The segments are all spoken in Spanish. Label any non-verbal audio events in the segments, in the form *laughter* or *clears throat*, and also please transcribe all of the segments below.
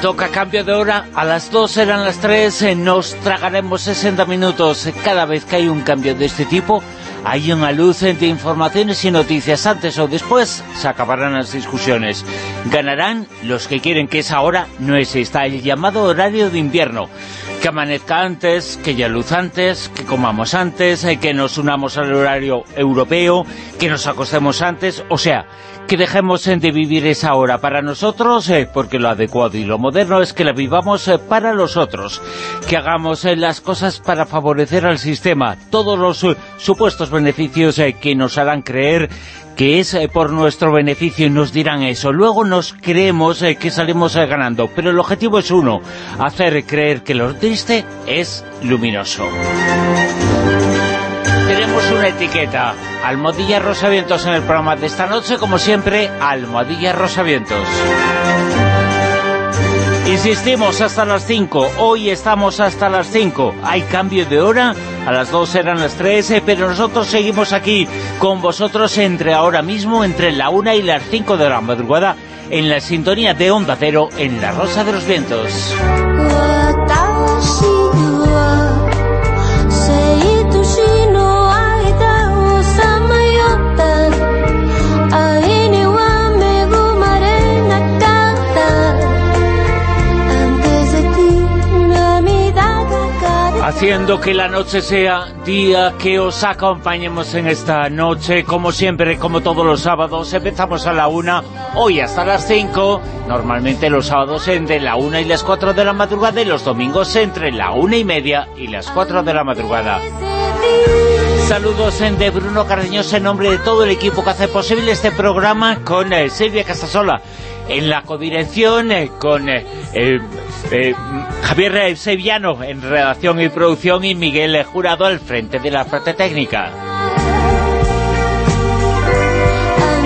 Toca cambio de hora, a las 2 eran las 3, eh, nos tragaremos 60 minutos. Cada vez que hay un cambio de este tipo, hay una luz de informaciones y noticias. Antes o después se acabarán las discusiones. Ganarán los que quieren que esa hora no exista, el llamado horario de invierno. Que amanezca antes, que haya luz antes, que comamos antes, eh, que nos unamos al horario europeo, que nos acostemos antes, o sea, que dejemos de vivir esa hora. Para nosotros, eh, porque lo adecuado y lo moderno es que la vivamos eh, para los otros, que hagamos eh, las cosas para favorecer al sistema, todos los supuestos beneficios que nos harán creer que es por nuestro beneficio y nos dirán eso. Luego nos creemos que salimos ganando, pero el objetivo es uno, hacer creer que lo triste es luminoso una etiqueta. Almohadilla Rosavientos en el programa de esta noche, como siempre, Almohadilla Rosavientos. Insistimos hasta las 5, hoy estamos hasta las 5, hay cambio de hora, a las 2 eran las 3, pero nosotros seguimos aquí con vosotros entre ahora mismo, entre la 1 y las 5 de la madrugada, en la sintonía de Onda Cero, en La Rosa de los Vientos. Haciendo que la noche sea día, que os acompañemos en esta noche, como siempre, como todos los sábados, empezamos a la una, hoy hasta las cinco, normalmente los sábados entre la una y las cuatro de la madrugada y los domingos entre la una y media y las cuatro de la madrugada. Saludos de Bruno Cardeñosa en nombre de todo el equipo que hace posible este programa con eh, Silvia Casasola en la codirección, eh, con eh, eh, Javier Sevillano en redacción y producción y Miguel Jurado al frente de la parte técnica.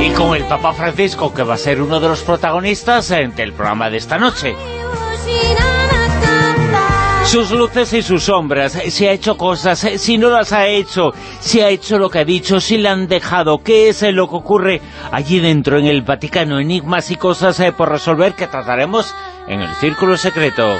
Y con el Papa Francisco, que va a ser uno de los protagonistas del programa de esta noche sus luces y sus sombras, si ha hecho cosas, si no las ha hecho, si ha hecho lo que ha dicho, si la han dejado, qué es lo que ocurre allí dentro en el Vaticano, enigmas y cosas eh, por resolver que trataremos en el Círculo Secreto.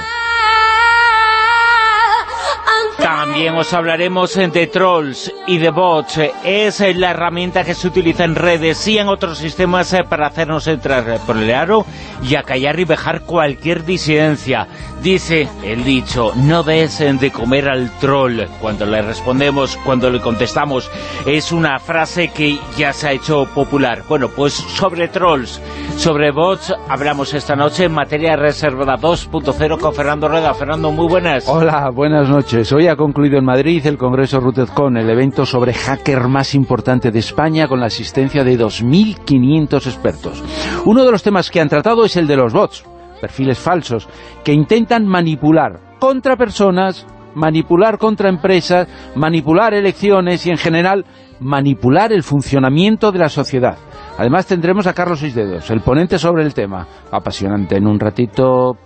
También os hablaremos de trolls y de bots. Es la herramienta que se utiliza en redes y en otros sistemas eh, para hacernos entrar por el aro y acallar y dejar cualquier disidencia. Dice el dicho, no des de comer al troll. Cuando le respondemos, cuando le contestamos, es una frase que ya se ha hecho popular. Bueno, pues sobre trolls, sobre bots, hablamos esta noche en materia reservada 2.0 con Fernando Reda. Fernando, muy buenas. Hola, buenas noches. Hoy ha concluido en Madrid el Congreso RUTEZCON, el evento sobre hacker más importante de España, con la asistencia de 2.500 expertos. Uno de los temas que han tratado es el de los bots perfiles falsos, que intentan manipular contra personas, manipular contra empresas, manipular elecciones y en general manipular el funcionamiento de la sociedad. Además tendremos a Carlos Isdedos, el ponente sobre el tema. Apasionante en un ratito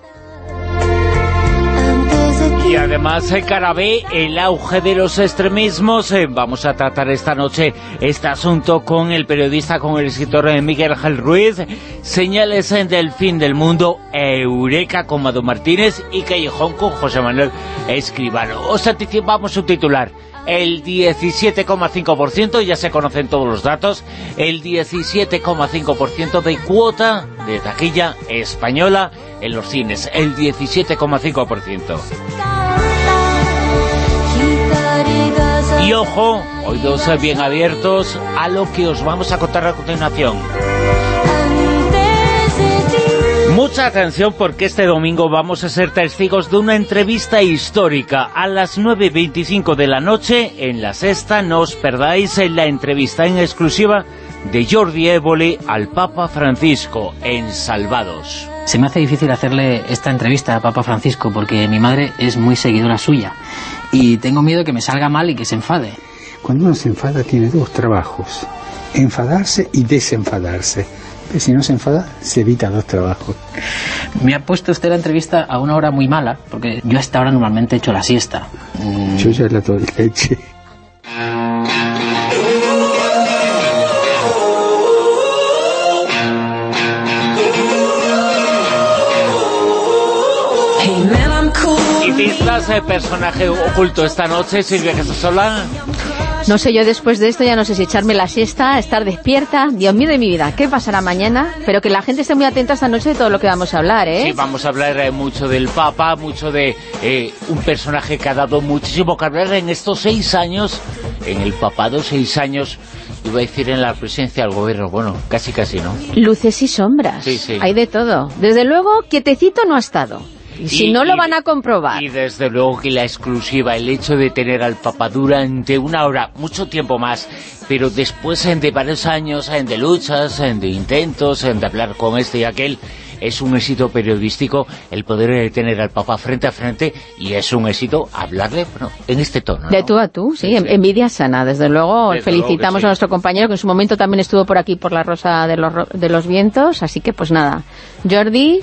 y además, eh, Carabé, el auge de los extremismos. Eh, vamos a tratar esta noche este asunto con el periodista, con el escritor eh, Miguel Ángel Ruiz. Señales del fin del mundo, Eureka con Mado Martínez y Callejón con José Manuel Escribano. Os anticipamos su titular el 17,5%, ya se conocen todos los datos, el 17,5% de cuota de taquilla española en los cines, el 17,5%. Y ojo, oídos bien abiertos a lo que os vamos a contar a continuación. Mucha atención porque este domingo vamos a ser testigos de una entrevista histórica. A las 9.25 de la noche, en la sexta, no os perdáis en la entrevista en exclusiva de Jordi Évole al Papa Francisco en Salvados. Se me hace difícil hacerle esta entrevista a Papa Francisco porque mi madre es muy seguidora suya y tengo miedo que me salga mal y que se enfade. Cuando uno se enfada tiene dos trabajos, enfadarse y desenfadarse. Si no se enfada, se evita dos trabajos. Me ha puesto usted la entrevista a una hora muy mala, porque yo a esta hora normalmente he hecho la siesta. Mm. Yo ya la leche. ¿Y quizás el personaje oculto esta noche, Silvia Casasola? No sé, yo después de esto ya no sé si echarme la siesta, estar despierta. Dios mío de mi vida, ¿qué pasará mañana? Pero que la gente esté muy atenta esta noche de todo lo que vamos a hablar, ¿eh? Sí, vamos a hablar eh, mucho del Papa, mucho de eh, un personaje que ha dado muchísimo que hablar en estos seis años, en el papado, seis años iba a decir en la presidencia del gobierno, bueno, casi casi, ¿no? Luces y sombras, sí, sí. hay de todo. Desde luego, quietecito no ha estado. Y, si no lo van a comprobar. Y desde luego que la exclusiva, el hecho de tener al Papa durante una hora, mucho tiempo más, pero después de varios años de luchas, de intentos, de hablar con este y aquel, es un éxito periodístico el poder tener al Papa frente a frente y es un éxito hablarle bueno, en este tono. De tú a tú, sí, envidia sana, desde luego. felicitamos a nuestro compañero que en su momento también estuvo por aquí por la Rosa de los, de los Vientos, así que pues nada. Jordi,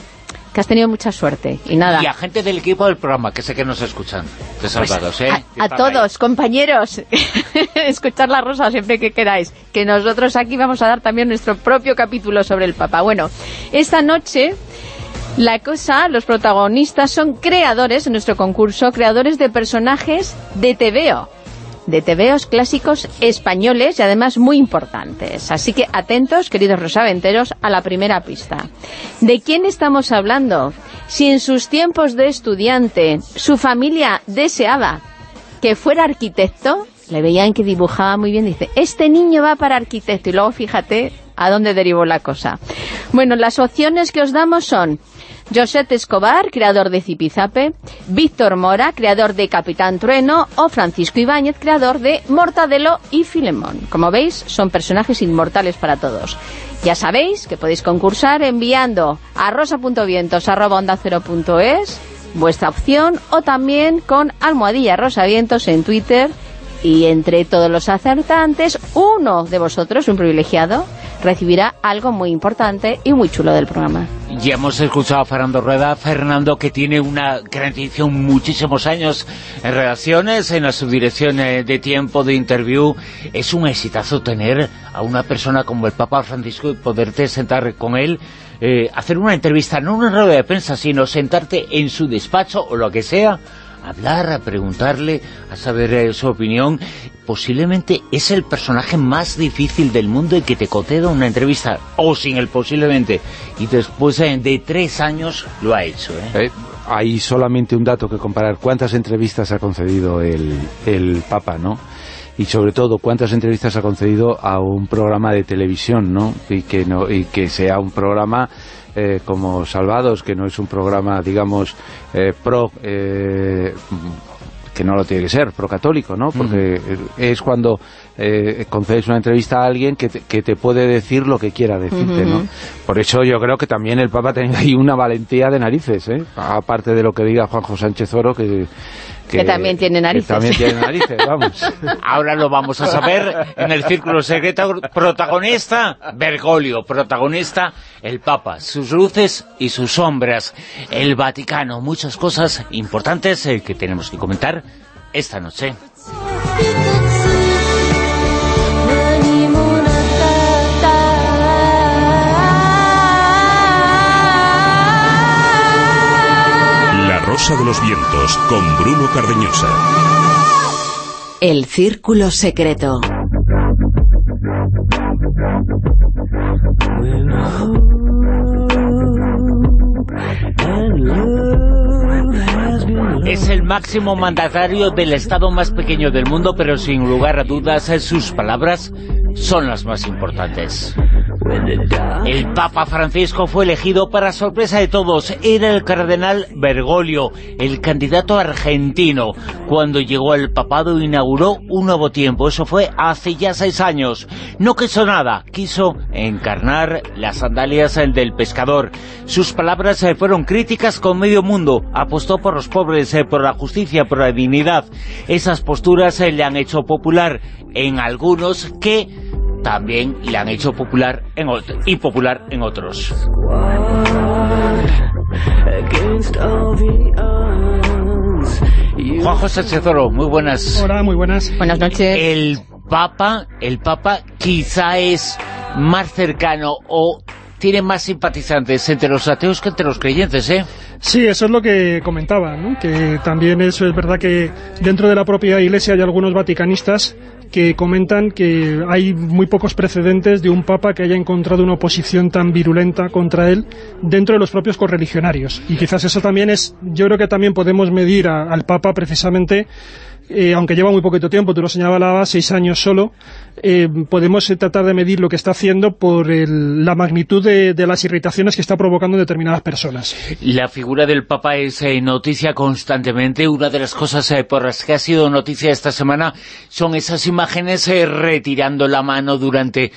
que has tenido mucha suerte. Y nada. Y a gente del equipo del programa, que sé que nos escuchan, de Salvados, ¿eh? A, todos, compañeros, *laughs* escuchar la rosa siempre que queráis, que nosotros aquí vamos a dar también nuestro propio capítulo sobre el Papa. Bueno, esta noche... La cosa, los protagonistas son creadores, en nuestro concurso, creadores de personajes de TVO de tebeos clásicos españoles y además muy importantes. Así que atentos, queridos rosaventeros, a la primera pista. ¿De quién estamos hablando? Si en sus tiempos de estudiante su familia deseaba que fuera arquitecto, le veían que dibujaba muy bien, dice, este niño va para arquitecto, y luego fíjate a dónde derivó la cosa. Bueno, las opciones que os damos son José Escobar, creador de Zipizape, Víctor Mora, creador de Capitán Trueno, o Francisco Ibáñez, creador de Mortadelo y Filemón. Como veis, son personajes inmortales para todos. Ya sabéis que podéis concursar enviando a rosa.vientos.es vuestra opción o también con almohadilla rosavientos en Twitter y entre todos los acertantes, uno de vosotros, un privilegiado, recibirá algo muy importante y muy chulo del programa. Ya hemos escuchado a Fernando Rueda, Fernando que tiene una gran tradición, muchísimos años en relaciones, en la subdirección eh, de tiempo, de interview. Es un exitazo tener a una persona como el Papa Francisco y poderte sentar con él eh, hacer una entrevista, no una rueda de prensa, sino sentarte en su despacho o lo que sea, hablar, a preguntarle, a saber eh, su opinión. Posiblemente es el personaje más difícil del mundo y que te conceda una entrevista, o sin el posiblemente. Y después eh, de tres años lo ha hecho. ¿eh? hay solamente un dato que comparar. ¿Cuántas entrevistas ha concedido el, el Papa, no? y sobre todo cuántas entrevistas ha concedido a un programa de televisión, ¿no? Y que no y que sea un programa eh, como Salvados, que no es un programa, digamos, eh, pro... Eh, que no lo tiene que ser, pro católico, ¿no? Porque es cuando concedes una entrevista a alguien que te, puede decir lo que quiera decirte, ¿no? Por eso yo creo que también el Papa tiene ahí una valentía de narices, ¿eh? Aparte de lo que diga Juanjo Sánchez Oro, que que, también tiene narices. también tiene *laughs* narices, vamos. Ahora lo vamos a saber en el Círculo Secreto. Protagonista, Bergoglio. Protagonista, el Papa. Sus luces y sus sombras. El Vaticano. Muchas cosas importantes eh, que tenemos que comentar esta noche. Rosa de los Vientos con Bruno Cardeñosa. El Círculo Secreto. Es el máximo mandatario del Estado más pequeño del mundo, pero sin lugar a dudas sus palabras son las más importantes. El Papa Francisco fue elegido para sorpresa de todos. Era el cardenal Bergoglio, el candidato argentino. Cuando llegó al papado inauguró un nuevo tiempo. Eso fue hace ya seis años. No quiso nada, quiso encarnar las sandalias del pescador. Sus palabras eh, fueron críticas con medio mundo. Apostó por los pobres, eh, por la justicia, por la dignidad. Esas posturas eh, le han hecho popular en algunos que también le han hecho popular en y popular en otros. Juan José Chezoro, muy buenas. Hola, muy buenas. Buenas noches. El Papa, el Papa quizá es más cercano o tiene más simpatizantes entre los ateos que entre los creyentes, ¿eh? Sí, eso es lo que comentaba, ¿no? que también eso es verdad que dentro de la propia Iglesia hay algunos vaticanistas que comentan que hay muy pocos precedentes de un papa que haya encontrado una oposición tan virulenta contra él dentro de los propios correligionarios. Y quizás eso también es, yo creo que también podemos medir al papa precisamente eh, aunque lleva muy poquito tiempo, tú lo señalabas, seis años solo, eh, podemos eh, tratar de medir lo que está haciendo por la magnitud de, las irritaciones que está provocando determinadas personas. La figura del Papa es noticia constantemente. Una de las cosas por las que ha sido noticia esta semana son esas imágenes retirando la mano durante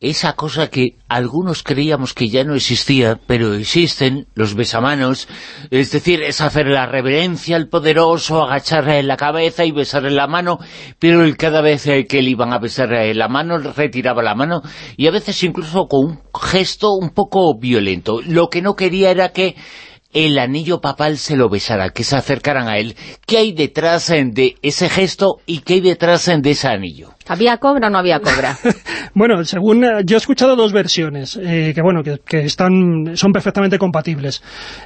esa cosa que algunos creíamos que ya no existía, pero existen, los besamanos, es decir, es hacer la reverencia al poderoso, agacharle la cabeza y besarle la mano, pero cada vez que le iban a besar la mano, retiraba la mano, y a veces incluso con un gesto un poco violento. Lo que no quería era que el anillo papal se lo besara, que se acercaran a él. ¿Qué hay detrás de ese gesto y qué hay detrás de ese anillo? ¿Había cobra o no había cobra? *laughs* bueno, según eh, yo he escuchado dos versiones, eh, que bueno, que, están son perfectamente compatibles.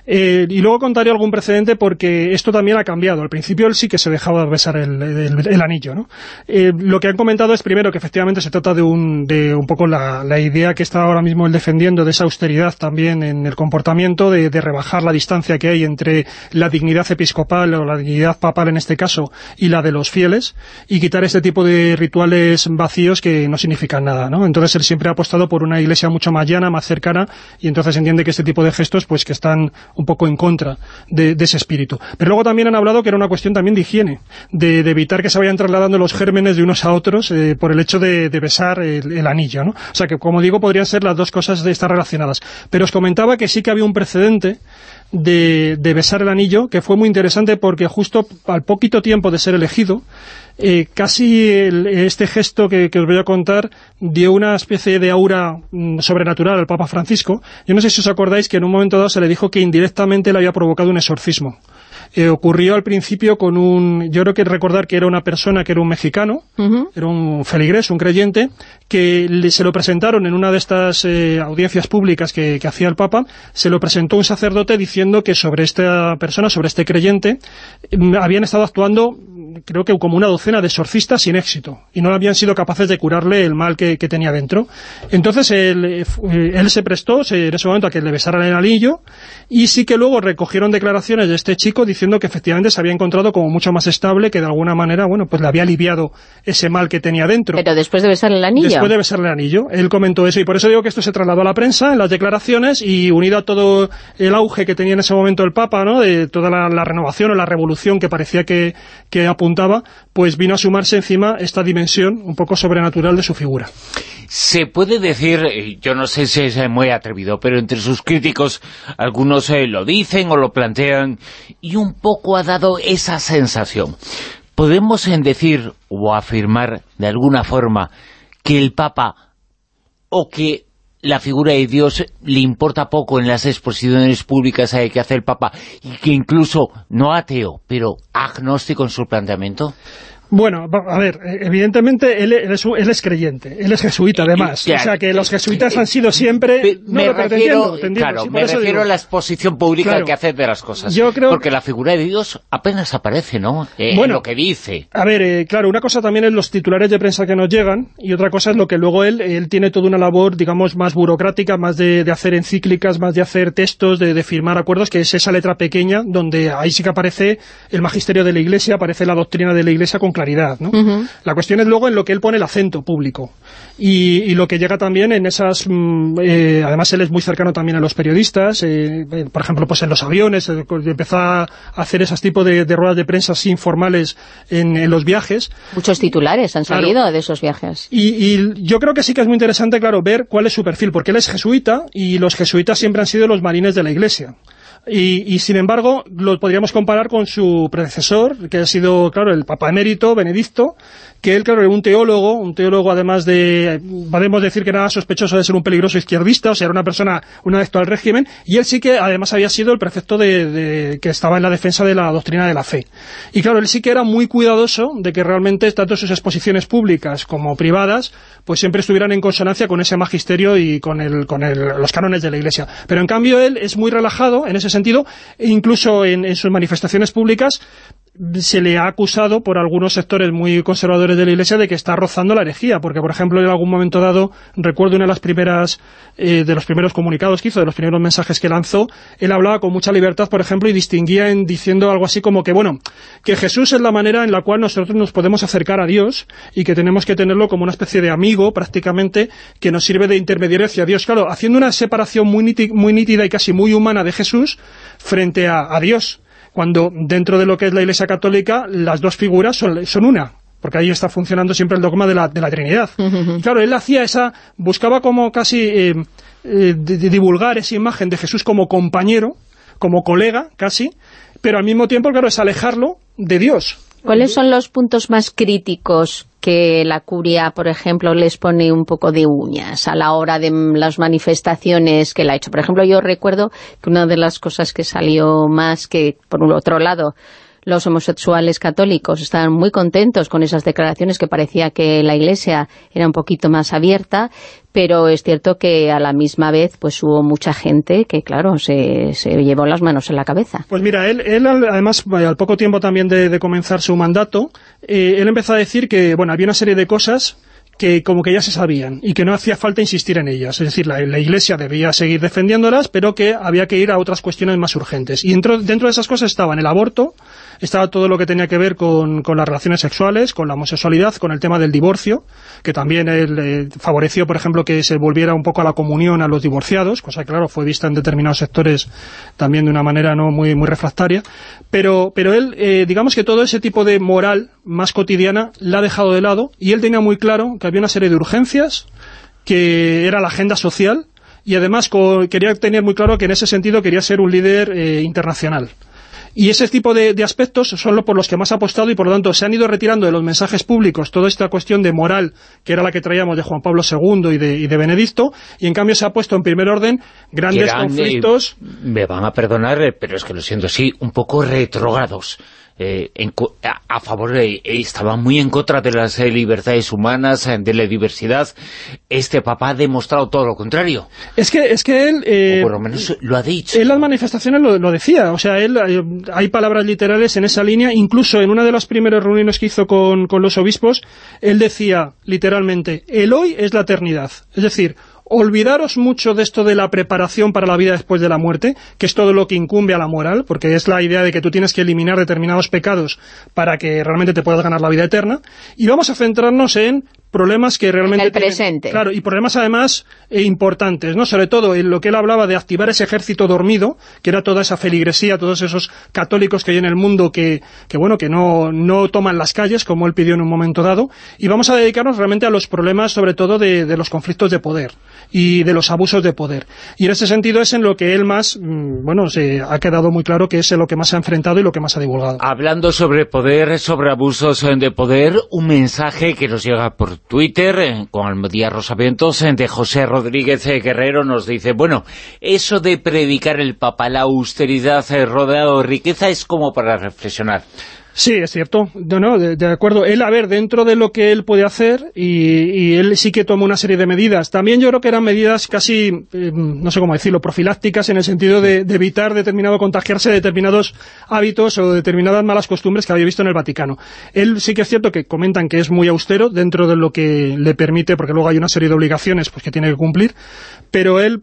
Eh, y luego contaré algún precedente porque esto también ha cambiado. Al principio él sí que se dejaba besar el, anillo, ¿no? lo que han comentado es primero que efectivamente se trata de un, de un poco la, idea que está ahora mismo él defendiendo de esa austeridad también en el comportamiento, de, de rebajar la distancia que hay entre la dignidad episcopal o la dignidad papal en este caso y la de los fieles y quitar este tipo de rituales vacíos que no significan nada, ¿no? Entonces él siempre ha apostado por una iglesia mucho más llana, más cercana, y entonces entiende que este tipo de gestos, pues que están un poco en contra de, ese espíritu. Pero luego también han hablado que era una cuestión también de higiene, de, evitar que se vayan trasladando los gérmenes de unos a otros eh, por el hecho de, besar el, anillo, ¿no? O sea que, como digo, podrían ser las dos cosas de estar relacionadas. Pero os comentaba que sí que había un precedente de, de, besar el anillo, que fue muy interesante porque justo al poquito tiempo de ser elegido, eh, casi este gesto que, os voy a contar dio una especie de aura mm, sobrenatural al Papa Francisco. Yo no sé si os acordáis que en un momento dado se le dijo que indirectamente le había provocado un exorcismo. Eh, ocurrió al principio con un... Yo creo que recordar que era una persona que era un mexicano, era un feligrés, un creyente, que se lo presentaron en una de estas eh, audiencias públicas que, que, hacía el Papa, se lo presentó un sacerdote diciendo que sobre esta persona, sobre este creyente, mm, habían estado actuando creo que como una docena de exorcistas sin éxito, y no habían sido capaces de curarle el mal que, tenía dentro. Entonces él, eh, él se prestó en ese momento a que le besaran el anillo, y sí que luego recogieron declaraciones de este chico diciendo que efectivamente se había encontrado como mucho más estable, que de alguna manera, bueno, pues le había aliviado ese mal que tenía dentro. Pero después de besarle el anillo. Después de besarle el anillo. Él comentó eso, y por eso digo que esto se trasladó a la prensa, en las declaraciones, y unido a todo el auge que tenía en ese momento el Papa, ¿no?, de toda la, renovación o la revolución que parecía que, que apuntaba, pues vino a sumarse encima esta dimensión un poco sobrenatural de su figura. Se puede decir, eh, yo no sé si es muy atrevido, pero entre sus críticos algunos eh, lo dicen o lo plantean, y un poco ha dado esa sensación. ¿Podemos decir o afirmar de alguna forma que el Papa o que la figura de Dios le importa poco en las exposiciones públicas que hace el Papa y que incluso, no ateo, pero agnóstico en su planteamiento? Bueno, a ver, eh, evidentemente él, es, creyente, él es jesuita además, o sea que los jesuitas han sido siempre... me refiero, claro, me refiero a la exposición pública que hace de las cosas, yo creo, porque la figura de Dios apenas aparece, ¿no?, eh, bueno, en lo que dice. A ver, eh, claro, una cosa también es los titulares de prensa que nos llegan, y otra cosa es lo que luego él, él tiene toda una labor, digamos, más burocrática, más de, hacer encíclicas, más de hacer textos, de, de firmar acuerdos, que es esa letra pequeña, donde ahí sí que aparece el magisterio de la Iglesia, aparece la doctrina de la Iglesia con claridad, ¿no? La cuestión es luego en lo que él pone el acento público. Y, y lo que llega también en esas... mm, eh, además, él es muy cercano también a los periodistas, eh, eh, por ejemplo, pues en los aviones, eh, empezó a hacer esos tipos de, de ruedas de prensa así informales en, en los viajes. Muchos titulares han Claro. salido de esos viajes. Y, y yo creo que sí que es muy interesante, claro, ver cuál es su perfil, porque él es jesuita y los jesuitas siempre han sido los marines de la Iglesia. Y, y, sin embargo, lo podríamos comparar con su predecesor, que ha sido, claro, el Papa Emérito, Benedicto, que él, claro, era un teólogo, un teólogo además de, podemos decir que era sospechoso de ser un peligroso izquierdista, o sea, era una persona, un adepto al régimen, y él sí que además había sido el prefecto de, de- que estaba en la defensa de la doctrina de la fe. Y claro, él sí que era muy cuidadoso de que realmente tanto sus exposiciones públicas como privadas, pues siempre estuvieran en consonancia con ese magisterio y con, el, con el- los cánones de la Iglesia. Pero en cambio él es muy relajado en ese sentido, e incluso en, en sus manifestaciones públicas se le ha acusado por algunos sectores muy conservadores de la Iglesia de que está rozando la herejía, porque por ejemplo en algún momento dado, recuerdo una de las primeras eh, de los primeros comunicados que hizo, de los primeros mensajes que lanzó, él hablaba con mucha libertad, por ejemplo, y distinguía en diciendo algo así como que, bueno, que Jesús es la manera en la cual nosotros nos podemos acercar a Dios y que tenemos que tenerlo como una especie de amigo prácticamente que nos sirve de intermediario hacia Dios. Claro, haciendo una separación muy, níti- muy nítida y casi muy humana de Jesús frente a Dios cuando dentro de lo que es la Iglesia Católica las dos figuras son, son una, porque ahí está funcionando siempre el dogma de la, de la Trinidad. *laughs* Y claro, él hacía esa, buscaba como casi eh, eh, de- de divulgar esa imagen de Jesús como compañero, como colega, casi, pero al mismo tiempo, claro, es alejarlo de Dios. ¿Cuáles son los puntos más críticos que la curia, por ejemplo, les pone un poco de uñas a la hora de las manifestaciones que él ha hecho? Por ejemplo, yo recuerdo que una de las cosas que salió más que, por un otro lado, los homosexuales católicos estaban muy contentos con esas declaraciones que parecía que la Iglesia era un poquito más abierta, pero es cierto que a la misma vez pues hubo mucha gente que, claro, se, se llevó las manos en la cabeza. Pues mira, él, él además, al poco tiempo también de, de comenzar su mandato, eh, él empezó a decir que, bueno, había una serie de cosas que como que ya se sabían y que no hacía falta insistir en ellas. Es decir, la, la Iglesia debía seguir defendiéndolas, pero que había que ir a otras cuestiones más urgentes. Y dentro, dentro de esas cosas estaban el aborto, estaba todo lo que tenía que ver con, las relaciones sexuales, con la homosexualidad, con el tema del divorcio, que también él eh, favoreció, por ejemplo, que se volviera un poco a la comunión a los divorciados, cosa que, claro, fue vista en determinados sectores también de una manera no muy, muy refractaria. Pero, pero él, eh, digamos que todo ese tipo de moral más cotidiana la ha dejado de lado y él tenía muy claro que había una serie de urgencias, que era la agenda social, y además quería tener muy claro que en ese sentido quería ser un líder eh, internacional. Y ese tipo de, de aspectos son los por los que más ha apostado y por lo tanto se han ido retirando de los mensajes públicos toda esta cuestión de moral que era la que traíamos de Juan Pablo II y de, y de Benedicto y en cambio se ha puesto en primer orden grandes conflictos me van a perdonar, pero es que lo siento así, un poco retrógrados. Eh, en a, a favor eh, estaban muy en contra de las eh, libertades humanas, de la diversidad. Este papá ha demostrado todo lo contrario. Es que, es que él... o por lo menos lo ha dicho. En las manifestaciones lo, lo decía, o sea, él hay palabras literales en esa línea, incluso en una de las primeras reuniones que hizo con, con los obispos, él decía literalmente, el hoy es la eternidad, es decir, olvidaros mucho de esto de la preparación para la vida después de la muerte, que es todo lo que incumbe a la moral, porque es la idea de que tú tienes que eliminar determinados pecados para que realmente te puedas ganar la vida eterna, y vamos a centrarnos en problemas que realmente... El tienen- presente. claro, y problemas además eh, importantes, ¿no? Sobre todo en lo que él hablaba de activar ese ejército dormido, que era toda esa feligresía, todos esos católicos que hay en el mundo que, que bueno, que no, no toman las calles, como él pidió en un momento dado, y vamos a dedicarnos realmente a los problemas, sobre todo de, de los conflictos de poder y de los abusos de poder. Y en ese sentido es en lo que él más, mm, bueno, se ha quedado muy claro que es en lo que más se ha enfrentado y lo que más ha divulgado. Hablando sobre poder, sobre abusos eh, de poder, un mensaje que nos llega por Twitter, eh, con Almodía Rosavientos, eh, de José Rodríguez eh, Guerrero, nos dice, bueno, eso de predicar el Papa, la austeridad rodeado de riqueza, es como para reflexionar. Sí, es cierto. No, no, de, acuerdo. Él, a ver, dentro de lo que él puede hacer, y, él sí que toma una serie de medidas. También yo creo que eran medidas casi, eh, no sé cómo decirlo, profilácticas en el sentido de, evitar determinado contagiarse de determinados hábitos o determinadas malas costumbres que había visto en el Vaticano. Él sí que es cierto que comentan que es muy austero dentro de lo que le permite, porque luego hay una serie de obligaciones pues que tiene que cumplir, pero él,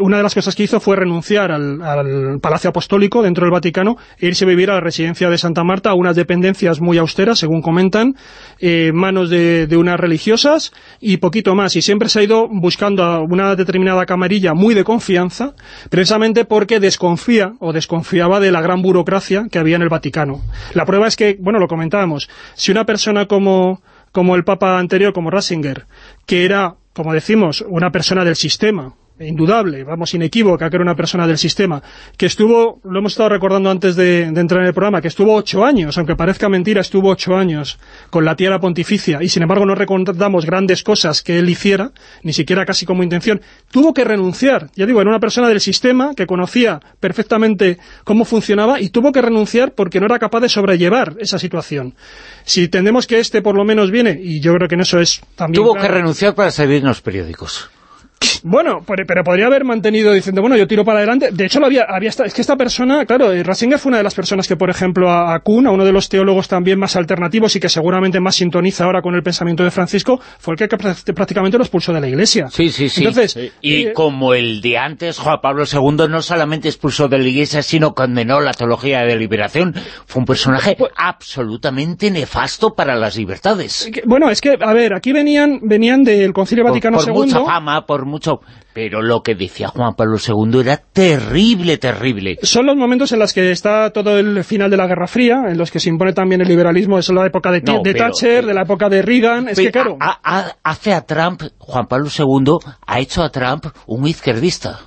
una de las cosas que hizo fue renunciar al, al Palacio Apostólico dentro del Vaticano e irse a vivir a la residencia de Santa Marta, unas dependencias muy austeras, según comentan, eh, manos de, unas religiosas y poquito más. Y siempre se ha ido buscando a una determinada camarilla muy de confianza, precisamente porque desconfía o desconfiaba de la gran burocracia que había en el Vaticano. La prueba es que, bueno, lo comentábamos, si una persona como, como el Papa anterior, como Ratzinger, que era, como decimos, una persona del sistema, indudable, vamos, inequívoca, que era una persona del sistema, que estuvo, lo hemos estado recordando antes de, de, entrar en el programa, que estuvo ocho años, aunque parezca mentira, estuvo ocho años con la tierra pontificia, y sin embargo no recordamos grandes cosas que él hiciera, ni siquiera casi como intención, tuvo que renunciar, ya digo, era una persona del sistema que conocía perfectamente cómo funcionaba, y tuvo que renunciar porque no era capaz de sobrellevar esa situación. Si entendemos que este por lo menos viene, y yo creo que en eso es también... Tuvo claro, que renunciar para los periódicos. Bueno, pero podría haber mantenido diciendo, bueno, yo tiro para adelante. De hecho, lo había, había es que esta persona, claro, eh, Ratzinger fue una de las personas que, por ejemplo, a, a Kuhn, a uno de los teólogos también más alternativos y que seguramente más sintoniza ahora con el pensamiento de Francisco, fue el que prácticamente lo expulsó de la Iglesia. Sí, sí, sí. Entonces, sí. Y eh, como el de antes, Juan Pablo II no solamente expulsó de la Iglesia, sino condenó la teología de liberación. Fue un personaje pues, absolutamente nefasto para las libertades. Bueno, es que, a ver, aquí venían venían del Concilio Vaticano por, por II... mucha fama, por mucho... Pero lo que decía Juan Pablo II era terrible, terrible. Son los momentos en los que está todo el final de la Guerra Fría, en los que se impone también el liberalismo, es la época de, no, de pero, Thatcher, de la época de Reagan, es que claro... A, a, hace a Trump, Juan Pablo II ha hecho a Trump un izquierdista.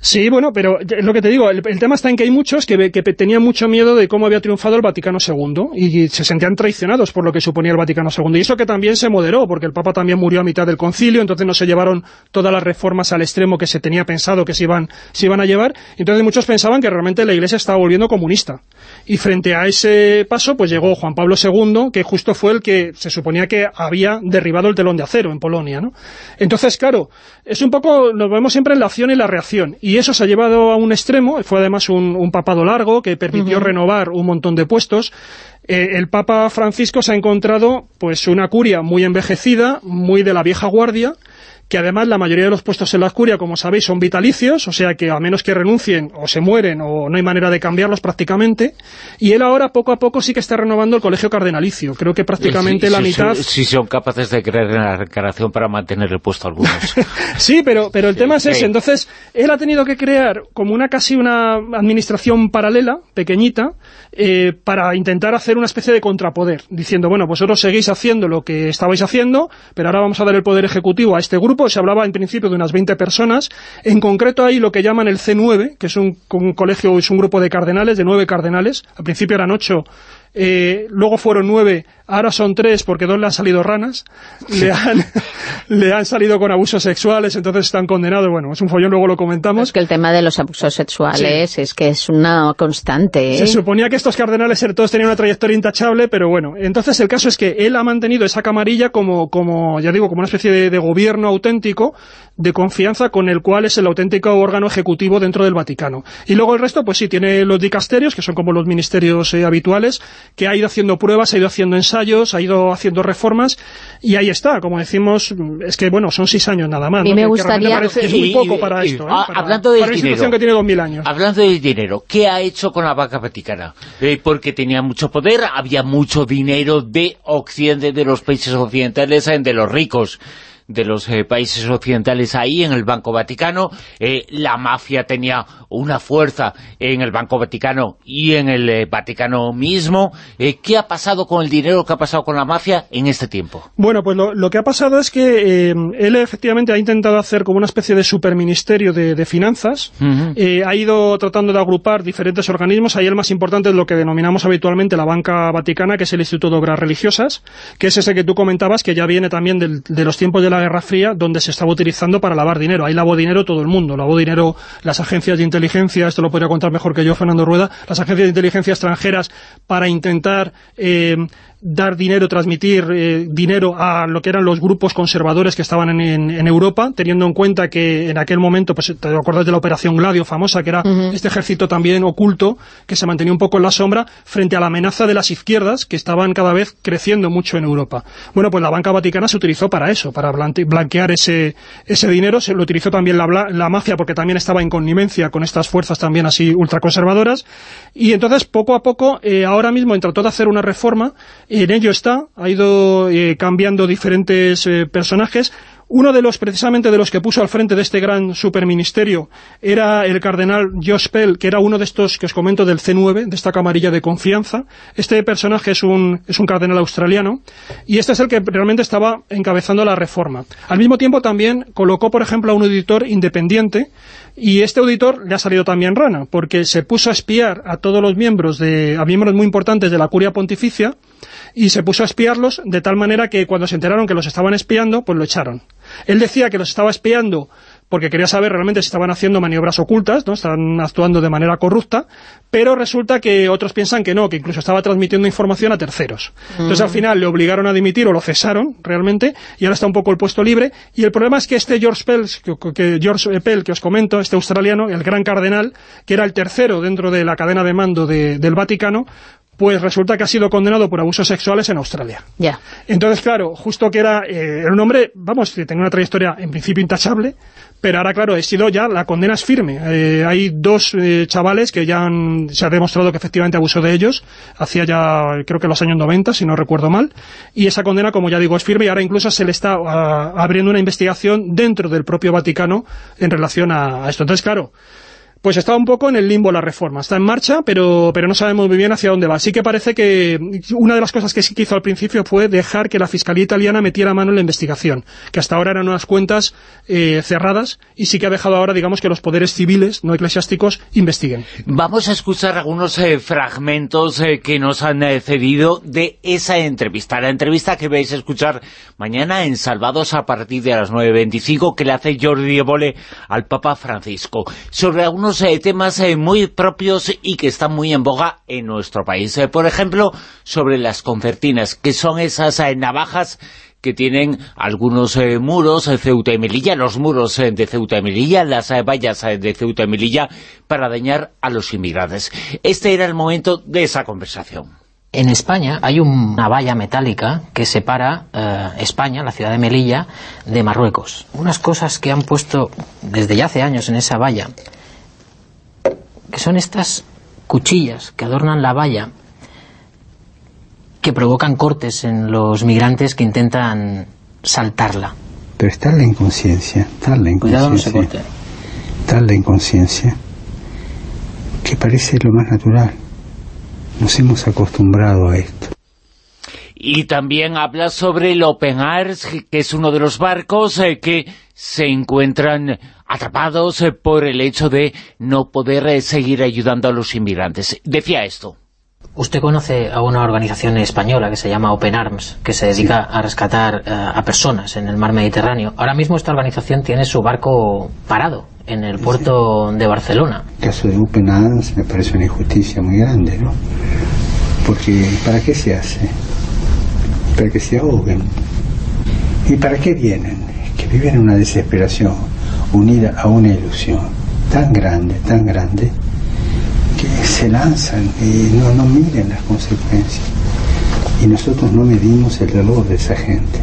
Sí, bueno, pero es lo que te digo, el, el, tema está en que hay muchos que, que, tenían mucho miedo de cómo había triunfado el Vaticano II y se sentían traicionados por lo que suponía el Vaticano II. Y eso que también se moderó, porque el Papa también murió a mitad del concilio, entonces no se llevaron todas las reformas al extremo que se tenía pensado que se iban, se iban a llevar. Entonces muchos pensaban que realmente la Iglesia estaba volviendo comunista. Y frente a ese paso, pues llegó Juan Pablo II, que justo fue el que se suponía que había derribado el telón de acero en Polonia, ¿no? Entonces, claro, es un poco, nos vemos siempre en la acción y la reacción. Y eso se ha llevado a un extremo, fue además un, un papado largo que permitió uh -huh. renovar un montón de puestos. Eh, el Papa Francisco se ha encontrado pues una curia muy envejecida, muy de la vieja guardia, que además la mayoría de los puestos en la curia, como sabéis, son vitalicios, o sea que a menos que renuncien o se mueren o no hay manera de cambiarlos prácticamente, y él ahora poco a poco sí que está renovando el colegio cardenalicio, creo que prácticamente sí, la sí, mitad... Si sí, son capaces de creer en la reencarnación para mantener el puesto a algunos. *laughs* sí, pero, pero el tema es ese, entonces él ha tenido que crear como una casi una administración paralela, pequeñita, eh, para intentar hacer una especie de contrapoder, diciendo, bueno, vosotros seguís haciendo lo que estabais haciendo, pero ahora vamos a dar el poder ejecutivo a este grupo, se hablaba en principio de unas 20 personas, en concreto hay lo que llaman el C9, que es un, colegio, es un grupo de cardenales, de nueve cardenales, al principio eran ocho, eh, luego fueron nueve, ahora son tres porque dos le han salido ranas, sí. le, han, le han salido con abusos sexuales, entonces están condenados, bueno, es un follón, luego lo comentamos. Es que el tema de los abusos sexuales sí. es que es una constante. ¿eh? Se suponía que estos cardenales todos tenían una trayectoria intachable, pero bueno, entonces el caso es que él ha mantenido esa camarilla como, como ya digo, como una especie de, de gobierno auténtico, de confianza con el cual es el auténtico órgano ejecutivo dentro del Vaticano. Y luego el resto, pues sí, tiene los dicasterios, que son como los ministerios eh, habituales, que ha ido haciendo pruebas, ha ido haciendo ensayos, ha ido haciendo reformas, y ahí está, como decimos, es que bueno, son seis años nada más. Y ¿no? me gustaría... Que parece, es muy poco para y, esto, ¿eh? para, hablando del para una institución dinero, que tiene dos mil años. Hablando del dinero, ¿qué ha hecho con la vaca vaticana? Eh, porque tenía mucho poder, había mucho dinero de Occidente, de los países occidentales, de los ricos de los eh, países occidentales ahí en el Banco Vaticano, eh, la mafia tenía una fuerza en el Banco Vaticano y en el eh, Vaticano mismo. ¿Qué ha pasado con el dinero, qué ha pasado con la mafia en este tiempo? Bueno, pues lo, lo que ha pasado es que él efectivamente ha intentado hacer como una especie de superministerio de, de finanzas, uh -huh. ha ido tratando de agrupar diferentes organismos, ahí el más importante es lo que denominamos habitualmente la Banca Vaticana, que es el Instituto de Obras Religiosas, que es ese que tú comentabas, que ya viene también del, de los tiempos de la Guerra Fría, donde se estaba utilizando para lavar dinero. Ahí lavó dinero todo el mundo, lavó dinero las agencias de inteligencia, esto lo podría contar mejor que yo Fernando Rueda, las agencias de inteligencia extranjeras para intentar eh, dar dinero, transmitir eh, dinero a lo que eran los grupos conservadores que estaban en, Europa, teniendo en cuenta que en aquel momento, pues te acuerdas de la Operación Gladio famosa, que era este ejército también oculto, que se mantenía un poco en la sombra, frente a la amenaza de las izquierdas, que estaban cada vez creciendo mucho en Europa. Bueno, pues la banca vaticana se utilizó para eso, para blanquear ese, ese dinero, se lo utilizó también la, la mafia, porque también estaba en connivencia con estas fuerzas también así ultraconservadoras, y entonces poco a poco, eh, ahora mismo trató de hacer una reforma, en ello está, ha ido eh, cambiando diferentes eh, personajes, uno de los, precisamente de los que puso al frente de este gran superministerio era el cardenal Josh Pell, que era uno de estos que os comento del C9, de esta camarilla de confianza. Este personaje es un, es un cardenal australiano, y este es el que realmente estaba encabezando la reforma. Al mismo tiempo también colocó, por ejemplo, a un auditor independiente, y este auditor le ha salido también rana, porque se puso a espiar a todos los miembros, de, a miembros muy importantes de la curia pontificia, y se puso a espiarlos de tal manera que cuando se enteraron que los estaban espiando, pues lo echaron. Él decía que los estaba espiando porque quería saber realmente si estaban haciendo maniobras ocultas, ¿no? estaban actuando de manera corrupta, pero resulta que otros piensan que no, que incluso estaba transmitiendo información a terceros. Entonces al mm. final le obligaron a dimitir o lo cesaron realmente, y ahora está un poco el puesto libre, y el problema es que este George Pell, que, George Pell que os comento, este australiano, el gran cardenal, que era el tercero dentro de la cadena de mando del Vaticano, pues resulta que ha sido condenado por abusos sexuales en Australia. Ya. Entonces, claro, justo que era, eh, era un hombre, vamos, que tenía una trayectoria en principio intachable, pero ahora, claro, he sido ya, la condena es firme. Eh, hay dos eh, chavales que ya han, se ha demostrado que efectivamente abusó de ellos, hacía ya, creo que los años 90, si no recuerdo mal, y esa condena, como ya digo, es firme, y ahora incluso se le está ah, abriendo una investigación dentro del propio Vaticano en relación a esto. Entonces, claro, pues está un poco en el limbo la reforma. Está en marcha, pero, pero no sabemos muy bien hacia dónde va. Sí que parece que una de las cosas que sí que hizo al principio fue dejar que la Fiscalía Italiana metiera mano en la investigación, que hasta ahora eran unas cuentas eh, cerradas, y sí que ha dejado ahora, digamos, que los poderes civiles, no eclesiásticos, investiguen. Vamos a escuchar algunos eh, fragmentos eh, que nos han cedido de esa entrevista. La entrevista que vais a escuchar mañana en Salvados a partir de las 9.25, que le hace Jordi Evole al Papa Francisco, sobre algunos eh, temas eh, muy propios y que están muy en boga en nuestro país. Eh, por ejemplo, sobre las concertinas, que son esas navajas que tienen algunos muros de Ceuta y Melilla, los muros de Ceuta y Melilla, las vallas de Ceuta y Melilla, para dañar a los inmigrantes. Este era el momento de esa conversación. En España hay una valla metálica que separa España, la ciudad de Melilla, de Marruecos. Unas cosas que han puesto desde ya hace años en esa valla que son estas cuchillas que adornan la valla que provocan cortes en los migrantes que intentan saltarla. Pero está la inconsciencia, tal la inconsciencia. Cuidado Tal la inconsciencia que parece lo más natural. Nos hemos acostumbrado a esto. Y también habla sobre el Open Arms, que es uno de los barcos eh, que se encuentran atrapados eh, por el hecho de no poder eh, seguir ayudando a los inmigrantes. Decía esto. Usted conoce a una organización española que se llama Open Arms, que se dedica a rescatar a personas en el mar Mediterráneo. Ahora mismo esta organización tiene su barco parado en el puerto de Barcelona. El caso de Open Arms me parece una injusticia muy grande, ¿no? Porque ¿para qué se hace? Para que se ahoguen. ¿Y para qué vienen? Que viven en una desesperación unida a una ilusión tan grande, tan grande, que se lanzan y no, no miren las consecuencias. Y nosotros no medimos el dolor de esa gente.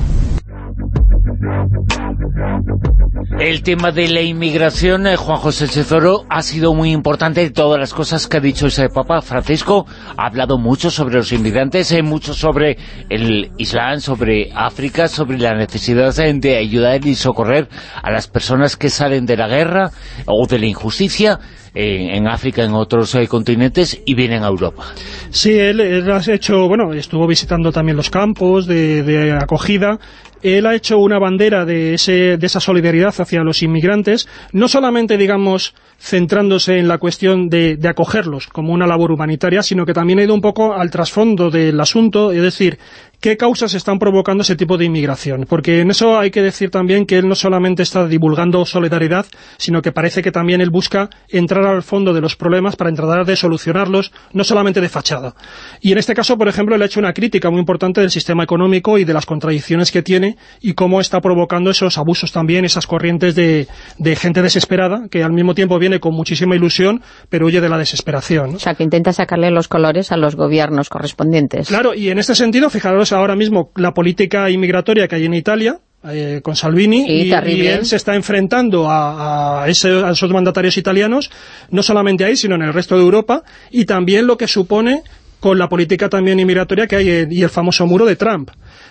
El tema de la inmigración, eh, Juan José Cezoro, ha sido muy importante. Todas las cosas que ha dicho ese Papa Francisco ha hablado mucho sobre los inmigrantes, eh, mucho sobre el Islam, sobre África, sobre la necesidad eh, de ayudar y socorrer a las personas que salen de la guerra o de la injusticia en África, en otros continentes y vienen a Europa. Sí, él, ha hecho, bueno, estuvo visitando también los campos de, de acogida él ha hecho una bandera de, ese, de esa solidaridad hacia los inmigrantes, no solamente, digamos, centrándose en la cuestión de, acogerlos como una labor humanitaria, sino que también ha ido un poco al trasfondo del asunto, es decir, qué causas están provocando ese tipo de inmigración. Porque en eso hay que decir también que él no solamente está divulgando solidaridad, sino que parece que también él busca entrar al fondo de los problemas para tratar de solucionarlos, no solamente de fachada. Y en este caso, por ejemplo, le ha hecho una crítica muy importante del sistema económico y de las contradicciones que tiene y cómo está provocando esos abusos también, esas corrientes de, de gente desesperada, que al mismo tiempo viene con muchísima ilusión, pero huye de la desesperación. ¿no? O sea, que intenta sacarle los colores a los gobiernos correspondientes. Claro, y en este sentido, fijaros ahora mismo la política inmigratoria que hay en Italia, eh, con Salvini, Sí, y, terrible. y él se está enfrentando a, a ese- a esos mandatarios italianos, no solamente ahí, sino en el resto de Europa, y también lo que supone con la política también inmigratoria que hay en- y el famoso muro de Trump.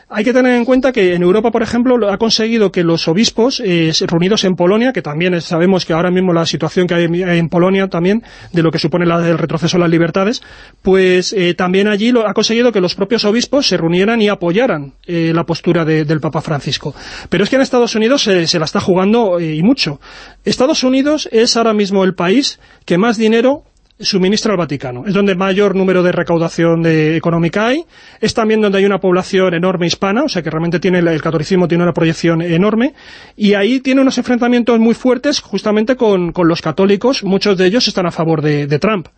Hay que tener en cuenta que en Europa, por ejemplo, lo- ha conseguido que los obispos eh, reunidos en Polonia, que también sabemos que ahora mismo la situación que hay en, Polonia también, de lo que supone la- el retroceso a las libertades, pues eh, también allí lo, ha conseguido que los propios obispos se reunieran y apoyaran eh, la postura de- del Papa Francisco. Pero es que en Estados Unidos se, se la está jugando y mucho. Estados Unidos es ahora mismo el país que más dinero suministra al Vaticano. Es donde mayor número de recaudación de, económica hay. Es también donde hay una población enorme hispana, o sea que realmente tiene el, el catolicismo tiene una proyección enorme. Y ahí tiene unos enfrentamientos muy fuertes justamente con, los católicos. Muchos de ellos están a favor de Trump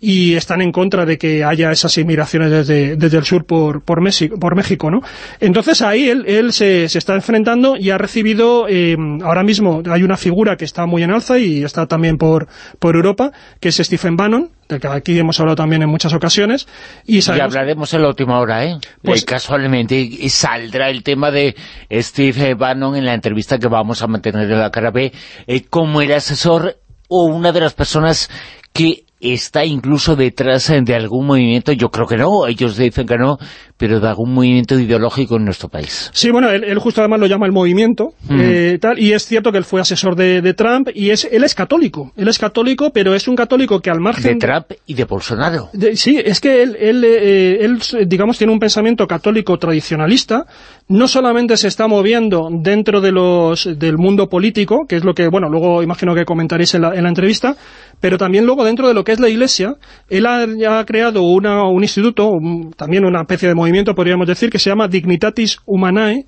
y están en contra de que haya esas inmigraciones desde, desde el sur por, por, México, por México, ¿no? Entonces ahí él, él se, se está enfrentando y ha recibido, eh, ahora mismo hay una figura que está muy en alza y está también por, por Europa, que es Stephen Bannon, del que aquí hemos hablado también en muchas ocasiones. Y sabemos- hablaremos en la última hora, ¿eh? Pues- Eh, casualmente y saldrá el tema de Steve Bannon en la entrevista que vamos a mantener en la cara B, eh, como el asesor o una de las personas que está incluso detrás eh, de algún movimiento, yo creo que no, ellos dicen que no, pero de algún movimiento ideológico en nuestro país. Sí, bueno, él, él justo además lo llama el movimiento, eh, tal, y es cierto que él fue asesor de, de Trump, y es él es católico, él es católico, pero es un católico que al De margen... Trump y de Bolsonaro. De- sí, es que él, él, eh, él, digamos, tiene un pensamiento católico tradicionalista, no solamente se está moviendo dentro de los del mundo político, que es lo que, bueno, luego imagino que comentaréis en la, en la entrevista, pero también luego dentro de lo que es la Iglesia, él ha, ha creado una, un instituto, un- también una especie de movimiento, podríamos decir, que se llama Dignitatis Humanae,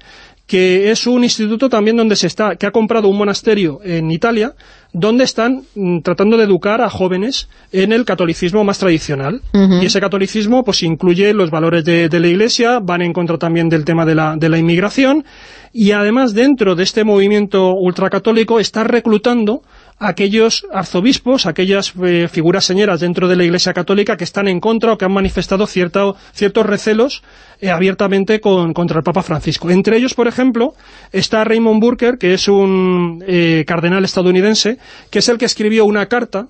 que es un instituto también donde se está, que ha comprado un monasterio en Italia, donde están mm, tratando de educar a jóvenes en el catolicismo más tradicional. Y ese catolicismo pues incluye los valores de, de la Iglesia, van en contra también del tema de la, de la inmigración, y además dentro de este movimiento ultracatólico está reclutando aquellos arzobispos, aquellas eh, figuras señeras dentro de la Iglesia Católica que están en contra o que han manifestado cierta- ciertos recelos eh, abiertamente con- contra el Papa Francisco. Entre ellos, por ejemplo, está Raymond Burker, que es un eh, cardenal estadounidense, que es el que escribió una carta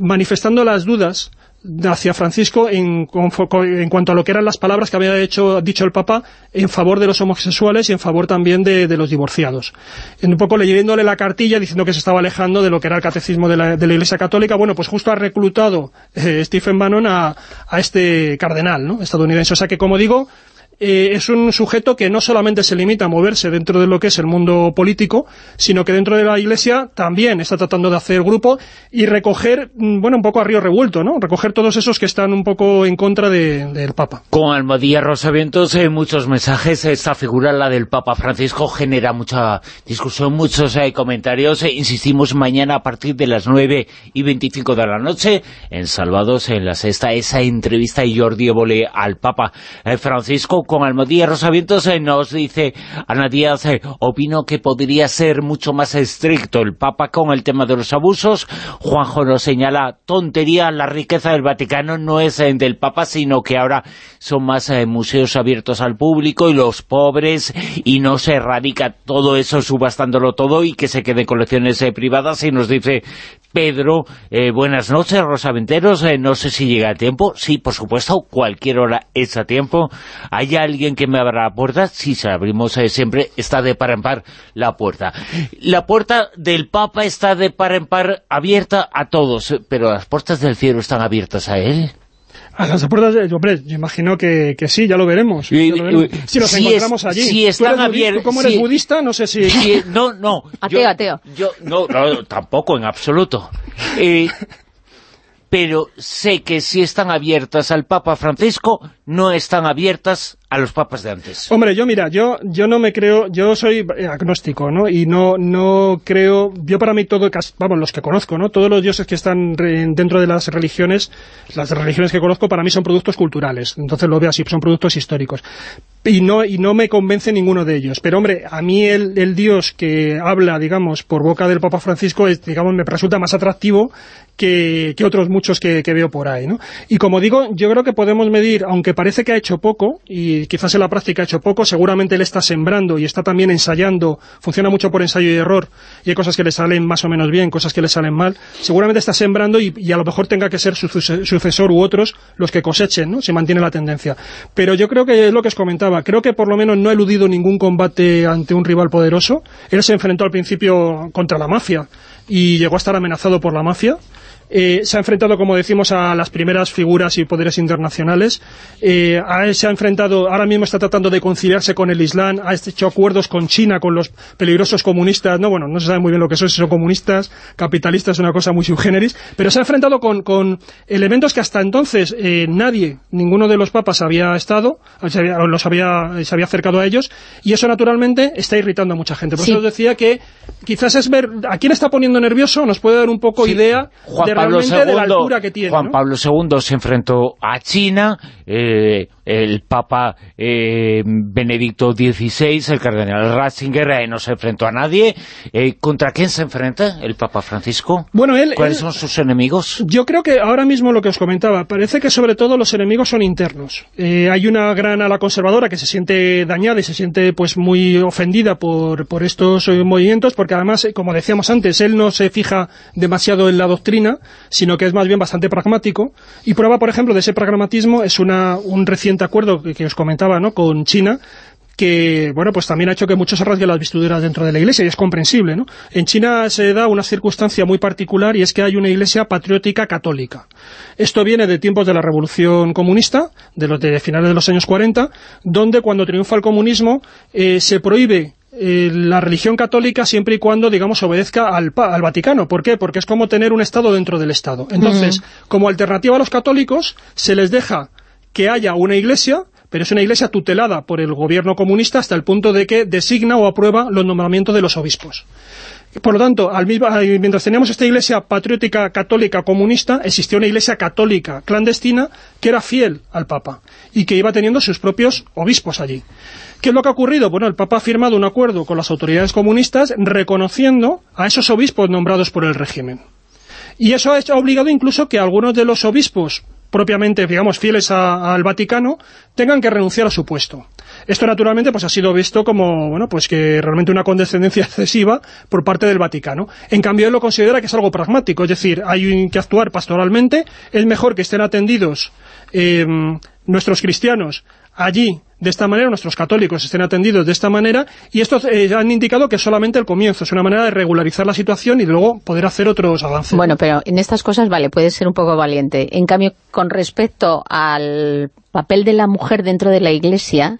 manifestando las dudas hacia Francisco en, en cuanto a lo que eran las palabras que había hecho, dicho el Papa en favor de los homosexuales y en favor también de, de los divorciados. En un poco leyéndole la cartilla diciendo que se estaba alejando de lo que era el catecismo de la, de la Iglesia Católica, bueno, pues justo ha reclutado eh, Stephen Bannon a, a este cardenal ¿no? estadounidense. O sea que, como digo, eh, es un sujeto que no solamente se limita a moverse dentro de lo que es el mundo político, sino que dentro de la Iglesia también está tratando de hacer grupo y recoger, mm, bueno, un poco a río revuelto, ¿no? Recoger todos esos que están un poco en contra de- del Papa. Con Almadía Rosavientos, eh, muchos mensajes. Esta figura, la del Papa Francisco, genera mucha discusión, muchos eh, comentarios. Eh, insistimos mañana a partir de las 9 y 25 de la noche en Salvados, en la sexta, esa entrevista y Jordi Évole al Papa Francisco. Con Almadía Rosavientos eh, nos dice Ana Díaz, eh, opino que podría ser mucho más estricto el Papa con el tema de los abusos. Juanjo nos señala, tontería, la riqueza del Vaticano no es eh, del Papa, sino que ahora son más museos abiertos al público y los pobres, y no se erradica todo eso subastándolo todo y que se queden colecciones privadas. Y nos dice Pedro, eh, buenas noches, Rosaventeros, eh, no sé si llega a tiempo. Sí, por supuesto, cualquier hora es a tiempo. ¿Hay alguien que me abra la puerta? Sí, se abrimos eh, siempre, está de par en par la puerta. La puerta del Papa está de par en par abierta a todos, pero las puertas del cielo están abiertas a él. A las puertas de... Hombre, yo imagino que, que sí, ya lo veremos. Y- ya lo veremos. si nos si encontramos es- allí. si ¿Tú están abiertos- ¿Tú como eres si- budista? No sé si... Sí, no, no. *laughs* Ateo, yo- ateo. Yo, no, no, tampoco, en absoluto. Eh, pero sé que si están abiertas al Papa Francisco, no están abiertas a los papas de antes? Hombre, yo mira, yo yo no me creo, yo soy agnóstico, ¿no? Y no no creo, yo para mí todo, vamos, los que conozco, ¿no? Todos los dioses que están dentro de las religiones, las religiones que conozco para mí son productos culturales, entonces lo veo así, son productos históricos. Y no, y no me convence ninguno de ellos. Pero hombre, a mí el, el Dios que habla, digamos, por boca del Papa Francisco, es, digamos, me resulta más atractivo que, otros muchos que, veo por ahí, ¿no? Y como digo, yo creo que podemos medir, aunque parece que ha hecho poco, y quizás en la práctica ha hecho poco, seguramente él está sembrando y está también ensayando, funciona mucho por ensayo y error, y hay cosas que le salen más o menos bien, cosas que le salen mal, seguramente está sembrando y, a lo mejor tenga que ser su sucesor u otros los que cosechen, ¿no? Si mantiene la tendencia. Pero yo creo que es lo que os comentaba, creo que por lo menos no ha eludido ningún combate ante un rival poderoso, él se enfrentó al principio contra la mafia, y llegó a estar amenazado por la mafia, eh, se ha enfrentado, como decimos, a las primeras figuras y poderes internacionales, eh, se ha enfrentado, ahora mismo está tratando de conciliarse con el Islam, ha hecho acuerdos con China, con los peligrosos comunistas, no, bueno, no se sabe muy bien lo que son, si son comunistas, capitalistas, una cosa muy subgéneris, pero se ha enfrentado con, con elementos que hasta entonces eh, nadie, ninguno de los papas había estado, se había, los había, se había acercado a ellos, y eso naturalmente está irritando a mucha gente. Por eso os decía que quizás es ver a quién está poniendo nervioso, nos puede dar un poco idea de Pablo II, Juan Pablo II se enfrentó a China, eh, el Papa eh, Benedicto XVI, el cardenal Ratzinger, eh, no se enfrentó a nadie. ¿Contra quién se enfrenta el Papa Francisco? Bueno, él, ¿Cuáles son sus enemigos? Yo creo que ahora mismo lo que os comentaba, parece que sobre todo los enemigos son internos. hay una gran ala conservadora que se siente dañada y se siente pues muy ofendida por, por estos movimientos, porque además, como decíamos antes, él no se fija demasiado en la doctrina, sino que es más bien bastante pragmático. Y prueba, por ejemplo, de ese pragmatismo es una, un reciente acuerdo que, os comentaba ¿no? con China, que, bueno, pues también ha hecho que muchos se rasguen las vestiduras dentro de la iglesia, y es comprensible, ¿no? En China se da una circunstancia muy particular, y es que hay una iglesia patriótica católica. Esto viene de tiempos de la Revolución Comunista, de los de finales de los años 40, donde cuando triunfa el comunismo eh, se prohíbe eh, la religión católica siempre y cuando, digamos, obedezca al, al, Vaticano. ¿Por qué? Porque es como tener un Estado dentro del Estado. Entonces, como alternativa a los católicos, se les deja que haya una iglesia, pero es una iglesia tutelada por el gobierno comunista hasta el punto de que designa o aprueba los nombramientos de los obispos. Por lo tanto, al mismo, mientras teníamos esta iglesia patriótica católica comunista, existía una iglesia católica clandestina que era fiel al Papa y que iba teniendo sus propios obispos allí. ¿Qué es lo que ha ocurrido? Bueno, el Papa ha firmado un acuerdo con las autoridades comunistas reconociendo a esos obispos nombrados por el régimen. Y eso ha obligado incluso que algunos de los obispos propiamente, digamos, fieles al Vaticano, tengan que renunciar a su puesto. Esto naturalmente pues ha sido visto como, bueno, pues que realmente una condescendencia *laughs* excesiva por parte del Vaticano. En cambio él lo considera que es algo pragmático, es decir, hay que actuar pastoralmente, es mejor que estén atendidos eh, nuestros cristianos allí de esta manera, nuestros católicos estén atendidos de esta manera, y estos eh, han indicado que es solamente el comienzo, es una manera de regularizar la situación y luego poder hacer otros avances. Bueno, pero en estas cosas, vale, puede ser un poco valiente. En cambio, con respecto al papel de la mujer dentro de la Iglesia,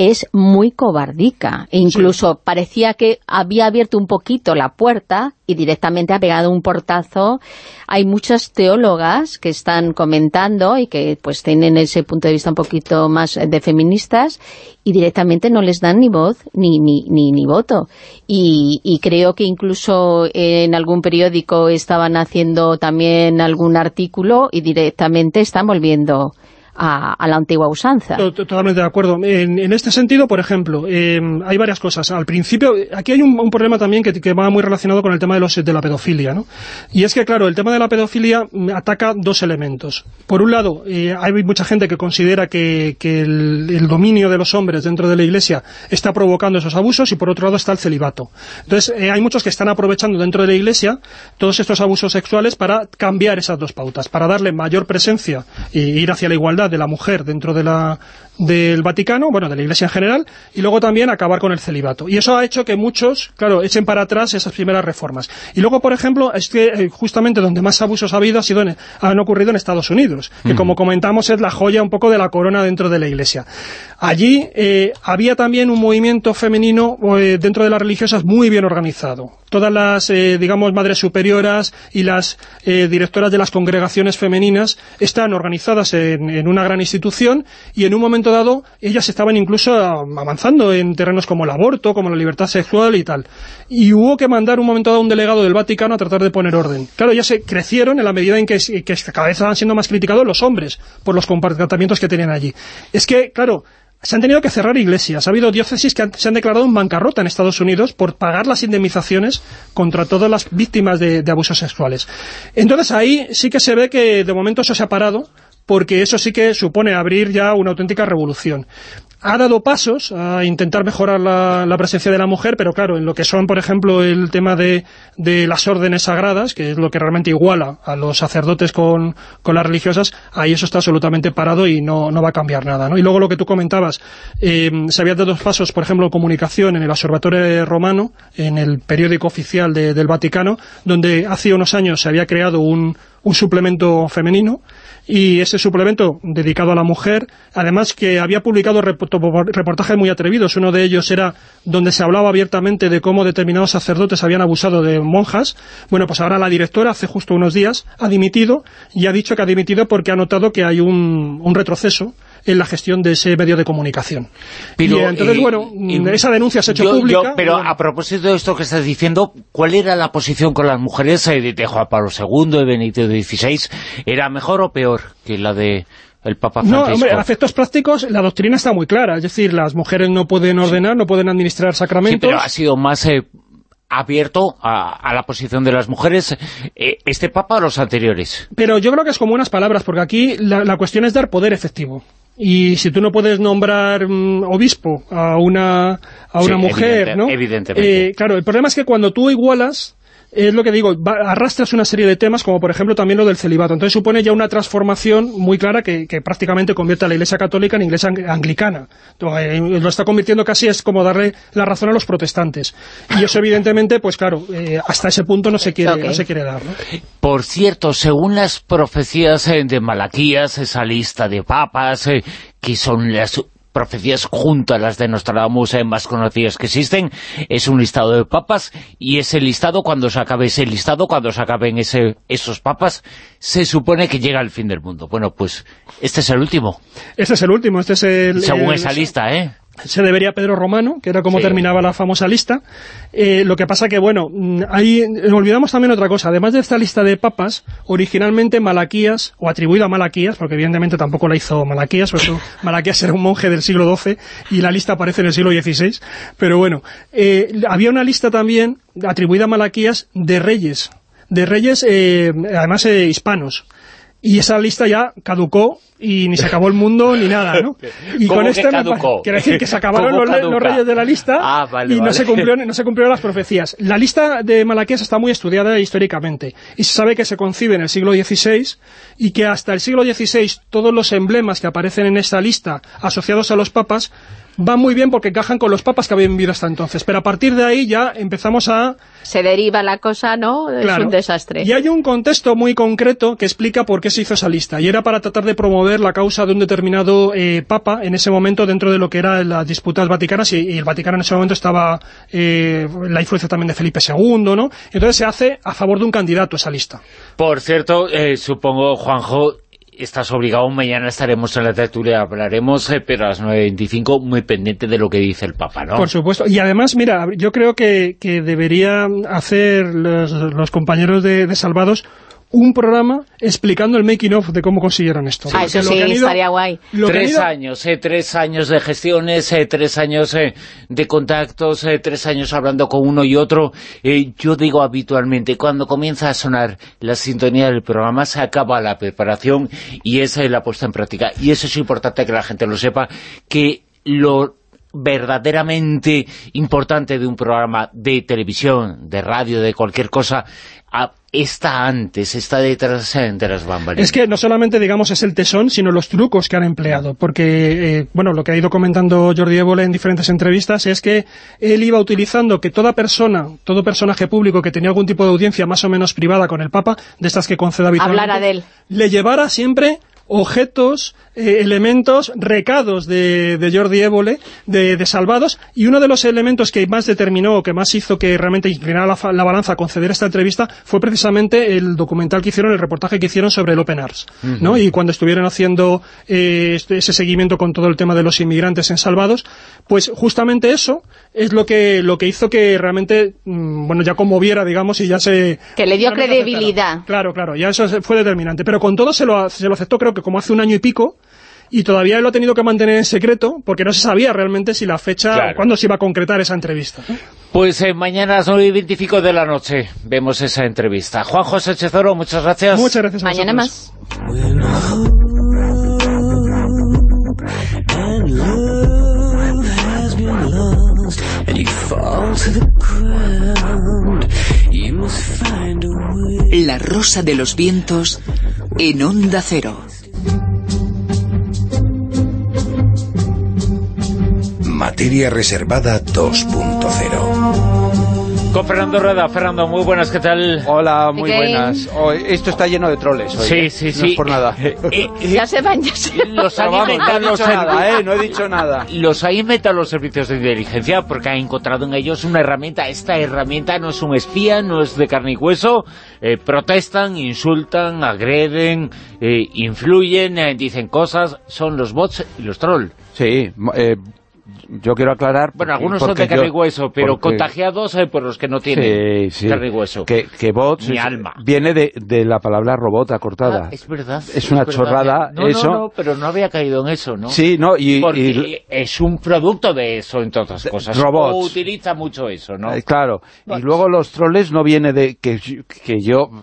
es muy cobardica. E incluso parecía que había abierto un poquito la puerta y directamente ha pegado un portazo. Hay muchas teólogas que están comentando y que pues tienen ese punto de vista un poquito más de feministas y directamente no les dan ni voz ni, ni, ni, voto. Y, y creo que incluso en algún periódico estaban haciendo también algún artículo y directamente están volviendo a, la antigua usanza. Totalmente de acuerdo. En, este sentido, por ejemplo, em, hay varias cosas. Al principio, aquí hay un, problema también que, va muy relacionado con el tema de, los, de la pedofilia, ¿no? Y es que, claro, el tema de la pedofilia ataca dos elementos. Por un lado, eh, hay mucha gente que considera que, el, dominio de los hombres dentro de la Iglesia está provocando esos abusos y por otro lado está el celibato. Entonces, eh, hay muchos que están aprovechando dentro de la Iglesia todos estos abusos sexuales para cambiar esas dos pautas, para darle mayor presencia e ir hacia la igualdad de la mujer dentro de la, del Vaticano, bueno, de la Iglesia en general, y luego también acabar con el celibato. Y eso ha hecho que muchos, claro, echen para atrás esas primeras reformas. Y luego, por ejemplo, es que eh, justamente donde más abusos ha habido ha sido han ocurrido en Estados Unidos, que como comentamos es la joya un poco de la corona dentro de la Iglesia. Allí eh, había también un movimiento femenino eh, dentro de las religiosas muy bien organizado. Todas las, digamos, madres superioras y las directoras de las congregaciones femeninas están organizadas en, en una gran institución y en un momento momento dado ellas estaban incluso avanzando en terrenos como el aborto, como la libertad sexual y tal. Y hubo que mandar un momento dado un delegado del Vaticano a tratar de poner orden. Claro, ellas se crecieron en la medida en que, cada vez estaban siendo más criticados los hombres por los comportamientos que tenían allí. Es que, claro, se han tenido que cerrar iglesias. Ha habido diócesis que se han declarado en bancarrota en Estados Unidos por pagar las indemnizaciones contra todas las víctimas de, de, abusos sexuales. Entonces ahí sí que se ve que de momento eso se ha parado, porque eso sí que supone abrir ya una auténtica revolución ha dado pasos a intentar mejorar la, presencia de la mujer, pero claro, en lo que son, por ejemplo, el tema de, las órdenes sagradas, que es lo que realmente iguala a los sacerdotes con, las religiosas, ahí eso está absolutamente parado y no, va a cambiar nada. ¿no? Y luego lo que tú comentabas, eh, se habían dado pasos, por ejemplo, en comunicación en el Observatorio Romano, en el periódico oficial del Vaticano, donde hace unos años se había creado un, un suplemento femenino, y ese suplemento dedicado a la mujer, además que había publicado reportajes muy atrevidos, uno de ellos era donde se hablaba abiertamente de cómo determinados sacerdotes habían abusado de monjas, bueno, pues ahora la directora, hace justo unos días, ha dimitido, y ha dicho que ha dimitido porque ha notado que hay un, un retroceso en la gestión de ese medio de comunicación. y entonces, bueno, esa denuncia se ha hecho pública. pero a propósito de esto que estás diciendo, ¿cuál era la posición con las mujeres de Juan Pablo II, de Benito XVI? ¿Era mejor o peor que la de el Papa Francisco. No, hombre, a efectos prácticos la doctrina está muy clara, es decir, las mujeres no pueden ordenar, no pueden administrar sacramentos. Sí, pero ha sido más eh, abierto a, la posición de las mujeres eh, este Papa o los anteriores. Pero yo creo que es como unas palabras, porque aquí la cuestión es dar poder efectivo. Y si tú no puedes nombrar mm, obispo a una, a una mujer, ¿no? Evidentemente. Eh, claro, el problema es que cuando tú igualas es lo que digo, arrastras una serie de temas, como por ejemplo también lo del celibato. Entonces supone ya una transformación muy clara que, prácticamente convierte a la Iglesia Católica en Iglesia Anglicana. Eh, lo está convirtiendo casi, es como darle la razón a los protestantes. Y eso evidentemente, pues claro, eh, hasta ese punto no se quiere, no se quiere dar. Por cierto, según las profecías eh, de Malaquías, esa lista de papas, que son las profecías junto a las de Nostradamus eh, más conocidas que existen, es un listado de papas, y ese listado, cuando se acabe ese listado, cuando se acaben ese, esos papas, se supone que llega el fin del mundo. Bueno, pues este es el último. Este es el último, este es el... Según esa lista, ¿eh? Se debería Pedro Romano, que era como terminaba la famosa lista. Eh, lo que pasa que, bueno, mm, ahí olvidamos también otra cosa. Además de esta lista de papas, originalmente Malaquías, o atribuido a Malaquías, porque evidentemente tampoco la hizo Malaquías, por eso *laughs* Malaquías era un monje del siglo XII y la lista aparece en el siglo XVI. Pero bueno, eh, había una lista también atribuida a Malaquías de reyes, de reyes, eh, además hispanos y esa lista ya caducó y ni se acabó el mundo ni nada, ¿no? Y con esto quiere decir que se acabaron *laughs* los, reyes de la lista ah, y no se cumplió *laughs* no se cumplieron las profecías. La lista de Malaquías está muy estudiada históricamente y se sabe que se concibe en el siglo XVI y que hasta el siglo XVI todos los emblemas que aparecen en esta lista asociados a los papas van muy bien porque encajan con los papas que habían vivido hasta entonces. Pero a partir de ahí ya empezamos a... Se deriva la cosa, ¿no? Es un desastre. Y hay un contexto muy concreto que explica por qué se hizo esa lista. Y era para tratar de promover la causa de un determinado eh, papa en ese momento dentro de lo que eran las disputas vaticanas. Y, el Vaticano en ese momento estaba eh, la influencia también de Felipe II, ¿no? Entonces se hace a favor de un candidato esa lista. Por cierto, eh, supongo, Juanjo, estás obligado, mañana estaremos en la tertulia, hablaremos, eh, pero a las 9.25 muy pendiente de lo que dice el Papa, ¿no? Por supuesto, y además, mira, yo creo que, que debería hacer los, compañeros de Salvados un programa explicando el making of de cómo consiguieron esto. Ah, eso sí, estaría guay. Tres años, eh, tres años de gestiones, eh, tres años eh, de contactos, eh, tres años hablando con uno y otro. Eh, yo digo habitualmente, cuando comienza a sonar la sintonía del programa, se acaba la preparación y esa es la puesta en práctica. Y eso es importante que la gente lo sepa, que lo verdaderamente importante de un programa de televisión, de radio, de cualquier cosa, está antes, está detrás de las bambalinas. Es que no solamente, digamos, es el tesón, sino los trucos que han empleado, porque, eh, bueno, lo que ha ido comentando Jordi Évole en diferentes entrevistas es que él iba utilizando que toda persona, todo personaje público que tenía algún tipo de audiencia más o menos privada con el Papa, de estas que conceda habitualmente, de él. le llevara siempre objetos, eh, elementos, recados de, de Jordi Évole, de, de, Salvados, y uno de los elementos que más determinó, que más hizo que realmente inclinara la, la balanza a conceder esta entrevista, fue precisamente el documental que hicieron, el reportaje que hicieron sobre el Open Arts, ¿no? Y cuando estuvieron haciendo eh, este, ese seguimiento con todo el tema de los inmigrantes en Salvados, pues justamente eso es lo que lo que hizo que realmente, mm, bueno, ya conmoviera, digamos, y ya se... Que le dio credibilidad. Claro, claro, ya eso fue determinante. Pero con todo se lo, se lo aceptó, creo que como hace un año y pico, y todavía lo ha tenido que mantener en secreto porque no se sabía realmente si la fecha, Claro. cuándo se iba a concretar esa entrevista. Pues eh, mañana a las 9 y 25 de la noche vemos esa entrevista. Juan José Chezoro, muchas gracias. Muchas gracias a Mañana vosotros. más. La rosa de los vientos en onda cero. Materia reservada 2.0. Con Fernando Rueda. Fernando, muy buenas, ¿qué tal? Hola, muy buenas. Hoy- esto está lleno de troles hoy, Sí, ¿eh? sí, No sí. es por nada. Eh, eh, *laughs* Ya se van, ya se van. los vamos, no he dicho nada, ¿eh? No he dicho nada. Los ha inventado los servicios de inteligencia porque han encontrado en ellos una herramienta. Esta herramienta no es un espía, no es de carne y hueso. Eh, protestan, insultan, agreden, eh, influyen, eh, dicen cosas. Son los bots y los trolls. Sí, eh, yo quiero aclarar... Bueno, porque- algunos son de carne y hueso, pero porque- contagiados eh, por los que no tienen Sí, sí. carne y hueso. Que, que bots Mi alma. viene de, de la palabra robot acortada. Ah, es verdad. Es una chorrada, No, eso. No, no, pero no había caído en eso, ¿no? Sí, no, y... Porque y- es un producto de eso, entre otras cosas. robots. O utiliza mucho eso, ¿no? eh, claro, Bots. y luego los troles no viene de... que, que yo eh,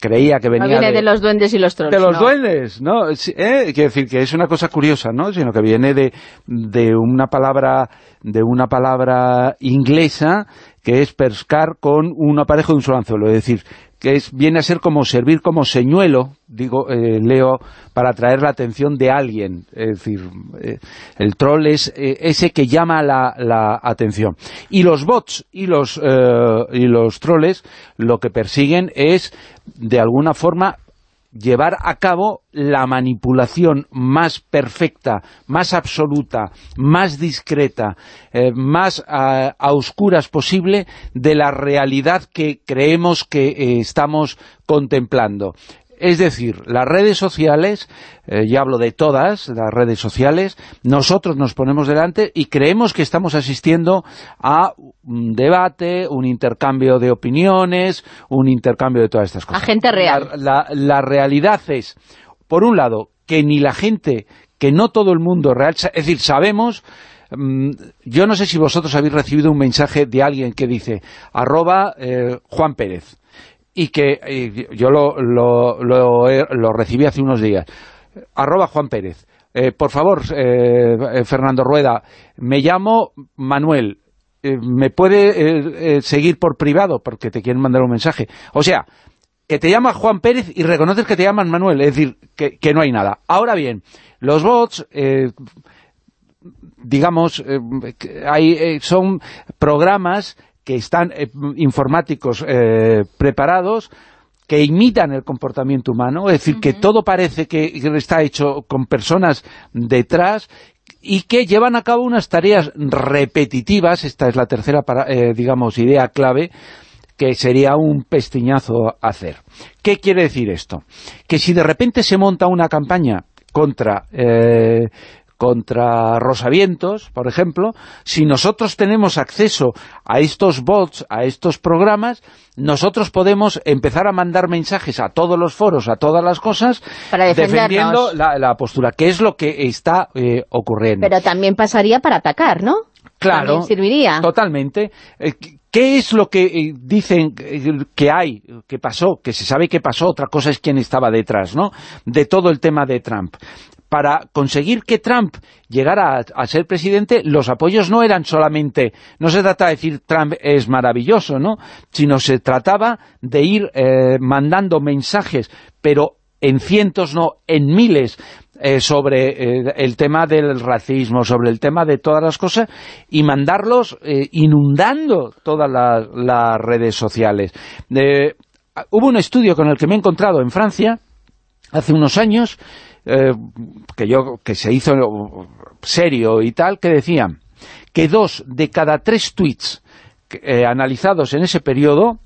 creía que No venía viene de los duendes y los trolls. de los no. duendes, ¿no? ¿eh? Quiero decir que es una cosa curiosa, ¿no? Sino que viene de, de una palabra de una palabra inglesa que es pescar con un aparejo de un solo anzuelo, es decir, que es, viene a ser como servir como señuelo, digo, eh, leo, para atraer la atención de alguien, es decir, eh, el troll es eh, ese que llama la, la atención. Y los bots y los, eh, y los troles lo que persiguen es, de alguna forma, llevar a cabo la manipulación más perfecta, más absoluta, más discreta, eh, más a, oscuras posible de la realidad que creemos que eh, estamos contemplando. Es decir, las redes sociales, eh, ya hablo de todas las redes sociales, nosotros nos ponemos delante y creemos que estamos asistiendo a un debate, un intercambio de opiniones, un intercambio de todas estas cosas. A gente real. La, la- la realidad es, por un lado, que ni la gente, que no todo el mundo real, es decir, sabemos mm, yo no sé si vosotros habéis recibido un mensaje de alguien que dice arroba eh, Juan Pérez y que eh, yo lo, lo, lo, he- lo recibí hace unos días. Juan Pérez. Eh, por favor eh, eh, Fernando Rueda me llamo Manuel. Eh, me puede eh, eh, seguir por privado porque te quieren mandar un mensaje. O sea que te llama Juan Pérez y reconoces que te llaman Manuel, es decir, que, no hay nada. Ahora bien, los bots, eh, digamos, eh, hay, eh, son programas que están eh, informáticos eh, preparados que imitan el comportamiento humano, es decir, que todo parece que está hecho con personas detrás y que llevan a cabo unas tareas repetitivas, esta es la tercera, para- eh, digamos, idea clave, que sería un pestiñazo hacer. ¿Qué quiere decir esto? Que si de repente se monta una campaña contra... eh, contra Rosavientos, por ejemplo, si nosotros tenemos acceso a estos bots, a estos programas, nosotros podemos empezar a mandar mensajes a todos los foros, a todas las cosas, Para defendiendo la, la postura, que es lo que está eh, ocurriendo. Pero también pasaría para atacar, ¿no? Claro, También serviría. totalmente. Eh, ¿Qué es lo que eh, dicen que hay, que pasó, que se sabe que pasó? Otra cosa es quién estaba detrás, ¿no?, de todo el tema de Trump. Para conseguir que Trump llegara a, ser presidente, los apoyos no eran solamente, no se trata de decir Trump es maravilloso, ¿no?, sino se trataba de ir eh, mandando mensajes, pero en cientos, no, en miles, eh, sobre eh, el tema del racismo, sobre el tema de todas las cosas, y mandarlos inundando todas las, redes sociales. Hubo un estudio con el que me he encontrado en Francia, hace unos años, eh, que yo que se hizo serio y tal, que decían que dos de cada tres tweets eh, analizados en ese periodo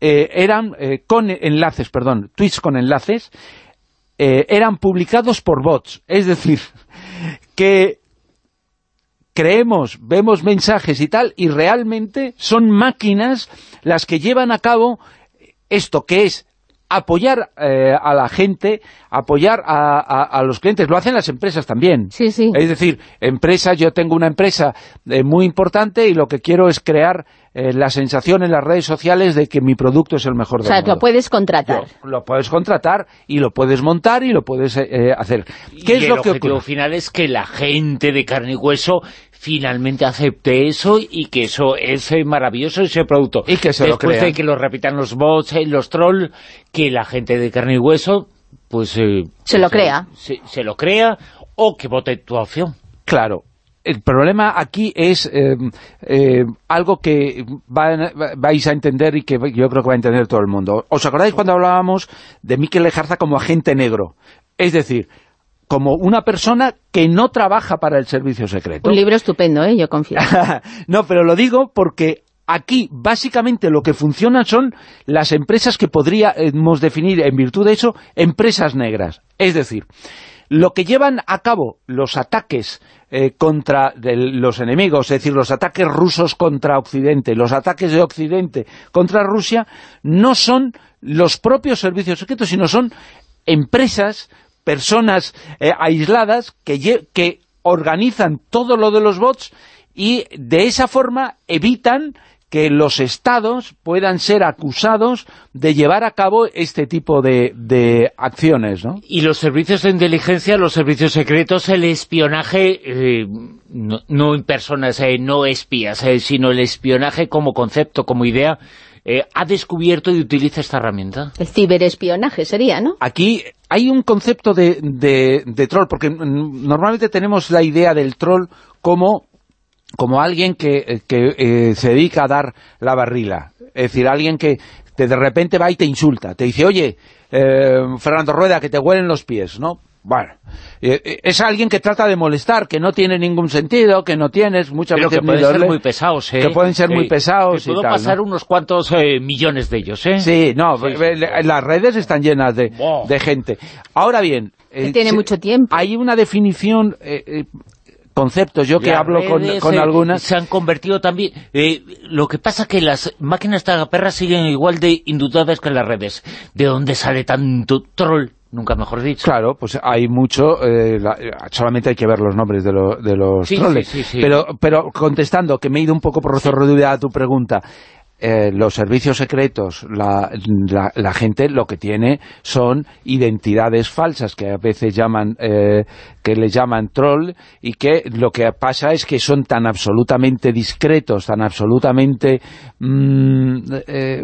eh, eran con enlaces, perdón, tweets con enlaces, eran publicados por bots. Es decir, *laughs* que creemos, vemos mensajes y tal, y realmente son máquinas las que llevan a cabo esto que es apoyar eh, a la gente, apoyar a, a- a los clientes. Lo hacen las empresas también. Sí, sí. Es decir, empresas, yo tengo una empresa eh, muy importante y lo que quiero es crear eh, la sensación en las redes sociales de que mi producto es el mejor O del sea, mundo. lo puedes contratar. Lo puedes contratar y lo puedes montar y lo puedes hacer. ¿Qué y es el lo que objetivo final es que la gente de carne y hueso finalmente acepte eso y que eso es eh, maravilloso ese producto. Y que se lo Después crean. de que lo repitan los bots, eh, los trolls, que la gente de carne y hueso pues... eh, Se lo pues, eh, crea. Se, se lo crea o que vote tu opción. Claro. El problema aquí es eh, eh, algo que van- vais a entender y que yo creo que va a entender todo el mundo. ¿Os acordáis cuando hablábamos de Miquel Lejarza como agente negro? Es decir, como una persona que no trabaja para el servicio secreto. Un libro estupendo, ¿eh? Yo confío. *laughs* no, pero lo digo porque aquí básicamente lo que funciona son las empresas que podríamos definir en virtud de eso, empresas negras. Es decir, lo que llevan a cabo los ataques eh, contra los enemigos, es decir, los ataques rusos contra Occidente, los ataques de Occidente contra Rusia, no son los propios servicios secretos, sino son empresas, personas eh, aisladas que, organizan todo lo de los bots y de esa forma evitan que los estados puedan ser acusados de llevar a cabo este tipo de, de acciones, ¿no? Y los servicios de inteligencia, los servicios secretos, el espionaje, eh, no, no en personas, eh, no espías, eh, sino el espionaje como concepto, como idea, eh, ha descubierto y utiliza esta herramienta. El ciberespionaje sería, ¿no? Aquí hay un concepto de, de- de troll, porque normalmente tenemos la idea del troll como, como alguien que, que, eh, se dedica a dar la barrila. Es decir, alguien que te- de repente va y te insulta. Te dice, oye, eh, Fernando Rueda, que te huelen los pies, ¿no? Bueno, eh, eh, es alguien que trata de molestar, que no tiene ningún sentido, que no tienes muchas Pero veces que pueden ser muy pesados, ¿eh? Que pueden ser muy pesados y puedo tal, pasar ¿no? unos cuantos eh, millones de ellos, ¿eh? Sí, no, las redes están llenas de, Wow. de gente. Ahora bien... eh, tiene mucho tiempo. Hay una definición, eh, eh, conceptos, yo que Las hablo con, con algunas... se han convertido también... eh, lo que pasa que las máquinas tagaperras siguen igual de indudables que las redes. ¿De dónde sale tanto troll? Nunca mejor dicho. Claro, pues hay mucho, eh, la- solamente hay que ver los nombres de, lo- de los Sí, troles. sí, sí, sí. Pero, pero contestando, que me he ido un poco por zorrodura a tu pregunta, eh, los servicios secretos, la, la, la gente lo que tiene son identidades falsas que a veces llaman, eh, que le llaman troll y que lo que pasa es que son tan absolutamente discretos, tan absolutamente mm, eh,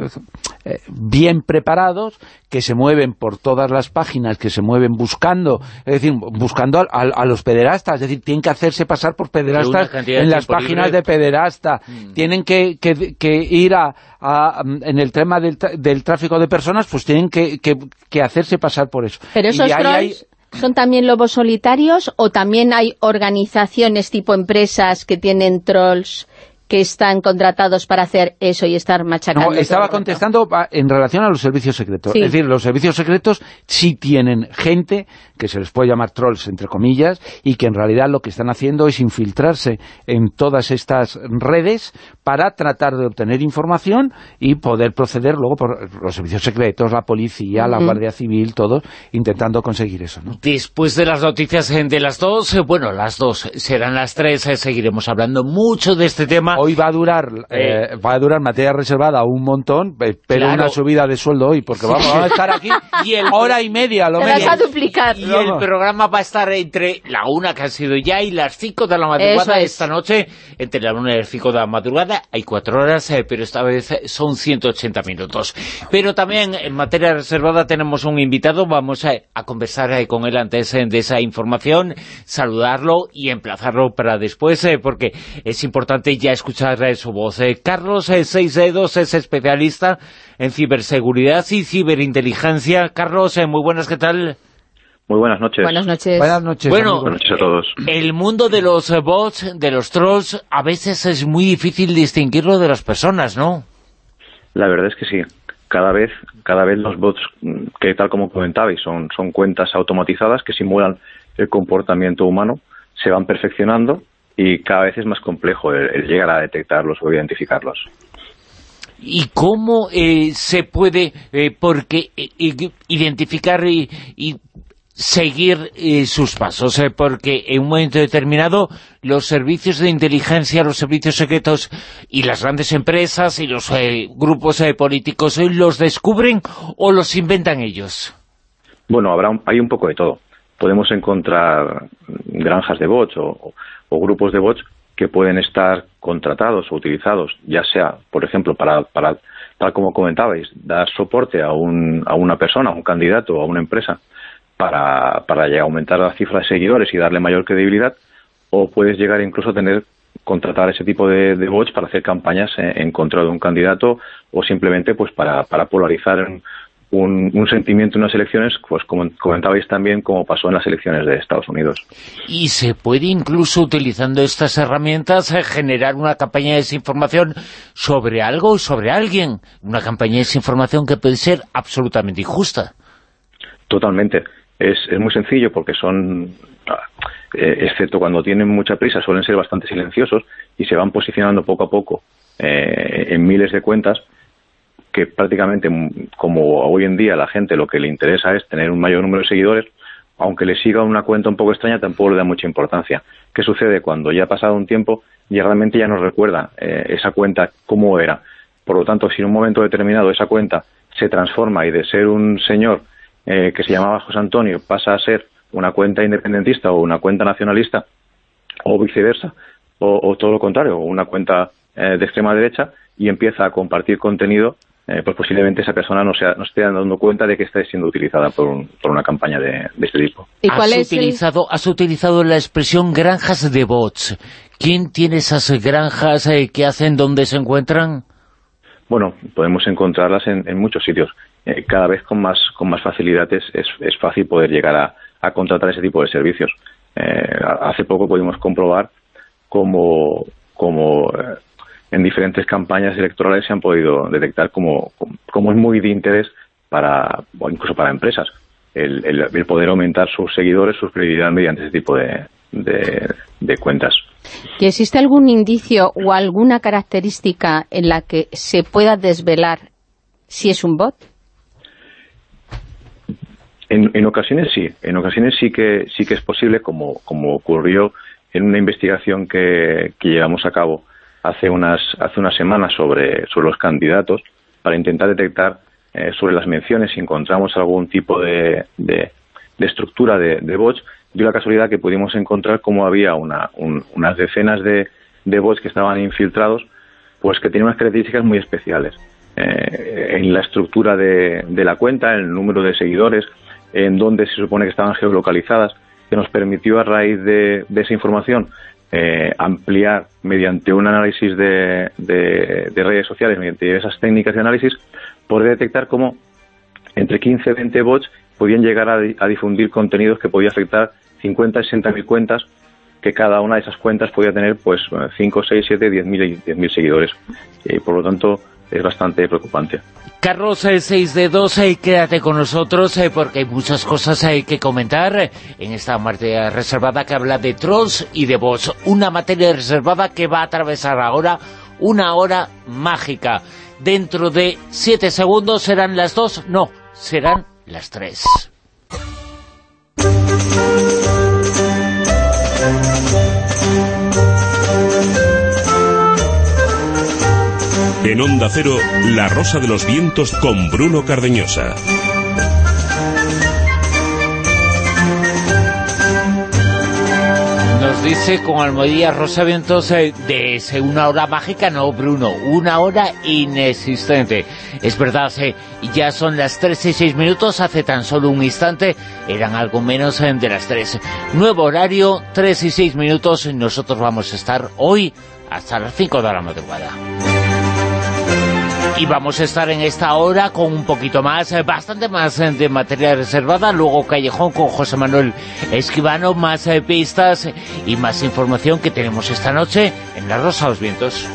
bien preparados que se mueven por todas las páginas, que se mueven buscando, es decir, buscando a, a- a los pederastas, es decir, tienen que hacerse pasar por pederastas en las páginas libre. de pederasta, tienen que, que- que ir a, a- en el tema del, del tráfico de personas, pues tienen que, que- que hacerse pasar por eso. Pero Y esos ahí hay- son también lobos solitarios o también hay organizaciones tipo empresas que tienen trolls que están contratados para hacer eso y estar machacando. No, estaba contestando va, en relación a los servicios secretos. Sí. Es decir, los servicios secretos sí tienen gente, que se les puede llamar trolls, entre comillas, y que en realidad lo que están haciendo es infiltrarse en todas estas redes para tratar de obtener información y poder proceder luego por los servicios secretos, la policía, la. Guardia Civil, todos, intentando conseguir eso, ¿no? Después de las noticias eh, de las dos, eh, bueno, las dos serán las tres, eh, seguiremos hablando mucho de este tema. Hoy va a durar eh, va a durar materia reservada un montón, eh, pero Claro. una subida de sueldo hoy, porque vamos, vamos a estar aquí *laughs* Y el- hora y media, lo menos. a duplicar. Y el programa va a estar entre la una que ha sido ya y las cinco de la madrugada es. esta noche. Entre la una y las cinco de la madrugada hay cuatro horas, eh, pero esta vez eh, son 180 minutos. Pero también en materia reservada tenemos un invitado, vamos a, a conversar eh, con él antes eh, de esa información, saludarlo y emplazarlo para después, eh, porque es importante ya escuchar eh, su voz. Eh, Carlos eh, Seis Dedos es especialista en ciberseguridad y ciberinteligencia. Carlos, eh, muy buenas, ¿qué tal? Muy buenas noches. Buenas noches. Buenas noches, Bueno. Buenas noches a todos. El mundo de los bots, de los trolls, a veces es muy difícil distinguirlo de las personas, ¿no? La verdad es que sí. Cada vez, cada vez los bots, que tal como comentabais, son, son cuentas automatizadas que simulan el comportamiento humano, se van perfeccionando y cada vez es más complejo el, el llegar a detectarlos o identificarlos. ¿Y cómo eh, se puede, eh, porque eh, identificar y, y seguir eh, sus pasos? Porque en un momento determinado los servicios de inteligencia, los servicios secretos y las grandes empresas y los grupos políticos los descubren o los inventan ellos. Bueno, habrá un- hay un poco de todo. Podemos encontrar granjas de bots o, o- grupos de bots que pueden estar contratados o utilizados, ya sea, por ejemplo, para, para tal como comentabais, dar soporte a, un, a una persona, a un candidato o a una empresa para, para aumentar la cifra de seguidores y darle mayor credibilidad, o puedes llegar incluso a tener contratar ese tipo de, de bots para hacer campañas en, en contra de un candidato o simplemente pues para, para polarizar un, un sentimiento en unas elecciones, pues como comentabais también, como pasó en las elecciones de Estados Unidos. Y se puede incluso, utilizando estas herramientas, eh, generar una campaña de desinformación sobre algo o sobre alguien. Una campaña de desinformación que puede ser absolutamente injusta. Totalmente. Es, es muy sencillo porque son, eh, excepto cuando tienen mucha prisa, suelen ser bastante silenciosos y se van posicionando poco a poco eh, en miles de cuentas que prácticamente, mm, como hoy en día la gente lo que le interesa es tener un mayor número de seguidores, aunque le siga una cuenta un poco extraña, tampoco le da mucha importancia. ¿Qué sucede? Cuando ya ha pasado un tiempo, ya realmente ya no recuerda eh, esa cuenta cómo era. Por lo tanto, si en un momento determinado esa cuenta se transforma y de ser un señor eh, que se llamaba José Antonio pasa a ser una cuenta independentista o una cuenta nacionalista, o viceversa, o, o todo lo contrario, una cuenta eh, de extrema derecha y empieza a compartir contenido, eh, pues posiblemente esa persona no, sea, no esté dando cuenta de que está siendo utilizada por, un- por una campaña de, de este tipo. ¿Y cuál has, es el- utilizado, has utilizado la expresión granjas de bots. ¿Quién tiene esas granjas eh, que hacen dónde se encuentran? Bueno, podemos encontrarlas en, en muchos sitios. Eh, cada vez con más, con más facilidad es, es, es fácil poder llegar a, a contratar ese tipo de servicios. Eh, hace poco pudimos comprobar cómo, cómo, eh, en diferentes campañas electorales se han podido detectar como, como es muy de interés para, o incluso para empresas, el, el- el poder aumentar sus seguidores, su credibilidad mediante ese tipo de, de, de cuentas. ¿Que existe algún indicio o alguna característica en la que se pueda desvelar si es un bot? En, en ocasiones sí, en ocasiones sí que sí que es posible, como, como ocurrió en una investigación que, que llevamos a cabo hace unas hace unas semanas sobre, sobre los candidatos para intentar detectar eh, sobre las menciones si encontramos algún tipo de, de, estructura de, bots. Dio la casualidad que pudimos encontrar cómo había una, un- unas decenas de, bots que estaban infiltrados, pues que tenían unas características muy especiales. Eh, en la estructura de, de la cuenta, en el número de seguidores, en donde se supone que estaban geolocalizadas, que nos permitió a raíz de, de esa información eh, ampliar mediante un análisis de, de- de redes sociales, mediante esas técnicas de análisis, poder detectar cómo entre 15 y 20 bots podían llegar a, a difundir contenidos que podía afectar 50 y 60 mil cuentas, que cada una de esas cuentas podía tener pues 5, 6, 7, 10 mil y 10 mil seguidores. Y por lo tanto es bastante preocupante. Carlos, eh, 6 de 2, eh, quédate con nosotros eh, porque hay muchas cosas eh, que comentar eh, en esta materia reservada que habla de trolls y de bots. Una materia reservada que va a atravesar ahora una hora mágica. Dentro de 7 segundos serán las 2, no, serán las 3. En Onda Cero, La Rosa de los Vientos con Bruno Cardeñosa. Nos dice con Almohadilla Rosavientos eh, de ese una hora mágica, no Bruno, una hora inexistente. Es verdad, ya son las 3 y 6 minutos, hace tan solo un instante eran algo menos eh, de las 3. Nuevo horario, 3 y 6 minutos, nosotros vamos a estar hoy hasta las 5 de la madrugada. Y vamos a estar en esta hora con un poquito más, eh, bastante más eh, de materia reservada, luego Callejón con José Manuel Esquivano, más eh, pistas y más información que tenemos esta noche en La Rosa de los Vientos.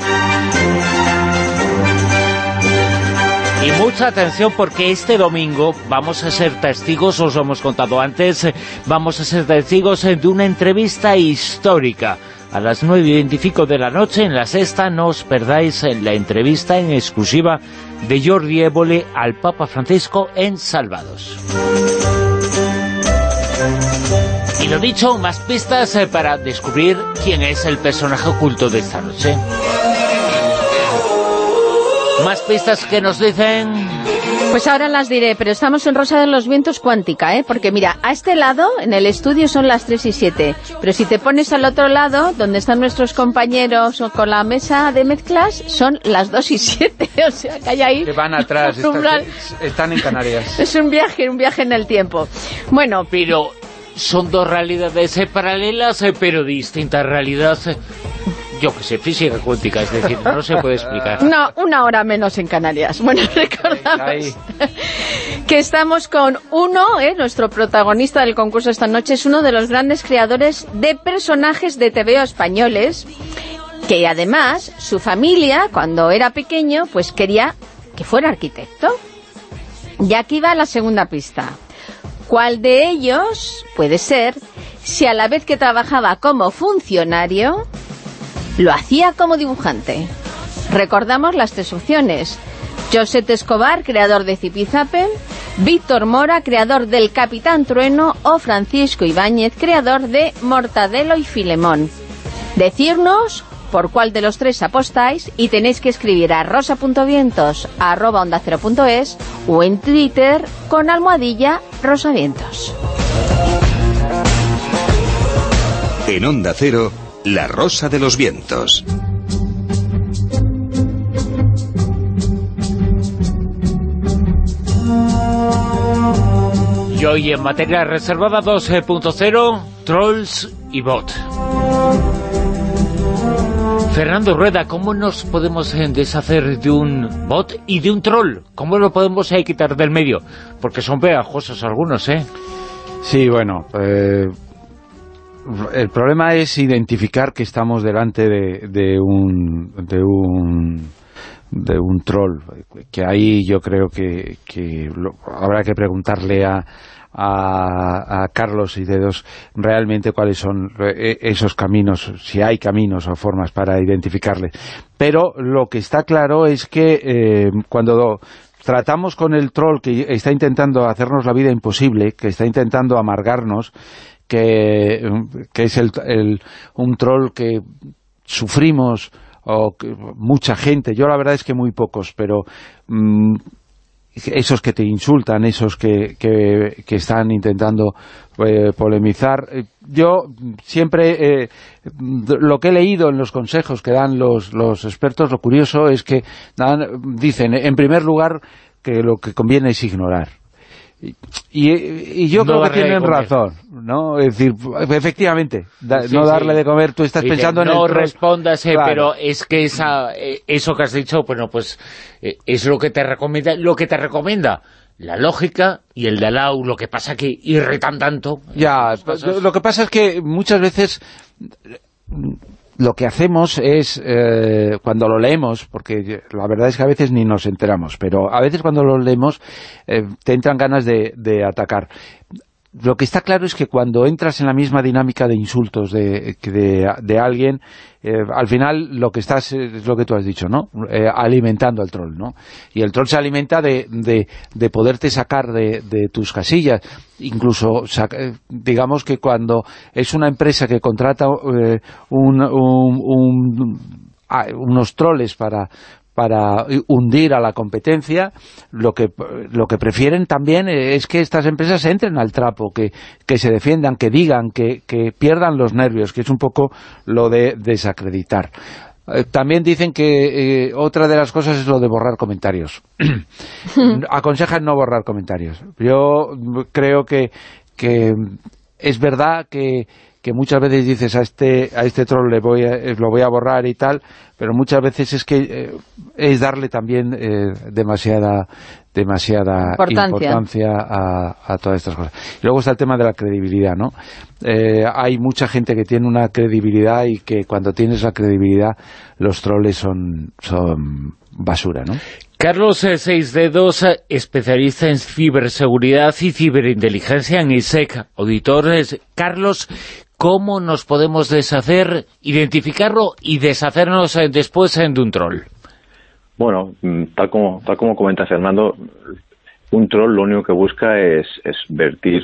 Y mucha atención porque este domingo vamos a ser testigos, os lo hemos contado antes, vamos a ser testigos de una entrevista histórica. A las 9 y 25 de la noche, en la sexta, no os perdáis en la entrevista en exclusiva de Jordi Évole al Papa Francisco en Salvados. Y lo dicho, más pistas eh, para descubrir quién es el personaje oculto de esta noche. Más pistas que nos dicen... Pues ahora las diré, pero estamos en Rosa de los Vientos cuántica, ¿eh? Porque mira, a este lado, en el estudio son las 3 y 7, pero si te pones al otro lado, donde están nuestros compañeros o con la mesa de mezclas, son las 2 y 7, *laughs* o sea, que hay ahí... Que van atrás, están, están en Canarias. *laughs* Es un viaje, un viaje en el tiempo. Bueno, Pero son dos realidades eh, paralelas, eh, pero distintas realidades. Yo que sé, física cuántica, es decir, no se puede explicar. una, una hora menos en Canarias. Bueno, recordamos Ahí. que estamos con uno, ¿eh? nuestro protagonista del concurso esta noche, es uno de los grandes creadores de personajes de TVO españoles, que además su familia, cuando era pequeño, pues quería que fuera arquitecto. Y aquí va la segunda pista. ¿Cuál de ellos puede ser si a la vez que trabajaba como funcionario, lo hacía como dibujante? Recordamos las tres opciones. José Escobar, creador de Zipizape, Víctor Mora, creador del Capitán Trueno, o Francisco Ibáñez, creador de Mortadelo y Filemón. Decirnos por cuál de los tres apostáis y tenéis que escribir a rosa.vientos arroba o en Twitter con almohadilla rosavientos. En Onda Cero, La Rosa de los Vientos. Y hoy en materia reservada 2.0, Trolls y Bot. Fernando Rueda, ¿cómo nos podemos eh, deshacer de un bot y de un troll? ¿Cómo lo podemos eh, quitar del medio? Porque son pegajosos algunos, ¿eh? Sí, bueno, eh, el problema es identificar que estamos delante de, de un de un de un troll, que ahí yo creo que, que lo- habrá que preguntarle a, a, Carlos y Dedos realmente cuáles son eh, esos caminos, si hay caminos o formas para identificarle. Pero lo que está claro es que eh, cuando tratamos con el troll que está intentando hacernos la vida imposible, que está intentando amargarnos, que, que es el, el- un troll que sufrimos o que mucha gente, yo la verdad es que muy pocos, pero mm, esos que te insultan, esos que, que, que están intentando eh, polemizar. Eh, Yo siempre, eh, lo que he leído en los consejos que dan los, los expertos, lo curioso es que dan, dicen, en primer lugar, que lo que conviene es ignorar. Y, yo No creo que tienen razón, ¿no? Es decir, efectivamente, da- Sí, no sí. darle de comer, tú estás pensando en no el troll. respondas, eh, Claro. pero es que esa, eh, eso que has dicho, bueno, pues eh, es lo que te recomienda, lo que te recomienda la lógica y el de al lado, lo que pasa que irritan tanto. Ya, lo que pasa es que muchas veces lo que hacemos es, eh, cuando lo leemos, porque la verdad es que a veces ni nos enteramos, pero a veces cuando lo leemos eh, te entran ganas de, de atacar. Lo que está claro es que cuando entras en la misma dinámica de insultos de, de, de alguien, eh, al final lo que estás es lo que tú has dicho, ¿no? Eh, alimentando al troll, ¿no? Y el troll se alimenta de, de, de poderte sacar de, de tus casillas. Incluso, eh, digamos que cuando es una empresa que contrata eh, un- un- ah, unos troles para para hundir a la competencia, lo que, lo que prefieren también es que estas empresas entren al trapo, que, que se defiendan, que digan, que, que pierdan los nervios, que es un poco lo de desacreditar. Eh, También dicen que eh, otra de las cosas es lo de borrar comentarios. *laughs* Aconsejan no borrar comentarios. Yo creo que, que es verdad que, que muchas veces dices a este a este troll le voy a, eh, lo voy a borrar y tal, pero muchas veces es que eh, es darle también eh, demasiada demasiada Importancia. importancia a, a todas estas cosas. Y luego está el tema de la credibilidad, ¿no? Eh, hay mucha gente que tiene una credibilidad y que cuando tienes la credibilidad los troles son, son basura, ¿no? Carlos Seis Dedos, eh, especialista en ciberseguridad y ciberinteligencia en ISEC. Auditores, Carlos, ¿cómo nos podemos deshacer, identificarlo y deshacernos eh, después eh, de un troll? Bueno, mm, tal como, tal como comenta Fernando, un troll lo único que busca es, es vertir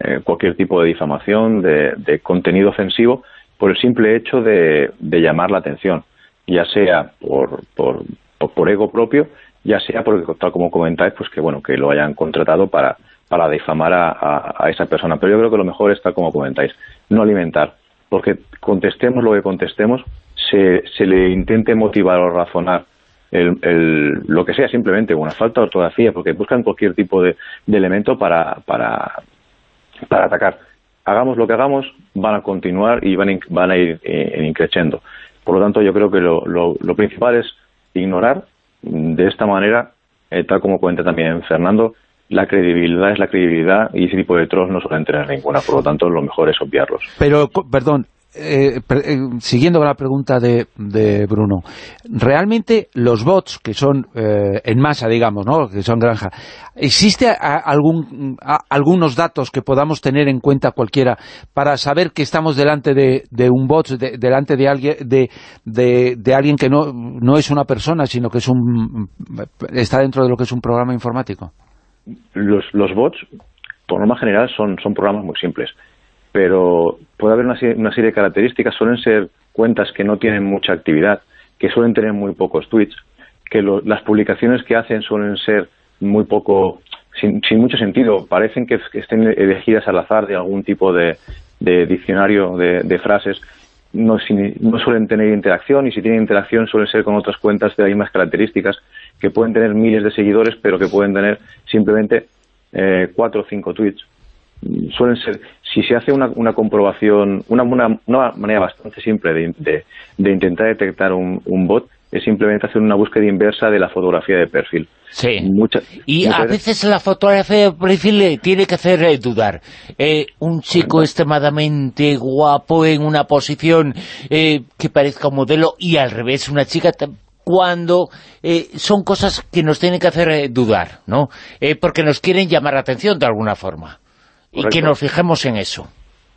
eh, cualquier tipo de difamación, de, de contenido ofensivo, por el simple hecho de, de llamar la atención, ya sea por, por, por, ego propio, ya sea porque, tal como comentáis, pues que bueno que lo hayan contratado para, para difamar a, a- a esa persona. Pero yo creo que lo mejor es, tal como comentáis, no alimentar, porque contestemos lo que contestemos, se, se le intente motivar o razonar el, el- lo que sea simplemente una falta de ortografía, porque buscan cualquier tipo de, de elemento para, para, para atacar. Hagamos lo que hagamos, van a continuar y van, in- van a ir eh, en increciendo. Por lo tanto, yo creo que lo, lo, lo principal es ignorar de esta manera, eh, tal como cuenta también Fernando, la credibilidad es la credibilidad y ese tipo de trolls no suelen tener ninguna. Por lo tanto, lo mejor es obviarlos. Pero, perdón, eh, eh, siguiendo con la pregunta de, de Bruno, realmente los bots, que son eh, en masa, digamos, ¿no? que son granja, ¿existe a- algún, a- algunos datos que podamos tener en cuenta cualquiera para saber que estamos delante de, de un bot, de- delante de alguien de alguien que no, no es una persona, sino que es un está dentro de lo que es un programa informático? Los, los bots, por norma general, son, programas muy simples, pero puede haber una, serie- de características, suelen ser cuentas que no tienen mucha actividad, que suelen tener muy pocos tweets, que las publicaciones que hacen suelen ser muy poco, sin, sin mucho sentido, parecen que, estén elegidas al azar de algún tipo de, de diccionario de, frases, no, no suelen tener interacción y si tienen interacción suelen ser con otras cuentas de las mismas características que pueden tener miles de seguidores pero que pueden tener simplemente eh, cuatro o cinco tweets. Suelen ser, si se hace una, una comprobación, una, una, una manera bastante simple de, de- de intentar detectar un, un bot es simplemente hacer una búsqueda inversa de la fotografía de perfil. Sí. Mucha- Y muchas a veces la fotografía de perfil le tiene que hacer eh, dudar. Eh, un chico extremadamente guapo en una posición eh, que parezca un modelo y al revés, una chica cuando eh, son cosas que nos tienen que hacer eh, dudar, ¿no? Eh, porque nos quieren llamar la atención de alguna forma. Y que nos fijemos en eso.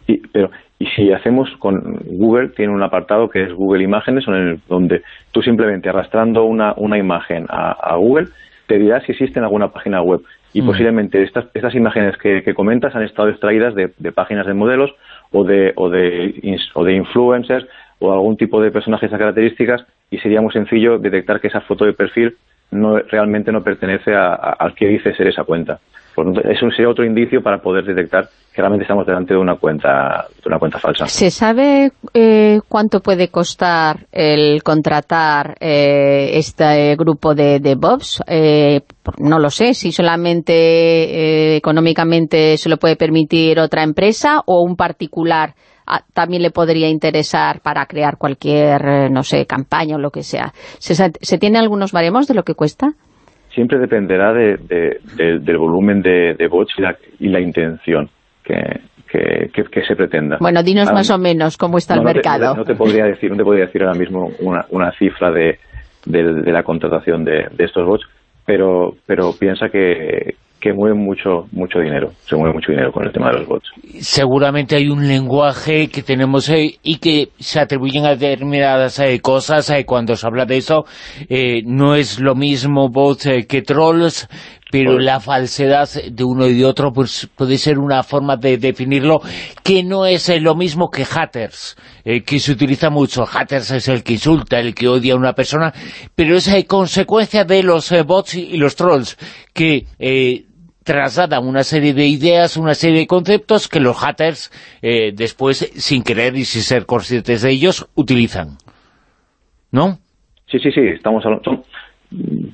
Y, pero, y si hacemos con Google, tiene un apartado que es Google Imágenes, donde tú simplemente arrastrando una, una imagen a, a Google, te dirá si existe en alguna página web. Y Mm. posiblemente estas, estas imágenes que, que comentas han estado extraídas de, de páginas de modelos o de, o, de, o de influencers o algún tipo de personajes de características y sería muy sencillo detectar que esa foto de perfil no realmente no pertenece a- al que dice ser esa cuenta. Por eso sería otro indicio para poder detectar que realmente estamos delante de una cuenta, de una cuenta falsa. ¿Se sabe eh, cuánto puede costar el contratar eh, este grupo de, de Bobs? Eh, no lo sé, si solamente económicamente se lo puede permitir otra empresa o un particular también le podría interesar para crear cualquier, eh, no sé, campaña o lo que sea. ¿Se, sa- ¿Se tiene algunos baremos de lo que cuesta? Siempre dependerá de- de- de- del volumen de, bots y la, y la intención que, que, que- que se pretenda. Bueno, dinos Ah, más o menos cómo está no, el no te- mercado. no te, podría decir, no te podría decir ahora mismo una, una cifra de, de- de la contratación de, de estos bots, pero, pero piensa que, que mueven mucho, mucho dinero, se mueve mucho dinero con el tema de los bots. seguramente hay un lenguaje que tenemos eh, y que se atribuyen a determinadas eh, cosas eh, cuando se habla de eso eh, no es lo mismo bots que trolls pero la falsedad de uno y de otro pues puede ser una forma de definirlo que no es eh, lo mismo que haters eh, que se utiliza mucho haters es el que insulta, el que odia a una persona pero es eh, consecuencia de los eh, bots y los trolls que eh, trasladan una serie de ideas, una serie de conceptos que los haters eh, después, sin querer y sin ser conscientes de ellos, utilizan. ¿No? Sí, sí, sí, estamos hablando, son-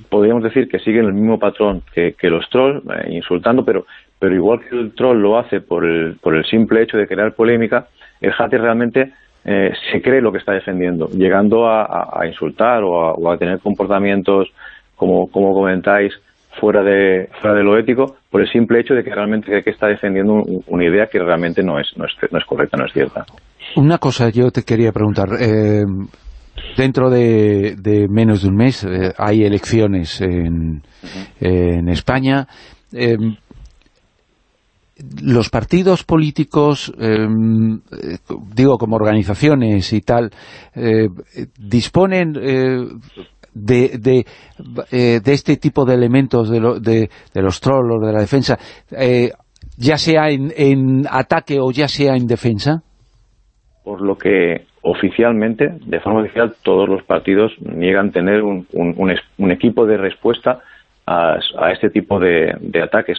podríamos decir que siguen el mismo patrón que, que los trolls, eh, insultando, pero, pero igual que el troll lo hace por el, por el simple hecho de crear polémica, el hater realmente eh, se cree lo que está defendiendo, llegando a, insultar o a, o a tener comportamientos, como, como comentáis, fuera de, fuera de lo ético, por el simple hecho de que realmente que está defendiendo un- una idea que realmente no es, no es, no es correcta, no es cierta. Una cosa yo te quería preguntar. eh, dentro de, menos de un mes eh, hay elecciones en, España. Eh, los partidos políticos, eh, eh, digo como organizaciones y tal, eh, disponen de, de, de este tipo de elementos de, lo- de, de los trolls de la defensa, ya sea en, en ataque o ya sea en defensa? por lo que oficialmente, de forma oficial, todos los partidos niegan tener un, un- un un equipo de respuesta a, a este tipo de, de ataques.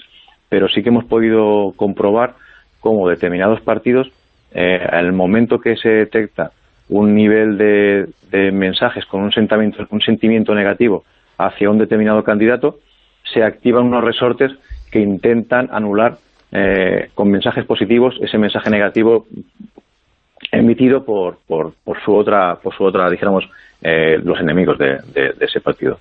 Pero sí que hemos podido comprobar cómo determinados partidos, eh, al momento que se detecta un nivel de, de mensajes con un sentimiento, un sentimiento negativo hacia un determinado candidato, se activan unos resortes que intentan anular eh, con mensajes positivos ese mensaje negativo emitido por, por, por su otra, por su otra, dijéramos, eh, los enemigos de, de- ese partido.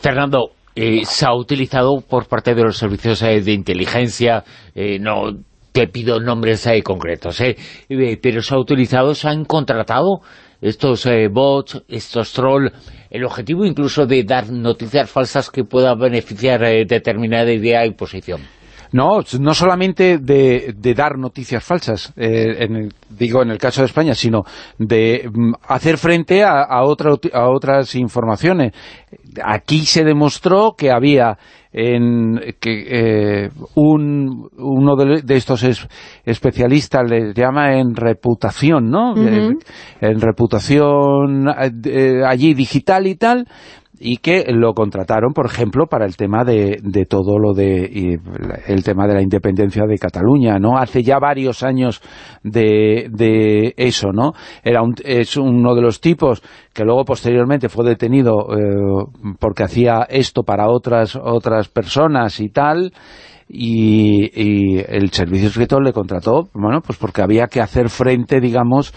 Fernando, eh, se ha utilizado por parte de los servicios eh, de inteligencia, eh, no te pido nombres concretos, pero se ha utilizado, se han contratado estos bots, estos trolls, el objetivo incluso de dar noticias falsas que puedan beneficiar determinada idea y posición. No, no solamente de, de dar noticias falsas, eh, en el- digo en el caso de España, sino de mm, hacer frente a, a, otra a otras informaciones. Aquí se demostró que había en que eh, un, uno de, de estos es- especialistas les llama en reputación, ¿no? Eh, en reputación eh, allí digital y tal, y que lo contrataron, por ejemplo, para el tema de, de todo lo de el tema de la independencia de Cataluña, ¿no? Hace ya varios años de, de eso, ¿no? Era un, es uno de los tipos que luego posteriormente fue detenido eh, porque hacía esto para otras otras personas y tal y, y el servicio secreto le contrató, bueno, pues porque había que hacer frente, digamos,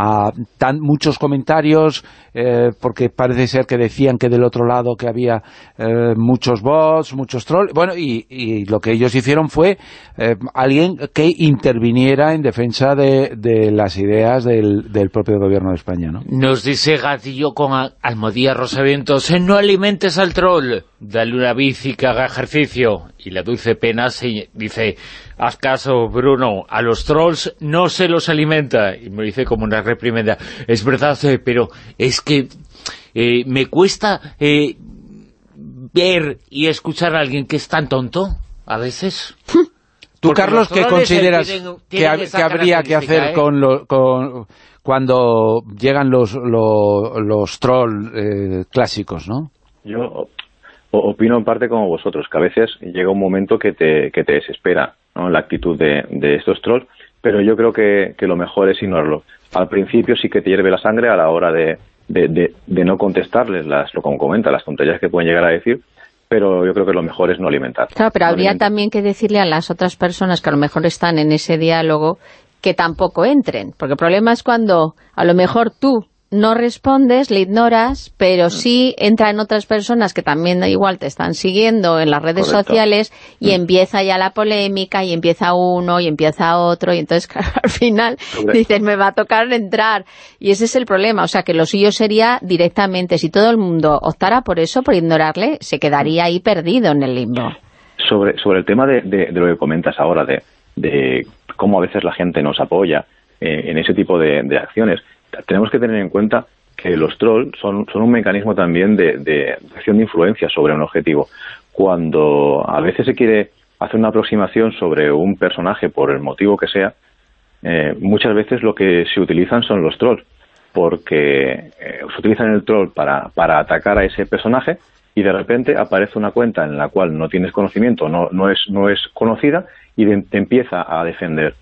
a tan muchos comentarios, eh, porque parece ser que decían que del otro lado que había eh, muchos bots, muchos trolls, bueno, y, lo que ellos hicieron fue eh, alguien que interviniera en defensa de, de las ideas del, propio gobierno de España, ¿no? Nos dice Gatillo con Almodía Rosavientos, "Eh, no alimentes al troll, dale una bici que haga ejercicio. Y la dulce pena se dice, haz caso Bruno, a los trolls no se los alimenta. Y me dice como una reprimenda, es verdad, eh, pero es que eh, me cuesta eh, ver y escuchar a alguien que es tan tonto, a veces. *laughs* Tú, Porque Carlos, los ¿qué consideras tienen- que, tienen habría que hacer eh? con, lo- con cuando llegan los, lo- los troll eh, clásicos, no? Yo opino en parte como vosotros, que a veces llega un momento que te, que te desespera ¿no? la actitud de, de estos trolls, pero yo creo que, que lo mejor es ignorarlo. Al principio sí que te hierve la sangre a la hora de, de, de- de no contestarles, las, lo como comenta, las tonterías que pueden llegar a decir, pero yo creo que lo mejor es no alimentar. Claro, pero No habría alimentar. también que decirle a las otras personas que a lo mejor están en ese diálogo que tampoco entren, porque el problema es cuando a lo mejor tú no respondes, le ignoras, pero sí entran otras personas que también igual te están siguiendo en las redes Correcto. sociales Mm. y empieza ya la polémica y empieza uno y empieza otro y entonces *laughs* claro, al final Correcto. dices me va a tocar entrar y ese es el problema, o sea que lo suyo sería directamente, si todo el mundo optara por eso, por ignorarle, se quedaría ahí perdido en el limbo. sobre, sobre el tema de, de- de lo que comentas ahora, de, de cómo a veces la gente nos apoya eh, en ese tipo de acciones, tenemos que tener en cuenta que los trolls son, un mecanismo también de, de acción de influencia sobre un objetivo. Cuando a veces se quiere hacer una aproximación sobre un personaje por el motivo que sea, eh, muchas veces lo que se utilizan son los trolls, porque eh, se utilizan el troll para, para atacar a ese personaje y de repente aparece una cuenta en la cual no tienes conocimiento, no, no, es, no es conocida y te empieza a defender.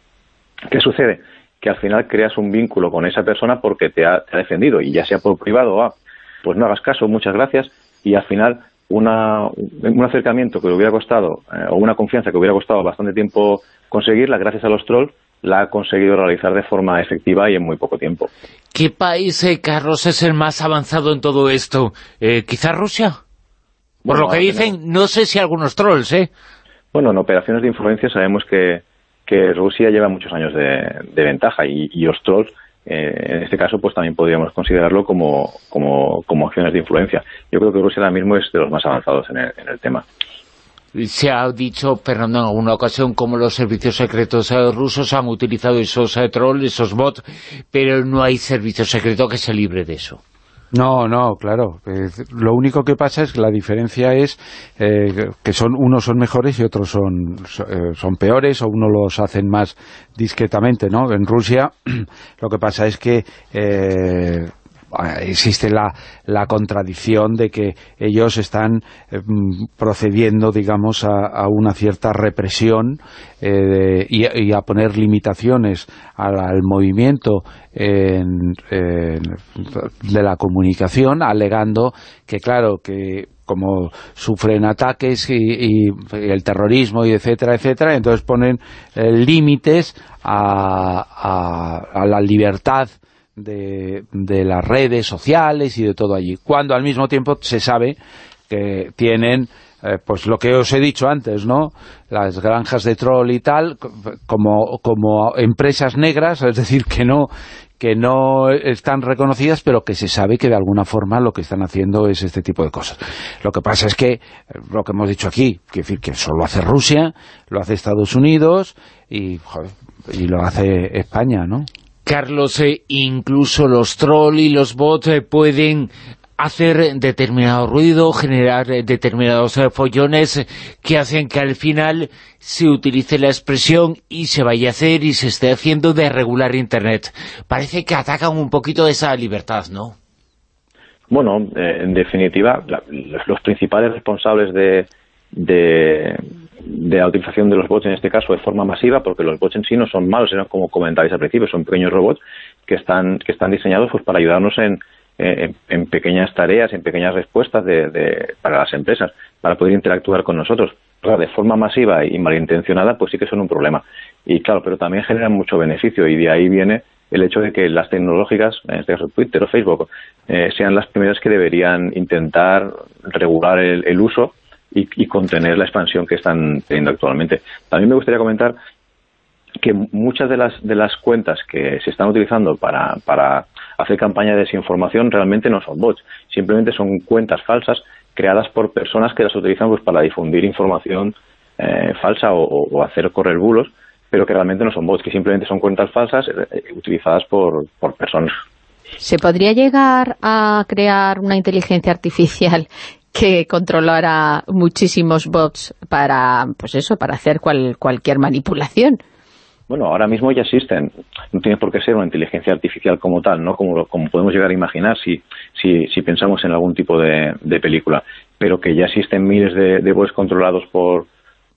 ¿Qué sucede? Que al final creas un vínculo con esa persona porque te ha, te ha defendido y ya sea por privado o ah, pues no hagas caso, muchas gracias y al final una, un acercamiento que le hubiera costado eh, o una confianza que hubiera costado bastante tiempo conseguirla gracias a los trolls la ha conseguido realizar de forma efectiva y en muy poco tiempo. ¿Qué país, eh, Carlos, es el más avanzado en todo esto? Eh, ¿Quizá Rusia? Por Bueno, lo que dicen, no sé si algunos trolls, ¿eh? Bueno, en operaciones de influencia sabemos que, que Rusia lleva muchos años de, ventaja y, y los trolls, eh, en este caso, pues también podríamos considerarlo como, como, acciones de influencia. Yo creo que Rusia ahora mismo es de los más avanzados en el, en el tema. Se ha dicho, Fernando, en alguna ocasión, como los servicios secretos eh, rusos han utilizado esos eh, trolls, esos bots, pero no hay servicio secreto que se libre de eso. No, no, claro. Lo único que pasa es que la diferencia es eh, que son unos son mejores y otros son, so- eh, son peores o unos los hacen más discretamente, ¿no? En Rusia *clears throat* lo que pasa es que eh, existe la, la contradicción de que ellos están eh, procediendo, digamos, a, a una cierta represión eh, y, a poner limitaciones al, movimiento en- de la comunicación, alegando que, claro, que como sufren ataques y, y el terrorismo y etcétera, etcétera, entonces ponen eh, límites a, a- a la libertad de, las redes sociales y de todo allí, cuando al mismo tiempo se sabe que tienen eh, pues lo que os he dicho antes, ¿no? Las granjas de troll y tal, co- como, como empresas negras, es decir, que no que no están reconocidas, pero que se sabe que de alguna forma lo que están haciendo es este tipo de cosas. Lo que pasa es que, eh, lo que hemos dicho aquí, que, decir, que eso lo hace Rusia, lo hace Estados Unidos y, y lo hace España, ¿no? Carlos, eh, incluso los trolls y los bots eh, pueden hacer determinado ruido, generar eh, determinados follones que hacen que al final se utilice la expresión y se vaya a hacer y se esté haciendo de regular Internet. Parece que atacan un poquito esa libertad, ¿no? Bueno, en definitiva, los, principales responsables de, de la utilización de los bots, en este caso de forma masiva, porque los bots en sí no son malos, eran como comentáis al principio, son pequeños robots que están, que están diseñados pues, para ayudarnos en, en, pequeñas tareas, en pequeñas respuestas de, de- para las empresas, para poder interactuar con nosotros. De forma masiva y malintencionada, pues sí que son un problema. Y claro, pero también generan mucho beneficio y de ahí viene el hecho de que las tecnológicas, en este caso Twitter o Facebook, eh, sean las primeras que deberían intentar regular el, el uso y, contener la expansión que están teniendo actualmente. También me gustaría comentar que muchas de las de las cuentas que se están utilizando para, para hacer campaña de desinformación realmente no son bots, simplemente son cuentas falsas creadas por personas que las utilizan pues para difundir información eh, falsa o, hacer correr bulos, pero que realmente no son bots, que simplemente son cuentas falsas eh, utilizadas por, por personas. ¿Se podría llegar a crear una inteligencia artificial que controlara muchísimos bots para, pues eso, para hacer cual- cualquier manipulación? Bueno, ahora mismo ya existen. No tiene por qué ser una inteligencia artificial como tal, ¿no? Como, como podemos llegar a imaginar si, si, si pensamos en algún tipo de, de película. Pero que ya existen miles de, de bots controlados por,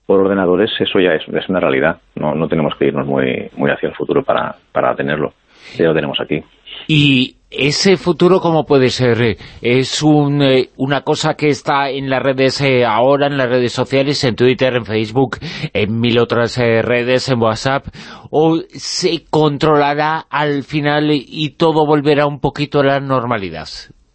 por ordenadores, eso ya es, es una realidad. No, no tenemos que irnos muy, muy hacia el futuro para, para tenerlo. Ya lo tenemos aquí. Y ese futuro, ¿cómo puede ser? ¿Es un, eh, una cosa que está en las redes eh, ahora, en las redes sociales, en Twitter, en Facebook, en mil otras eh, redes, en WhatsApp? ¿O se controlará al final y todo volverá un poquito a la normalidad?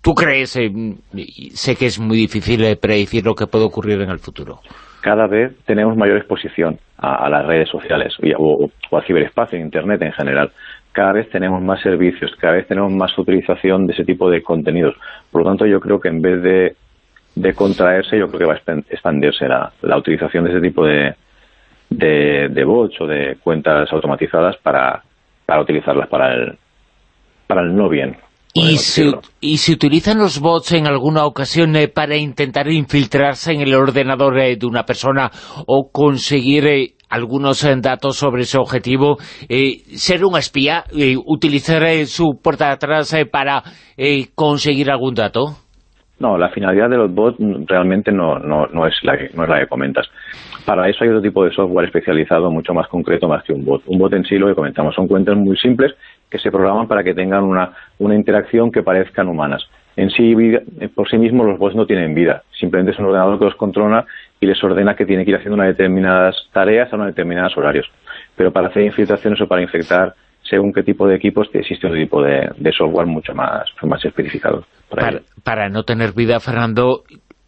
¿Tú crees? sé que es muy difícil predecir lo que puede ocurrir en el futuro. cada vez tenemos mayor exposición a, a las redes sociales y a- o, o al ciberespacio, Internet en general. Cada vez tenemos más servicios, cada vez tenemos más utilización de ese tipo de contenidos. Por lo tanto, yo creo que en vez de, de contraerse, yo creo que va a expan- expandirse la, la utilización de ese tipo de, de, de bots o de cuentas automatizadas para, para utilizarlas para el, para el no bien. ¿Y se, ¿Y se utilizan los bots en alguna ocasión eh, para intentar infiltrarse en el ordenador eh, de una persona o conseguir eh, algunos eh, datos sobre ese objetivo? Eh, ¿Ser un espía? eh, ¿Utilizar eh, su puerta de atrás para conseguir algún dato? No, la finalidad de los bots realmente no, no, no, es la que, no es la que comentas. Para eso hay otro tipo de software especializado mucho más concreto más que un bot. Un bot en sí, lo que comentamos, son cuentas muy simples que se programan para que tengan una, una interacción que parezcan humanas. En sí, por sí mismos los bots no tienen vida. Simplemente es un ordenador que los controla y les ordena que tiene que ir haciendo unas determinadas tareas a unos determinados horarios. pero para hacer infiltraciones o para infectar según qué tipo de equipos existe un tipo de, de software mucho más, más especificado. Para, para, no tener vida, Fernando,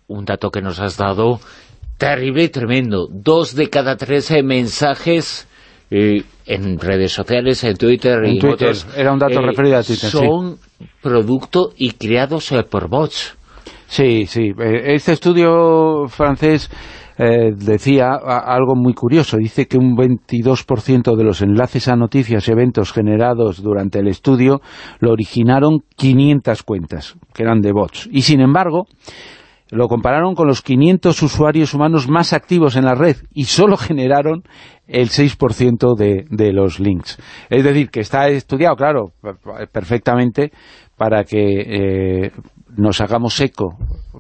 un dato que nos has dado terrible y tremendo. Dos de cada tres mensajes eh, en redes sociales, en Twitter en y Twitter, otros, era un dato eh, referido a Twitter, sí. son producto y creados eh, por bots. Sí, sí. Eh, Este estudio francés eh, decía algo muy curioso. Dice que un 22% de los enlaces a noticias y eventos generados durante el estudio lo originaron 500 cuentas, que eran de bots. Y sin embargo, lo compararon con los 500 usuarios humanos más activos en la red y solo *laughs* generaron el 6% de, de los links. Es decir, que está estudiado, claro, per- perfectamente para que eh, nos hagamos eco,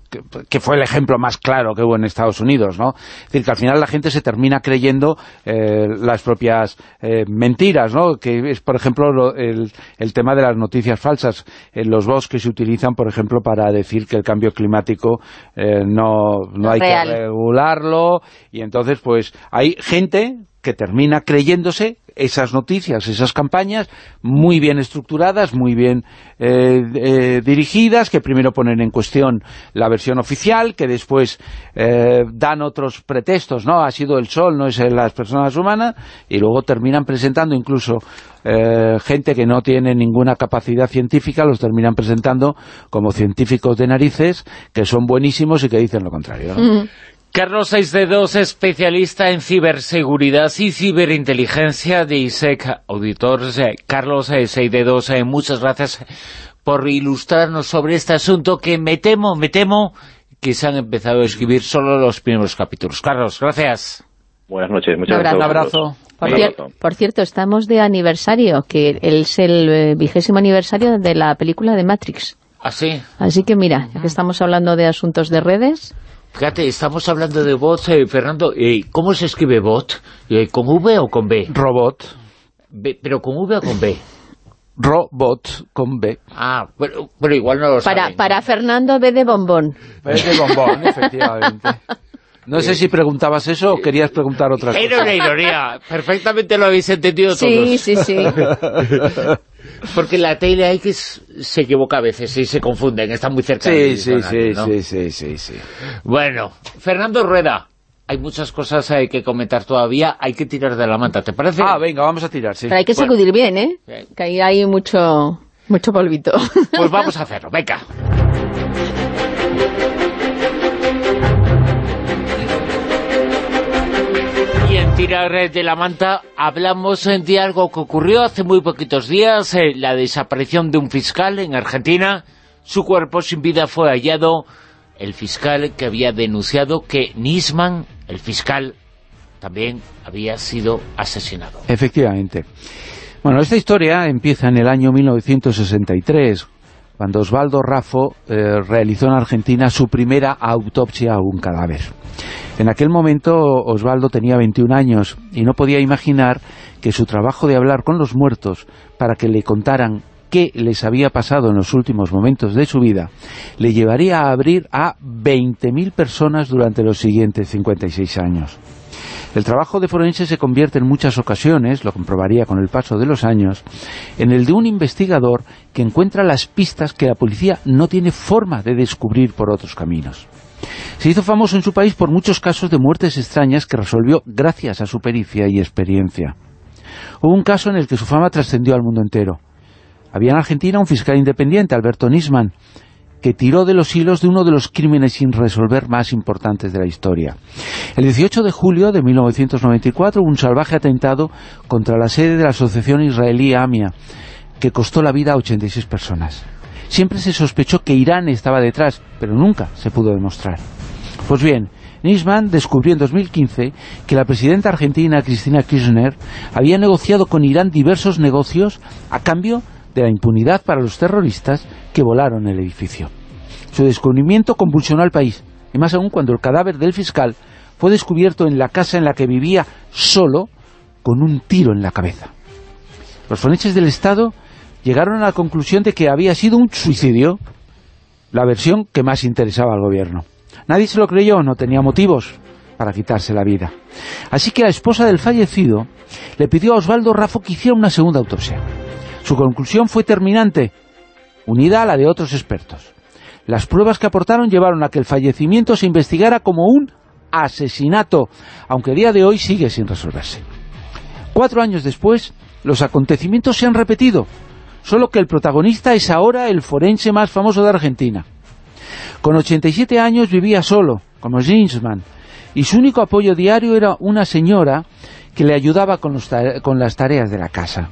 que, que fue el ejemplo más claro que hubo en Estados Unidos, ¿no? Es decir, que al final la gente se termina creyendo eh, las propias eh, mentiras, ¿no? Que es, por ejemplo, lo- el, el tema de las noticias falsas, en los bots que se utilizan, por ejemplo, para decir que el cambio climático eh, no, no hay Real. que regularlo, y entonces, pues, hay gente que termina creyéndose esas noticias, esas campañas muy bien estructuradas, muy bien eh, eh, dirigidas, que primero ponen en cuestión la versión oficial, que después eh, dan otros pretextos, ¿no? Ha sido el sol, no es las personas humanas, y luego terminan presentando incluso eh, gente que no tiene ninguna capacidad científica, los terminan presentando como científicos de narices, que son buenísimos y que dicen lo contrario. ¿no? *laughs* Carlos 6D2, especialista en ciberseguridad y ciberinteligencia de ISEC Auditores. Eh, Carlos 6D2, eh, muchas gracias por ilustrarnos sobre este asunto que me temo, me temo que se han empezado a escribir solo los primeros capítulos. Carlos, gracias. Buenas noches, muchas Un gracias. abrazo. Por, Un cier- abrazo. por cierto, estamos de aniversario, que es el eh, vigésimo aniversario de la película de Matrix. Así, Así que mira, ya que estamos hablando de asuntos de redes, fíjate, estamos hablando de bots, eh, Fernando. eh, ¿Cómo se escribe bot? Eh, ¿Con V o con B? Robot, B- ¿Pero con V o con B? robot con B. Ah, pero, pero igual no lo para, saben. para Fernando B de bombón. Es de bombón, efectivamente. No sé si preguntabas eso o querías preguntar otra cosa. Era una ironía. Perfectamente lo habéis entendido Sí, todos. sí, sí. *laughs* Porque la TLX se equivoca a veces y se confunden, están muy cerca Sí, sí, sí, sí, sí, sí, sí. Bueno, Fernando Rueda, hay muchas cosas eh, que comentar todavía, hay que tirar de la manta, ¿te parece? Ah, venga, vamos a tirar, sí. Pero hay que Bueno. sacudir bien, ¿eh? Bien. Que ahí hay mucho, mucho polvito. Pues vamos a hacerlo, venga. Tirar eh, de la manta hablamos eh, de algo que ocurrió hace muy poquitos días, eh, la desaparición de un fiscal en Argentina. Su cuerpo sin vida fue hallado. El fiscal que había denunciado que Nisman, el fiscal, también había sido asesinado. Efectivamente. Bueno, esta historia empieza en el año 1963, cuando Osvaldo Raffo realizó en Argentina su primera autopsia a un cadáver. En aquel momento Osvaldo tenía 21 años y no podía imaginar que su trabajo de hablar con los muertos para que le contaran qué les había pasado en los últimos momentos de su vida, le llevaría a abrir a 20.000 personas durante los siguientes 56 años. El trabajo de forense se convierte en muchas ocasiones, lo comprobaría con el paso de los años, en el de un investigador que encuentra las pistas que la policía no tiene forma de descubrir por otros caminos. Se hizo famoso en su país por muchos casos de muertes extrañas que resolvió gracias a su pericia y experiencia. Hubo un caso en el que su fama trascendió al mundo entero. Había en Argentina un fiscal independiente, Alberto Nisman, que tiró de los hilos de uno de los crímenes sin resolver más importantes de la historia. El 18 de julio de 1994 hubo un salvaje atentado contra la sede de la Asociación Israelí AMIA, que costó la vida a 86 personas. Siempre se sospechó que Irán estaba detrás, pero nunca se pudo demostrar. Pues bien, Nisman descubrió en 2015 que la presidenta argentina Cristina Kirchner había negociado con Irán diversos negocios a cambio de la impunidad para los terroristas que volaron el edificio. Su descubrimiento convulsionó al país, y más aún cuando el cadáver del fiscal fue descubierto en la casa en la que vivía solo con un tiro en la cabeza. Los forenses del Estado llegaron a la conclusión de que había sido un suicidio, la versión que más interesaba al gobierno. Nadie se lo creyó, no tenía motivos para quitarse la vida. Así que la esposa del fallecido le pidió a Osvaldo Rafo que hiciera una segunda autopsia. Su conclusión fue terminante, unida a la de otros expertos. Las pruebas que aportaron llevaron a que el fallecimiento se investigara como un asesinato, aunque a día de hoy sigue sin resolverse. Cuatro años después, los acontecimientos se han repetido, solo que el protagonista es ahora el forense más famoso de Argentina. Con 87 años vivía solo, como Ginsman, y su único apoyo diario era una señora que le ayudaba con, las tareas de la casa.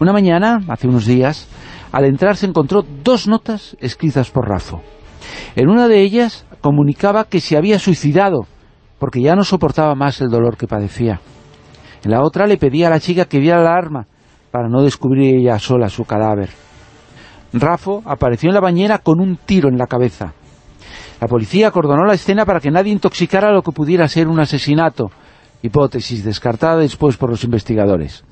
Una mañana, hace unos días, al entrar se encontró dos notas escritas por Rafo. En una de ellas comunicaba que se había suicidado, porque ya no soportaba más el dolor que padecía. En la otra le pedía a la chica que viera la arma, para no descubrir ella sola su cadáver. Rafo apareció en la bañera con un tiro en la cabeza. La policía acordonó la escena para que nadie intoxicara lo que pudiera ser un asesinato, hipótesis descartada después por los investigadores.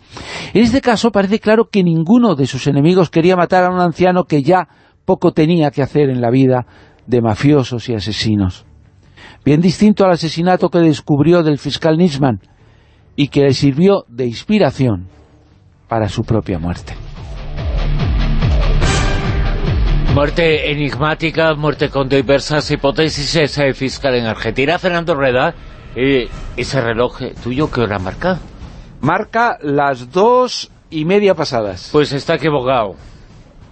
En este caso parece claro que ninguno de sus enemigos quería matar a un anciano que ya poco tenía que hacer en la vida de mafiosos y asesinos. Bien distinto al asesinato que descubrió del fiscal Nisman y que le sirvió de inspiración para su propia muerte. Muerte enigmática, muerte con diversas hipótesis, ese fiscal en Argentina. Fernando Rueda, eh, ese reloj eh, tuyo, ¿qué hora marca? Marca las dos y media pasadas. Pues está equivocado.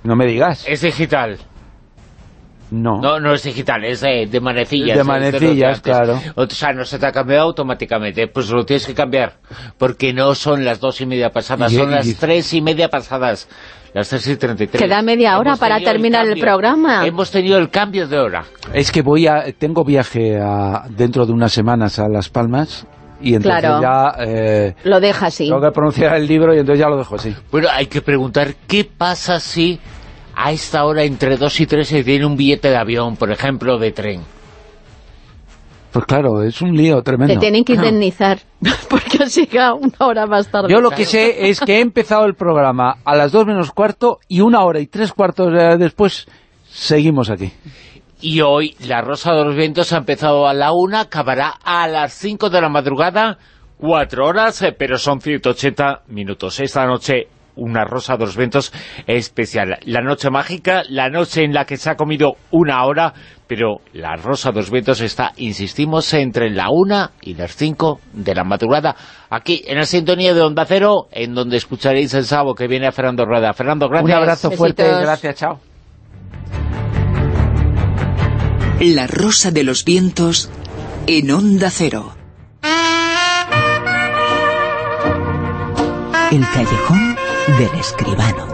No me digas. Es digital. No. No, no es digital, es de, de manecillas. De manecillas, de claro. O sea, no se te ha cambiado automáticamente. Pues lo tienes que cambiar. Porque no son las dos y media pasadas, Y- son y- las tres y media pasadas. Las tres y treinta y tres. Queda media hora Hemos para terminar el cambio. programa. Hemos tenido el cambio de hora. Es que voy a tengo viaje a- dentro de unas semanas a Las Palmas y entonces Claro. ya eh, Lo deja así. tengo que pronunciar el libro y entonces ya lo dejo así. Bueno, hay que preguntar, ¿qué pasa si a esta hora entre 2 y 3 se tiene un billete de avión, por ejemplo, de tren? Pues claro, es un lío tremendo. Te tienen que indemnizar *laughs* porque has llegado una hora más tarde. Yo lo que sé es que he empezado el programa a las dos menos cuarto y una hora y tres cuartos después seguimos aquí. Y hoy la Rosa de los Vientos ha empezado a la una, acabará a las 5 de la madrugada, cuatro horas, eh, pero son 180 minutos. Esta noche una Rosa de los Vientos especial. La noche mágica, la noche en la que se ha comido una hora, pero la Rosa de los Vientos está, insistimos, entre la una y las 5 de la madrugada. Aquí, en la sintonía de Onda Cero, en donde escucharéis el sábado que viene a Fernando Rueda. Fernando, gracias. Un abrazo fuerte, Besitos. gracias, chao. La Rosa de los Vientos en Onda Cero. El callejón del escribano.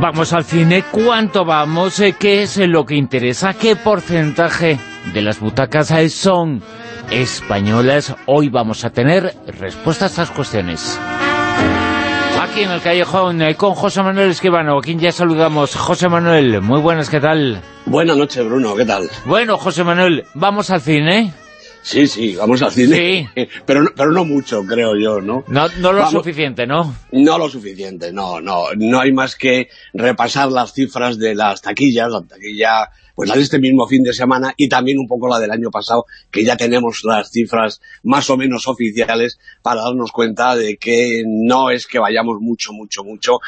Vamos al cine, ¿cuánto vamos? Eh, ¿Qué es lo que interesa? ¿Qué porcentaje de las butacas eh, son españolas? Hoy vamos a tener respuestas a estas cuestiones. Aquí en el callejón eh, con José Manuel Esquivano, a quien ya saludamos. José Manuel, muy buenas, ¿qué tal? Buenas noches, Bruno, ¿qué tal? Bueno, José Manuel, ¿vamos al cine? Sí, sí, vamos al cine. *laughs* Pero, no- pero no mucho, creo yo, ¿no? No, no lo Vamos- suficiente, ¿no? No lo suficiente, no, no. No hay más que repasar las cifras de las taquillas, la taquilla, pues la de este mismo fin de semana y también un poco la del año pasado, que ya tenemos las cifras más o menos oficiales para darnos cuenta de que no es que vayamos mucho, mucho, mucho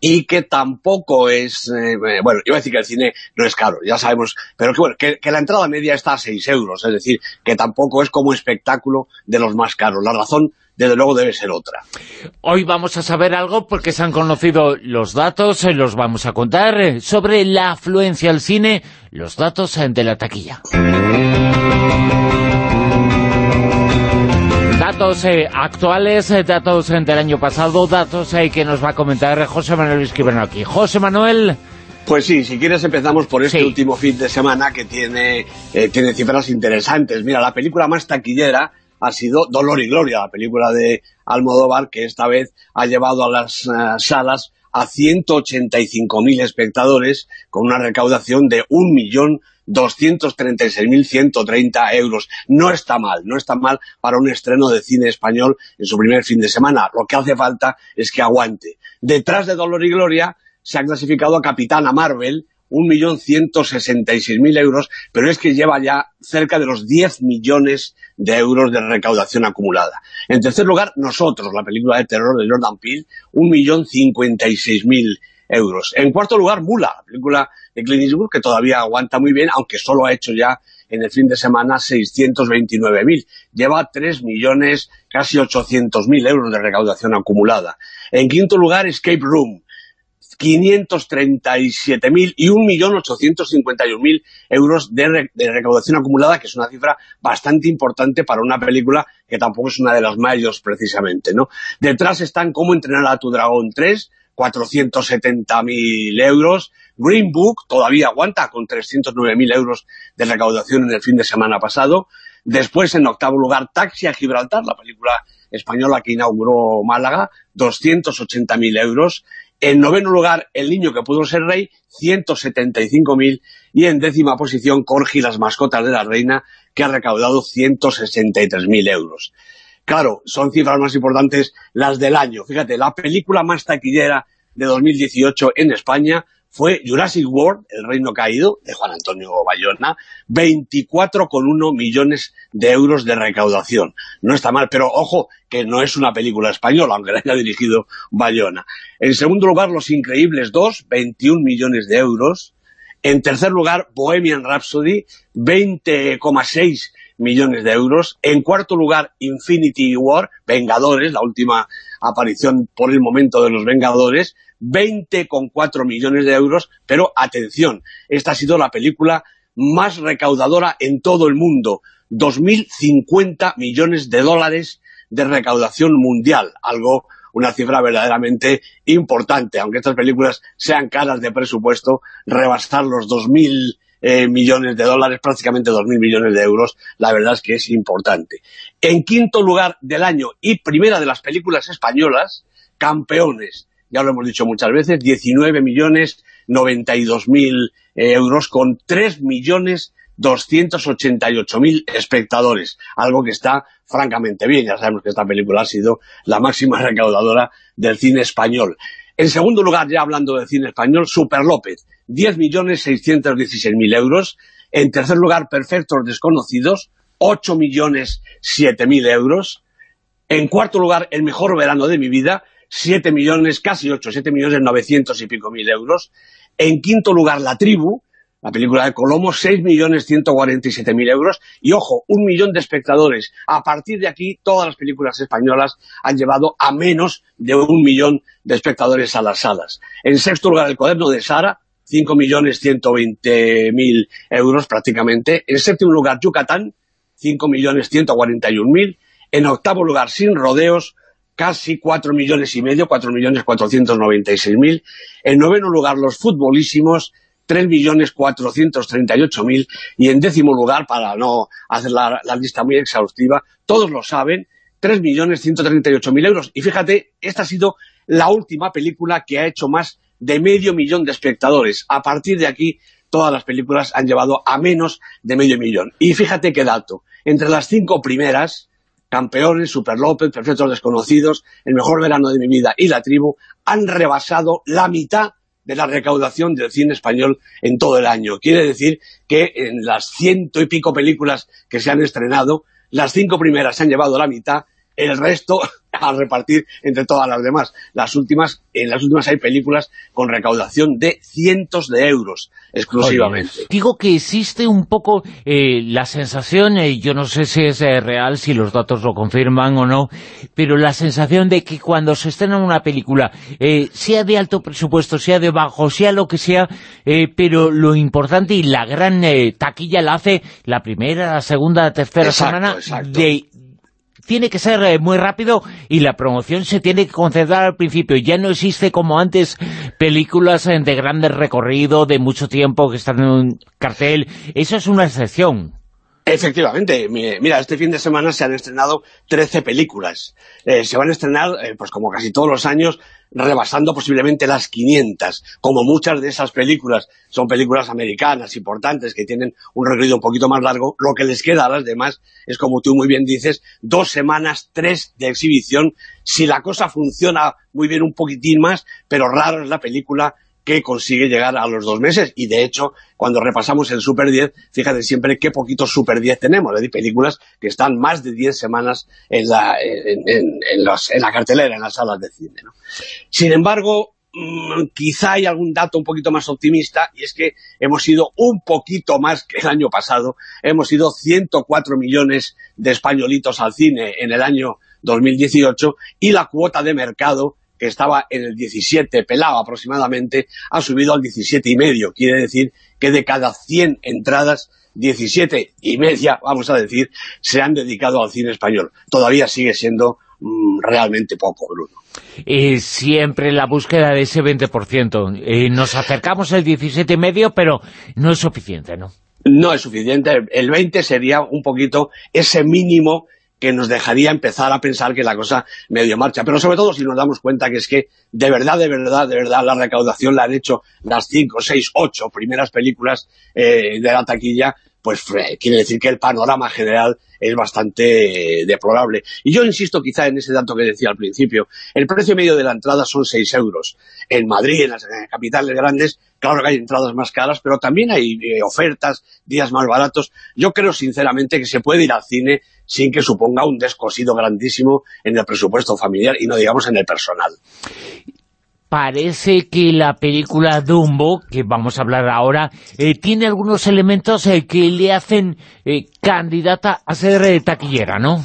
y que tampoco es, eh, bueno, iba a decir que el cine no es caro, ya sabemos, pero que bueno, que, que la entrada media está a 6 euros, es decir, que tampoco es como espectáculo de los más caros. La razón, desde luego, debe ser otra. Hoy vamos a saber algo porque se han conocido los datos, eh, los vamos a contar, eh, sobre la afluencia al cine, los datos de la taquilla. Datos eh, actuales, eh, datos eh, del año pasado, datos eh, que nos va a comentar José Manuel Esquivano aquí. José Manuel, Pues sí, si quieres empezamos por este último fin de semana que tiene, tiene cifras interesantes. Mira, la película más taquillera ha sido Dolor y Gloria, la película de Almodóvar, que esta vez ha llevado a las salas a 185.000 espectadores con una recaudación de 1.236.130 euros. No está mal, no está mal para un estreno de cine español en su primer fin de semana. Lo que hace falta es que aguante. Detrás de Dolor y Gloria se ha clasificado a Capitana Marvel, 1.166.000 euros, pero es que lleva ya cerca de los 10 millones de euros de recaudación acumulada. En tercer lugar, nosotros, la película de terror de Jordan Peele, 1.056.000 euros. En cuarto lugar, Mula, la película de Clint Eastwood, que todavía aguanta muy bien, aunque solo ha hecho ya en el fin de semana 629.000. Lleva 3 millones, casi 800.000 euros de recaudación acumulada. En quinto lugar, Escape Room, 537.000 y 1.851.000 euros de, de, recaudación acumulada, que es una cifra bastante importante para una película que tampoco es una de las mayores precisamente, ¿no? Detrás están Cómo entrenar a tu dragón 3, 470.000 euros. Green Book todavía aguanta con 309.000 euros de recaudación en el fin de semana pasado. Después, en octavo lugar, Taxi a Gibraltar, la película española que inauguró Málaga, 280.000 euros. En noveno lugar, El niño que pudo ser rey, 175.000. Y en décima posición, Corgi, las mascotas de la reina, que ha recaudado 163.000 euros. Claro, son cifras más importantes las del año. Fíjate, la película más taquillera de 2018 en España fue Jurassic World, El Reino Caído, de Juan Antonio Bayona, 24,1 millones de euros de recaudación. No está mal, pero ojo, que no es una película española, aunque la haya dirigido Bayona. En segundo lugar, Los Increíbles 2, 21 millones de euros. En tercer lugar, Bohemian Rhapsody, 20,6 millones de euros. En cuarto lugar, Infinity War, Vengadores, la última aparición por el momento de los Vengadores, 20,4 millones de euros, pero atención, esta ha sido la película más recaudadora en todo el mundo, 2.050 millones de dólares de recaudación mundial, algo, una cifra verdaderamente importante, aunque estas películas sean caras de presupuesto, rebasar los 2.000 eh, millones de dólares, prácticamente 2.000 millones de euros, la verdad es que es importante. En quinto lugar del año y primera de las películas españolas, Campeones, ya lo hemos dicho muchas veces, 19 millones 92 mil eh, euros con 3 millones 288 mil espectadores, algo que está francamente bien, ya sabemos que esta película ha sido la máxima *laughs* recaudadora del cine español. En segundo lugar, ya hablando del cine español, Super López, 10 millones 616 mil euros. En tercer lugar, Perfectos Desconocidos, 8 millones 7 mil euros. En cuarto lugar, El Mejor Verano de mi Vida, 7 millones, casi 8, 7 millones 900 y pico mil euros. En quinto lugar, La Tribu, la película de Colomo, 6 millones 147 mil euros. Y ojo, un millón de espectadores. A partir de aquí, todas las películas españolas han llevado a menos de un millón de espectadores a las salas. En sexto lugar, El Cuaderno de Sara, 5 millones 120 mil euros prácticamente. En séptimo lugar, Yucatán, 5 millones 141 mil. En octavo lugar, Sin Rodeos, casi 4 millones y medio, 4 millones 496 mil. En noveno lugar, los futbolísimos, 3 millones 438 mil. Y en décimo lugar, para no hacer la, lista muy exhaustiva, todos lo saben, 3 millones 138 mil euros. Y fíjate, esta ha sido la última película que ha hecho más de medio millón de espectadores. A partir de aquí, todas las películas han llevado a menos de medio millón. Y fíjate qué dato, entre las cinco primeras Campeones, Super López, Perfectos Desconocidos, El Mejor Verano de mi Vida y La Tribu, han rebasado la mitad de la recaudación del cine español en todo el año. Quiere decir que en las ciento y pico películas que se han estrenado, las cinco primeras se han llevado la mitad, el resto *laughs* a repartir entre todas las demás. Las últimas, en las últimas hay películas con recaudación de cientos de euros exclusivamente. Oye, digo que existe un poco eh, la sensación, eh, yo no sé si es eh, real, si los datos lo confirman o no, pero la sensación de que cuando se estrena una película, eh, sea de alto presupuesto, sea de bajo, sea lo que sea, eh, pero lo importante y la gran eh, taquilla la hace la primera, la segunda, la tercera Exacto, semana exacto. de tiene que ser eh, muy rápido y la promoción se tiene que concentrar al principio. Ya no existe como antes películas eh, de grande recorrido, de mucho tiempo, que están en un cartel. Eso es una excepción. Efectivamente, mi- mira, este fin de semana se han estrenado 13 películas. Eh, se van a estrenar, eh, pues como casi todos los años, rebasando posiblemente las 500. Como muchas de esas películas son películas americanas importantes que tienen un recorrido un poquito más largo, lo que les queda a las demás es, como tú muy bien dices, dos semanas, tres de exhibición. Si la cosa funciona muy bien un poquitín más, pero raro es la película que consigue llegar a los dos meses. Y de hecho, cuando repasamos el Super 10, fíjate siempre qué poquitos Super 10 tenemos. Decir, películas que están más de 10 semanas en la, en, en- en en la cartelera, en las salas de cine. ¿no? Sin embargo, mm, quizá hay algún dato un poquito más optimista, y es que hemos ido un poquito más que el año pasado. Hemos ido 104 millones de españolitos al cine en el año 2018, y la cuota de mercado que estaba en el 17 pelado aproximadamente, ha subido al 17 y medio. Quiere decir que de cada 100 entradas, 17 y media, vamos a decir, se han dedicado al cine español. Todavía sigue siendo mm, realmente poco, Bruno. Eh, siempre la búsqueda de ese 20%. Eh, nos acercamos al 17,5, pero no es suficiente, ¿no? No es suficiente. El 20 sería un poquito ese mínimo que nos dejaría empezar a pensar que la cosa medio marcha. Pero sobre todo si nos damos cuenta que es que de verdad, de verdad, de verdad la recaudación la han hecho las 5, 6, 8 primeras películas eh, de la taquilla, pues eh, quiere decir que el panorama general es bastante eh, deplorable. Y yo insisto quizá en ese dato que decía al principio. El precio medio de la entrada son 6 euros. En Madrid, en las eh, capitales grandes, claro que hay entradas más caras, pero también hay ofertas, días más baratos. Yo creo sinceramente que se puede ir al cine sin que suponga un descosido grandísimo en el presupuesto familiar y no digamos en el personal. Parece que la película Dumbo, que vamos a hablar ahora, eh, tiene algunos elementos eh, que le hacen eh, candidata a ser eh, taquillera, ¿no?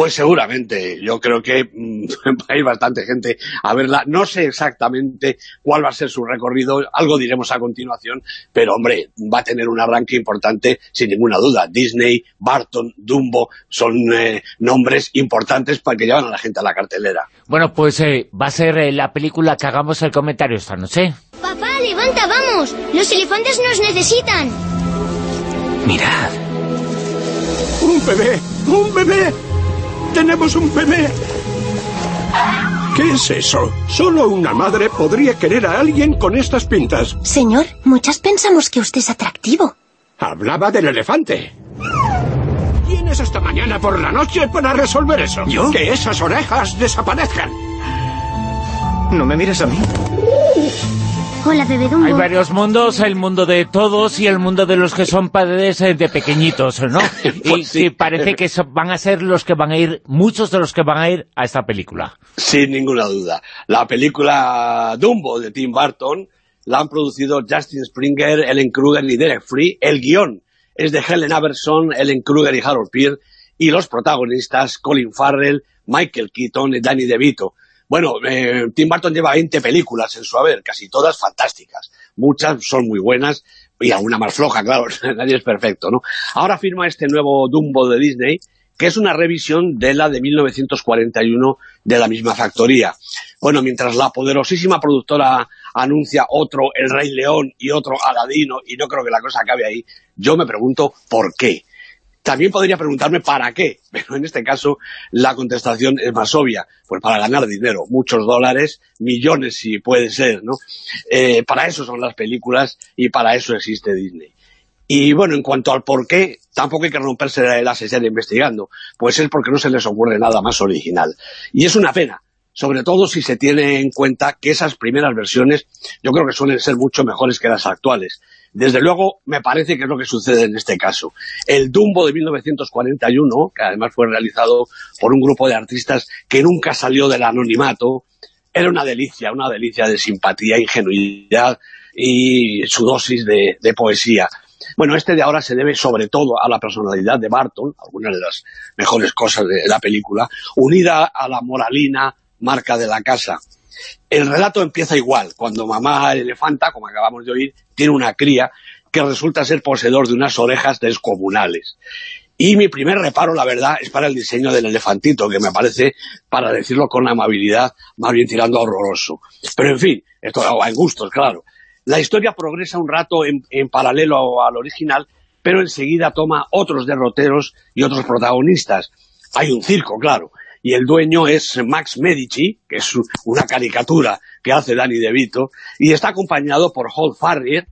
Pues seguramente, yo creo que mm, *laughs* hay bastante gente a verla. No sé exactamente cuál va a ser su recorrido, algo diremos a continuación, pero hombre, va a tener un arranque importante sin ninguna duda. Disney, Barton, Dumbo son eh, nombres importantes para que llevan a la gente a la cartelera. Bueno, pues eh, va a ser eh, la película que hagamos el comentario esta noche. Papá, levanta, vamos. Los elefantes nos necesitan. Mirad. ¡Un bebé! ¡Un bebé! ¡Tenemos un bebé! ¿Qué es eso? Solo una madre podría querer a alguien con estas pintas. Señor, muchas pensamos que usted es atractivo. Hablaba del elefante. Vienes esta mañana por la noche para resolver eso. ¿Yo? Que esas orejas desaparezcan. No me mires a mí. Hola. Hay varios mundos, el mundo de todos y el mundo de los que son padres eh, de pequeñitos, ¿no? *laughs* y que parece que van a ser los que van a ir, muchos de los que van a ir a esta película. Sin ninguna duda. La película Dumbo de Tim Burton la han producido Justin Springer, Ellen Kruger y Derek Free. El guion es de Helen Aberson, Ellen Kruger y Harold Peer. Y los protagonistas, Colin Farrell, Michael Keaton y Danny DeVito. Bueno, eh, Tim Burton lleva 20 películas en su haber, casi todas fantásticas. Muchas son muy buenas y alguna más floja, claro, *laughs* nadie es perfecto, ¿no? Ahora firma este nuevo Dumbo de Disney, que es una revisión de la de 1941 de la misma factoría. Bueno, mientras la poderosísima productora anuncia otro El Rey León y otro Aladino, y no creo que la cosa acabe ahí, yo me pregunto ¿por qué? También podría preguntarme para qué, pero en este caso la contestación es más obvia, pues para ganar dinero, muchos dólares, millones si puede ser, ¿no? Eh, para eso son las películas y para eso existe Disney. Y bueno, en cuanto al por qué, tampoco hay que romperse la sesión investigando, pues es porque no se les ocurre nada más original. Y es una pena, sobre todo si se tiene en cuenta que esas primeras versiones yo creo que suelen ser mucho mejores que las actuales. Desde luego, me parece que es lo que sucede en este caso. El Dumbo de 1941, que además fue realizado por un grupo de artistas que nunca salió del anonimato, era una delicia, una delicia de simpatía, ingenuidad y su dosis de, poesía. Bueno, este de ahora se debe sobre todo a la personalidad de Barton, algunas de las mejores cosas de la película, unida a la moralina marca de la casa. El relato empieza igual, cuando mamá elefanta, como acabamos de oír, tiene una cría que resulta ser poseedor de unas orejas descomunales. Y mi primer reparo, la verdad, es para el diseño del elefantito, que me parece, para decirlo con amabilidad, más bien tirando horroroso. Pero en fin, esto hay gustos, claro. La historia progresa un rato en, en paralelo al original, pero enseguida toma otros derroteros y otros protagonistas. Hay un circo, claro, y el dueño es Max Medici, que es una caricatura que hace Danny DeVito, y está acompañado por Hall Farrier,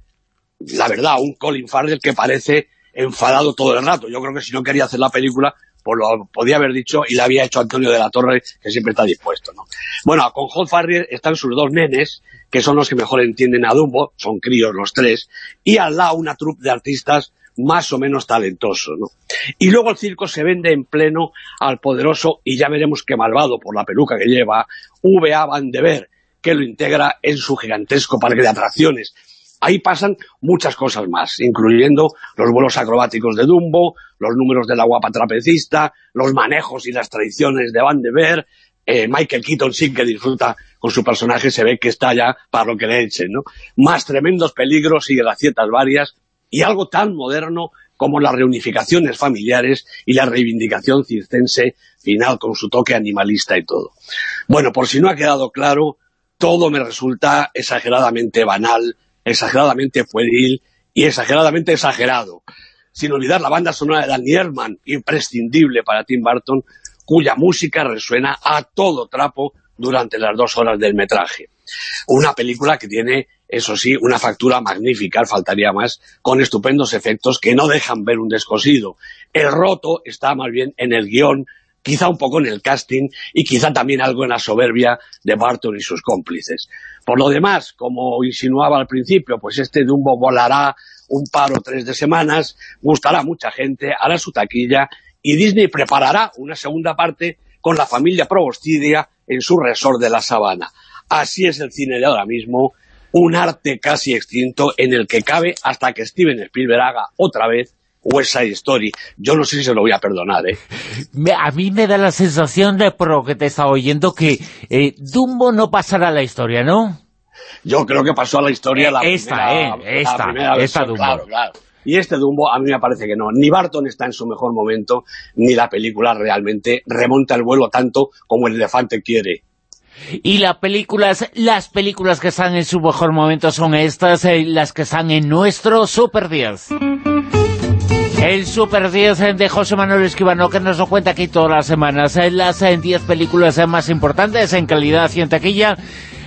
la verdad, un Colin Farrell que parece enfadado todo el rato. Yo creo que si no quería hacer la película, pues lo podía haber dicho y le había hecho Antonio de la Torre, que siempre está dispuesto, ¿no? Bueno, con Hot Farrier están sus dos nenes, que son los que mejor entienden a Dumbo, son críos los tres, y al lado una troupe de artistas más o menos talentosos, ¿no? Y luego el circo se vende en pleno al poderoso, y ya veremos qué malvado por la peluca que lleva, V.A. Van de que lo integra en su gigantesco parque de atracciones. Ahí pasan muchas cosas más, incluyendo los vuelos acrobáticos de Dumbo, los números de la guapa trapecista, los manejos y las tradiciones de Van de Ver, eh, Michael Keaton sí que disfruta con su personaje, se ve que está ya para lo que le echen, ¿no? Más tremendos peligros y gracietas varias, y algo tan moderno como las reunificaciones familiares y la reivindicación circense final con su toque animalista y todo. Bueno, por si no ha quedado claro, todo me resulta exageradamente banal, exageradamente pueril y exageradamente exagerado. Sin olvidar la banda sonora de Danny Elfman, imprescindible para Tim Burton, cuya música resuena a todo trapo durante las dos horas del metraje. Una película que tiene, eso sí, una factura magnífica, faltaría más, con estupendos efectos que no dejan ver un descosido. El roto está más bien en el guion, quizá un poco en el casting y quizá también algo en la soberbia de Barton y sus cómplices. Por lo demás, como insinuaba al principio, pues este Dumbo volará un par o tres de semanas, gustará a mucha gente, hará su taquilla y Disney preparará una segunda parte con la familia Probostidia en su resort de la sabana. Así es el cine de ahora mismo, un arte casi extinto en el que cabe hasta que Steven Spielberg haga otra vez West Side Story. Yo no sé si se lo voy a perdonar, ¿eh? Me- a mí me da la sensación de, por lo que te estaba oyendo, que eh, Dumbo no pasará a la historia, ¿no? Yo creo que pasó a la historia la Esta, primera, eh, la esta, primera esta Dumbo. claro, claro. Y este Dumbo a mí me parece que no. Ni Barton está en su mejor momento, ni la película realmente remonta el vuelo tanto como el elefante quiere. Y las películas, las películas que están en su mejor momento son estas, eh, las que están en nuestro Super 10. El Super 10 de José Manuel Esquivano, que nos lo cuenta aquí todas las semanas. eh, Las eh, 10 películas eh, más importantes en calidad y en taquilla.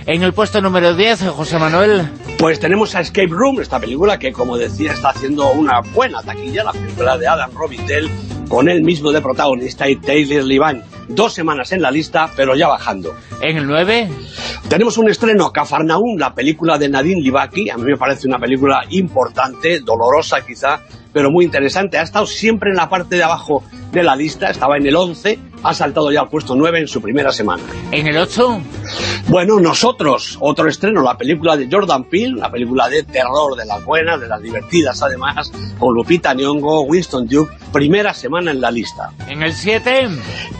En el puesto número 10, eh, José Manuel. Pues tenemos a Escape Room, esta película que, como decía, está haciendo una buena taquilla, la película de Adam Robitel, con él mismo de protagonista y Taylor Levan. Dos semanas en la lista, pero ya bajando. En el 9. Tenemos un estreno, Cafarnaún, la película de Nadine Livaki. A mí me parece una película importante, dolorosa quizá, pero muy interesante. Ha estado siempre en la parte de abajo de la lista, estaba en el 11, ha saltado ya al puesto 9 en su primera semana. En el 8. Bueno, nosotros, otro estreno, la película de Jordan Peele, una película de terror, de las buenas, de las divertidas además, con Lupita Nyong'o, Winston Duke, primera semana en la lista. En el 7.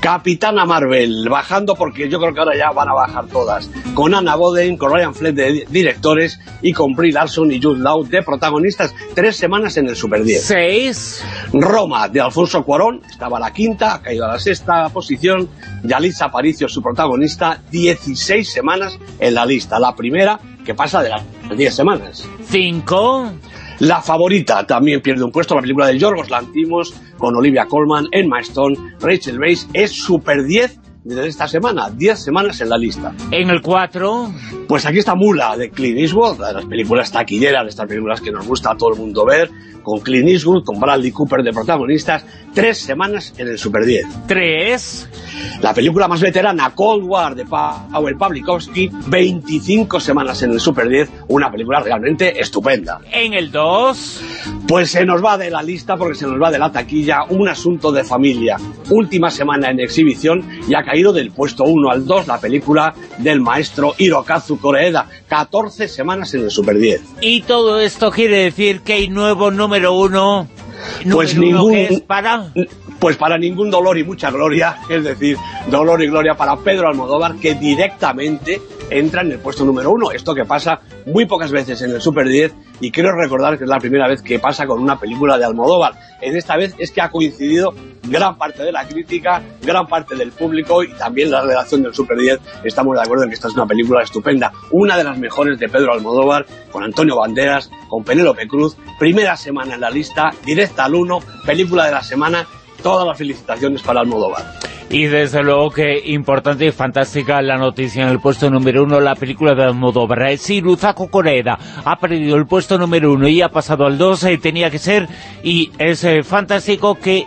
Capitana Marvel, bajando porque yo creo que ahora ya van a bajar todas, con Anna Boden, con Ryan Flett de di- directores y con Brie Larson y Jude Law de protagonistas, tres semanas en el Super 10. 6. Roma, de Alfonso Cuarón, estaba a la quinta, ha caído a la sexta posición. Yalitza Aparicio, su protagonista, 16 semanas en la lista. La primera, que pasa de las 10 semanas. 5. La favorita también pierde un puesto, la película de Yorgos Lantimos, con Olivia Colman, Emma Stone, Rachel Weisz, es Super 10 de esta semana, 10 semanas en la lista. En el 4. Pues aquí está Mula, de Clint Eastwood, de las películas taquilleras, de estas películas que nos gusta a todo el mundo ver, con Clint Eastwood, con Bradley Cooper de protagonistas, tres semanas en el Super 10. 3. La película más veterana, Cold War, de Powell Pawlikowski, 25 semanas en el Super 10, una película realmente estupenda. En el 2. Pues se nos va de la lista porque se nos va de la taquilla un asunto de familia. Última semana en exhibición y ha caído del puesto 1 al 2 la película del maestro Hirokazu Koreeda. 14 semanas en el Super 10. Y todo esto quiere decir que hay nuevo número 1. Pues ningún... para... Pues para ningún dolor y mucha gloria, es decir, dolor y gloria para Pedro Almodóvar, que directamente entra en el puesto número uno. Esto que pasa muy pocas veces en el Super 10 y quiero recordar que es la primera vez que pasa con una película de Almodóvar. En esta vez es que ha coincidido gran parte de la crítica, gran parte del público y también la redacción del Super 10. Estamos de acuerdo en que esta es una película estupenda, una de las mejores de Pedro Almodóvar, con Antonio Banderas, con Penélope Cruz, primera semana en la lista, directa al 1, película de la semana, todas las felicitaciones para Almodóvar. Y desde luego que importante y fantástica la noticia en el puesto número uno, la película de Almodóvar. Sí, Luzaco Coreda ha perdido el puesto número uno y ha pasado al dos, eh, tenía que ser, y es eh, fantástico que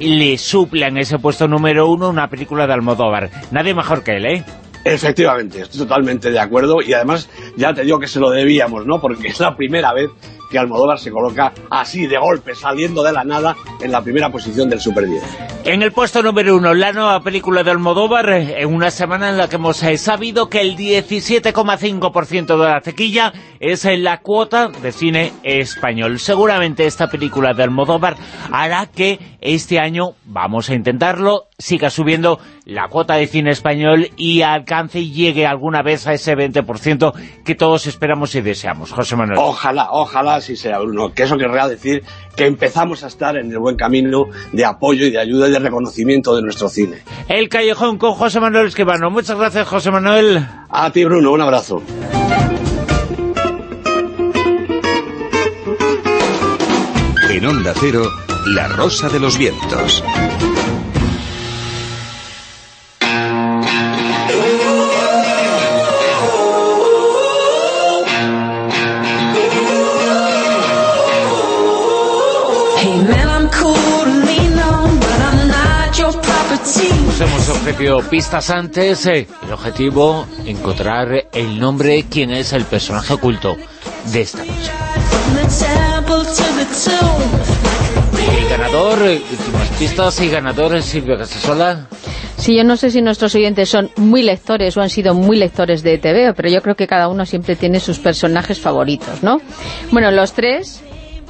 le suple en ese puesto número uno una película de Almodóvar. Nadie mejor que él, ¿eh? Efectivamente, estoy totalmente de acuerdo y además ya te digo que se lo debíamos, ¿no? Porque es la primera vez que Almodóvar se coloca así de golpe, saliendo de la nada en la primera posición del Super 10. En el puesto número uno, la nueva película de Almodóvar, en una semana en la que hemos eh, sabido que el 17,5% de la tequilla es eh, la cuota de cine español. Seguramente esta película de Almodóvar hará que este año, vamos a intentarlo, siga subiendo la cuota de cine español y alcance y llegue alguna vez a ese 20% que todos esperamos y deseamos. José Manuel. Ojalá, ojalá sí sea, Bruno. Que eso querrá decir que empezamos a estar en el buen camino de apoyo y de ayuda y de reconocimiento de nuestro cine. El Callejón con José Manuel Esquivano. Muchas gracias, José Manuel. A ti, Bruno. Un abrazo. En Onda Cero, La Rosa de los Vientos. Nos hemos ofrecido pistas antes. eh, el objetivo, encontrar el nombre, quién es el personaje oculto de esta noche. From the temple to the tomb. El ganador, eh, últimas pistas y ganador es Silvia Casasola. Sí, yo no sé si nuestros oyentes son muy lectores o han sido muy lectores de TV, pero yo creo que cada uno siempre tiene sus personajes favoritos, ¿no? Bueno, los tres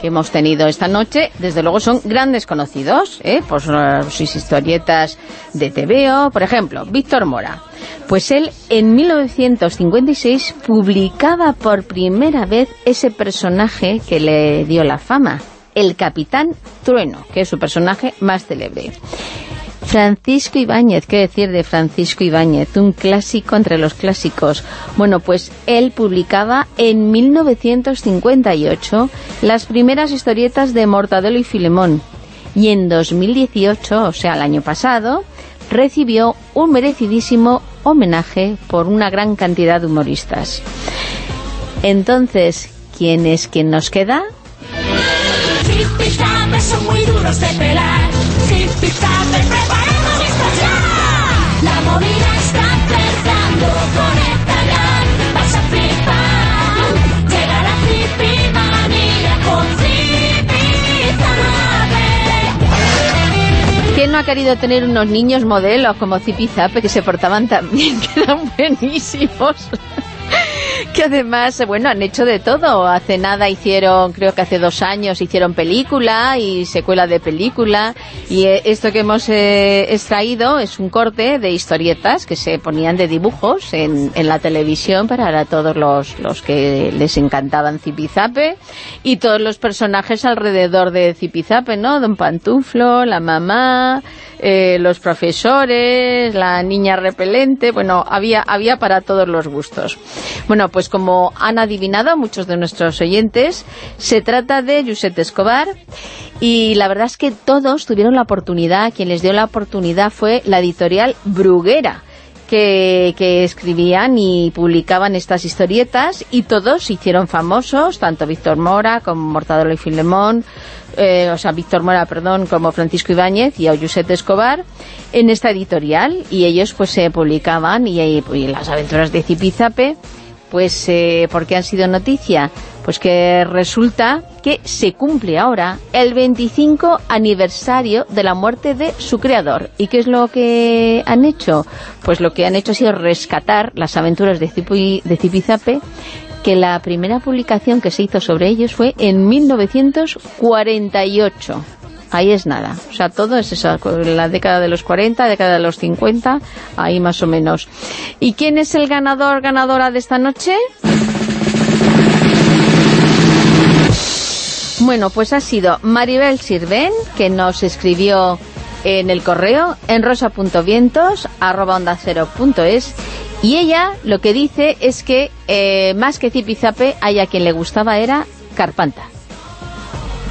hemos tenido esta noche, desde luego son grandes conocidos, ¿eh? por sus sus historietas de TVO, por ejemplo, Víctor Mora. Pues él en 1956 publicaba por primera vez ese personaje que le dio la fama, el Capitán Trueno, que es su personaje más célebre. Francisco Ibáñez, ¿qué decir de Francisco Ibáñez? Un clásico entre los clásicos. Bueno, pues él publicaba en 1958 las primeras historietas de Mortadelo y Filemón. Y en 2018, o sea, el año pasado, recibió un merecidísimo homenaje por una gran cantidad de humoristas. Entonces, ¿quién es quien nos queda? Son muy duros de pelar. No ha querido tener unos niños modelos como Zipizape que se portaban tan bien, *laughs* que eran buenísimos? Que además, bueno, han hecho de todo. Hace nada hicieron, creo que hace dos años, hicieron película y secuela de película. Y eh, esto que hemos eh, extraído es un corte de historietas que se ponían de dibujos en, en la televisión para todos los, los que les encantaban Zipizape y todos los personajes alrededor de Zipizape, ¿no? Don Pantuflo, la mamá, eh, los profesores, la niña repelente, bueno, había, había para todos los gustos. Bueno, pues como han adivinado muchos de nuestros oyentes, se trata de Josep Escobar y la verdad es que todos tuvieron la oportunidad, quien les dio la oportunidad fue la editorial Bruguera. Que, que escribían y publicaban estas historietas y todos se hicieron famosos, tanto Víctor Mora como Mortadelo y Filemón, eh, o sea, Víctor Mora, perdón, como Francisco Ibáñez y Ayuset Escobar, en esta editorial, y ellos pues se publicaban, y, y- y las aventuras de Zipizape, pues, eh, ¿por qué han sido noticia? Pues que resulta que se cumple ahora el 25 aniversario de la muerte de su creador. ¿Y qué es lo que han hecho? Pues lo que han hecho ha sido rescatar las aventuras de, Zipi- de Zipizape que la primera publicación que se hizo sobre ellos fue en 1948. Ahí es nada. O sea, todo es esa, la década de los 40, década de los 50, ahí más o menos. ¿Y quién es el ganador, ganadora de esta noche? Bueno, pues ha sido Maribel Sirven, que nos escribió en el correo en rosa.vientos arroba cero es, y ella lo que dice es que eh, más que Zipizape, a ella quien le gustaba era Carpanta.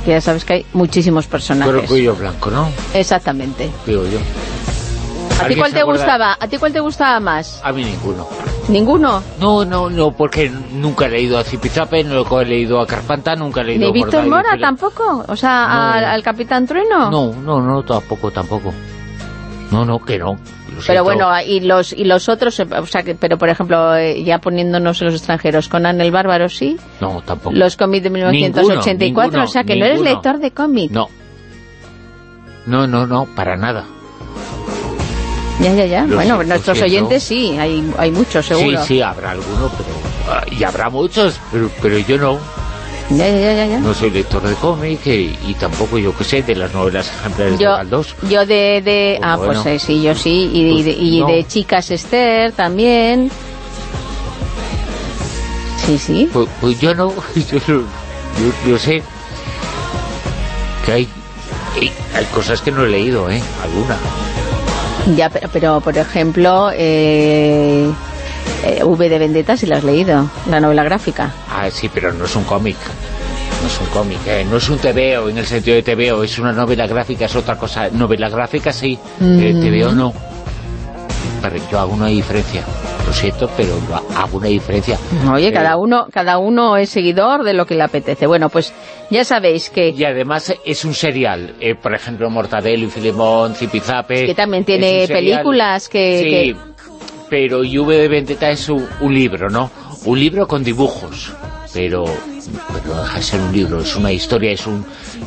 Que ya sabes que hay muchísimos personajes. Pero cuello blanco, ¿no? Exactamente. Digo yo. ¿A ti ¿Alguien cuál te acuerda? gustaba? ¿A ti cuál te gustaba más? A mí ninguno. ¿Ninguno? No, no, no, porque nunca he leído a Zipizape, nunca he leído a Carpanta, nunca he leído ¿Ni a Víctor Mora tampoco? O sea, No. al, al Capitán Trueno. No, no, no, tampoco, tampoco. No, no, que no. Pero bueno, y los y los otros, eh, o sea, que, pero por ejemplo, eh, ya poniéndonos los extranjeros, Conan el Bárbaro sí, No, tampoco. los cómics de 1984, Ninguno, o sea, que no eres ninguno. lector de cómics. No. No, no, no, para nada. Ya, ya, ya. Lo bueno, siento, nuestros siento. oyentes sí, hay, hay muchos, seguro. Sí, sí, habrá alguno, pero... ah, y habrá muchos, pero, pero yo no. Ya, ya, ya, ya. No soy lector de cómic y, y tampoco, yo qué sé, de las novelas ejemplares de Yo, Galdós. yo de, de ah, Pues pues bueno. eh, sí, yo sí, y, de, y no. de Chicas Esther también. Sí, sí. Pues, pues yo no, *laughs* yo, yo, yo sé que hay, hay, hay cosas que no he leído, ¿eh? Alguna. Ya, pero, pero, por ejemplo, eh, eh, V de Vendetta, si la has leído, la novela gráfica. Ah, sí, pero no es un cómic. No es un cómic, eh, no es un TVO en el sentido de TVO, es una novela gráfica, es otra cosa. Novela gráfica sí, eh, Mm. TVO no. Pero yo hago una diferencia. Lo siento, pero hago una diferencia. Oye, Eh, cada uno, cada uno es seguidor de lo que le apetece. Bueno, pues ya sabéis que, Y además es un serial. eh, por ejemplo, Mortadelo y Filemón, Zipizape... que también tiene películas que, Sí, que- pero V de Vendetta es un, un libro, ¿no? Un libro con dibujos, pero, pero no deja de ser un libro, es una historia, es un,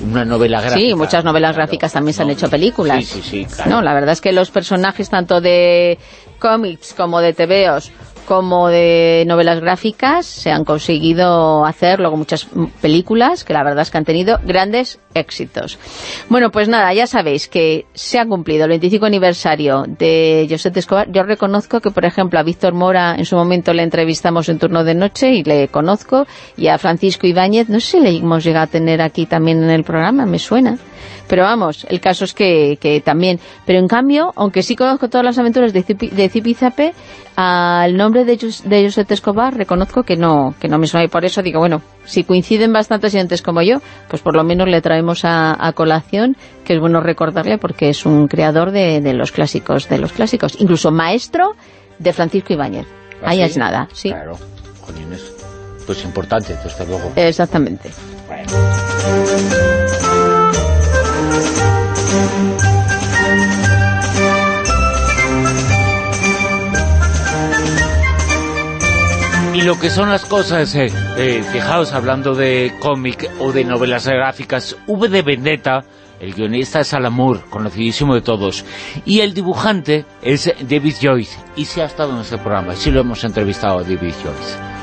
una novela gráfica. Sí, muchas novelas gráficas también se han hecho películas. Sí, sí, sí, claro. No, la verdad es que los personajes tanto de cómics como de TVOs como de novelas gráficas se han conseguido hacer luego muchas películas que la verdad es que han tenido grandes éxitos. Bueno, pues nada, ya sabéis que se ha cumplido el 25 aniversario de José Escobar. Yo reconozco que, por ejemplo, a Víctor Mora en su momento le entrevistamos en turno de noche y le conozco, y a Francisco Ibáñez, no sé si le hemos llegado a tener aquí también en el programa, me suena. Pero vamos, el caso es que, que también. Pero en cambio, aunque sí conozco todas las aventuras de, Zipi- de Zipizape, al nombre de, de Escobar reconozco que no, que no me suena. Y por eso digo, bueno, si coinciden bastantes oyentes como yo, pues por lo menos le traemos a, a colación, que es bueno recordarle porque es un creador de, de los clásicos, de los clásicos. Incluso maestro de Francisco Ibáñez. ¿Ah, Ahí sí? es nada, sí. Claro, jolines. Pues importante, desde luego. Exactamente. Y lo que son las cosas, eh, eh, fijaos, hablando de cómic o de novelas gráficas, V de Vendetta, el guionista es Alan Moore, conocidísimo de todos, y el dibujante es David Joyce, y se ha estado en este programa, sí lo hemos entrevistado a David Joyce.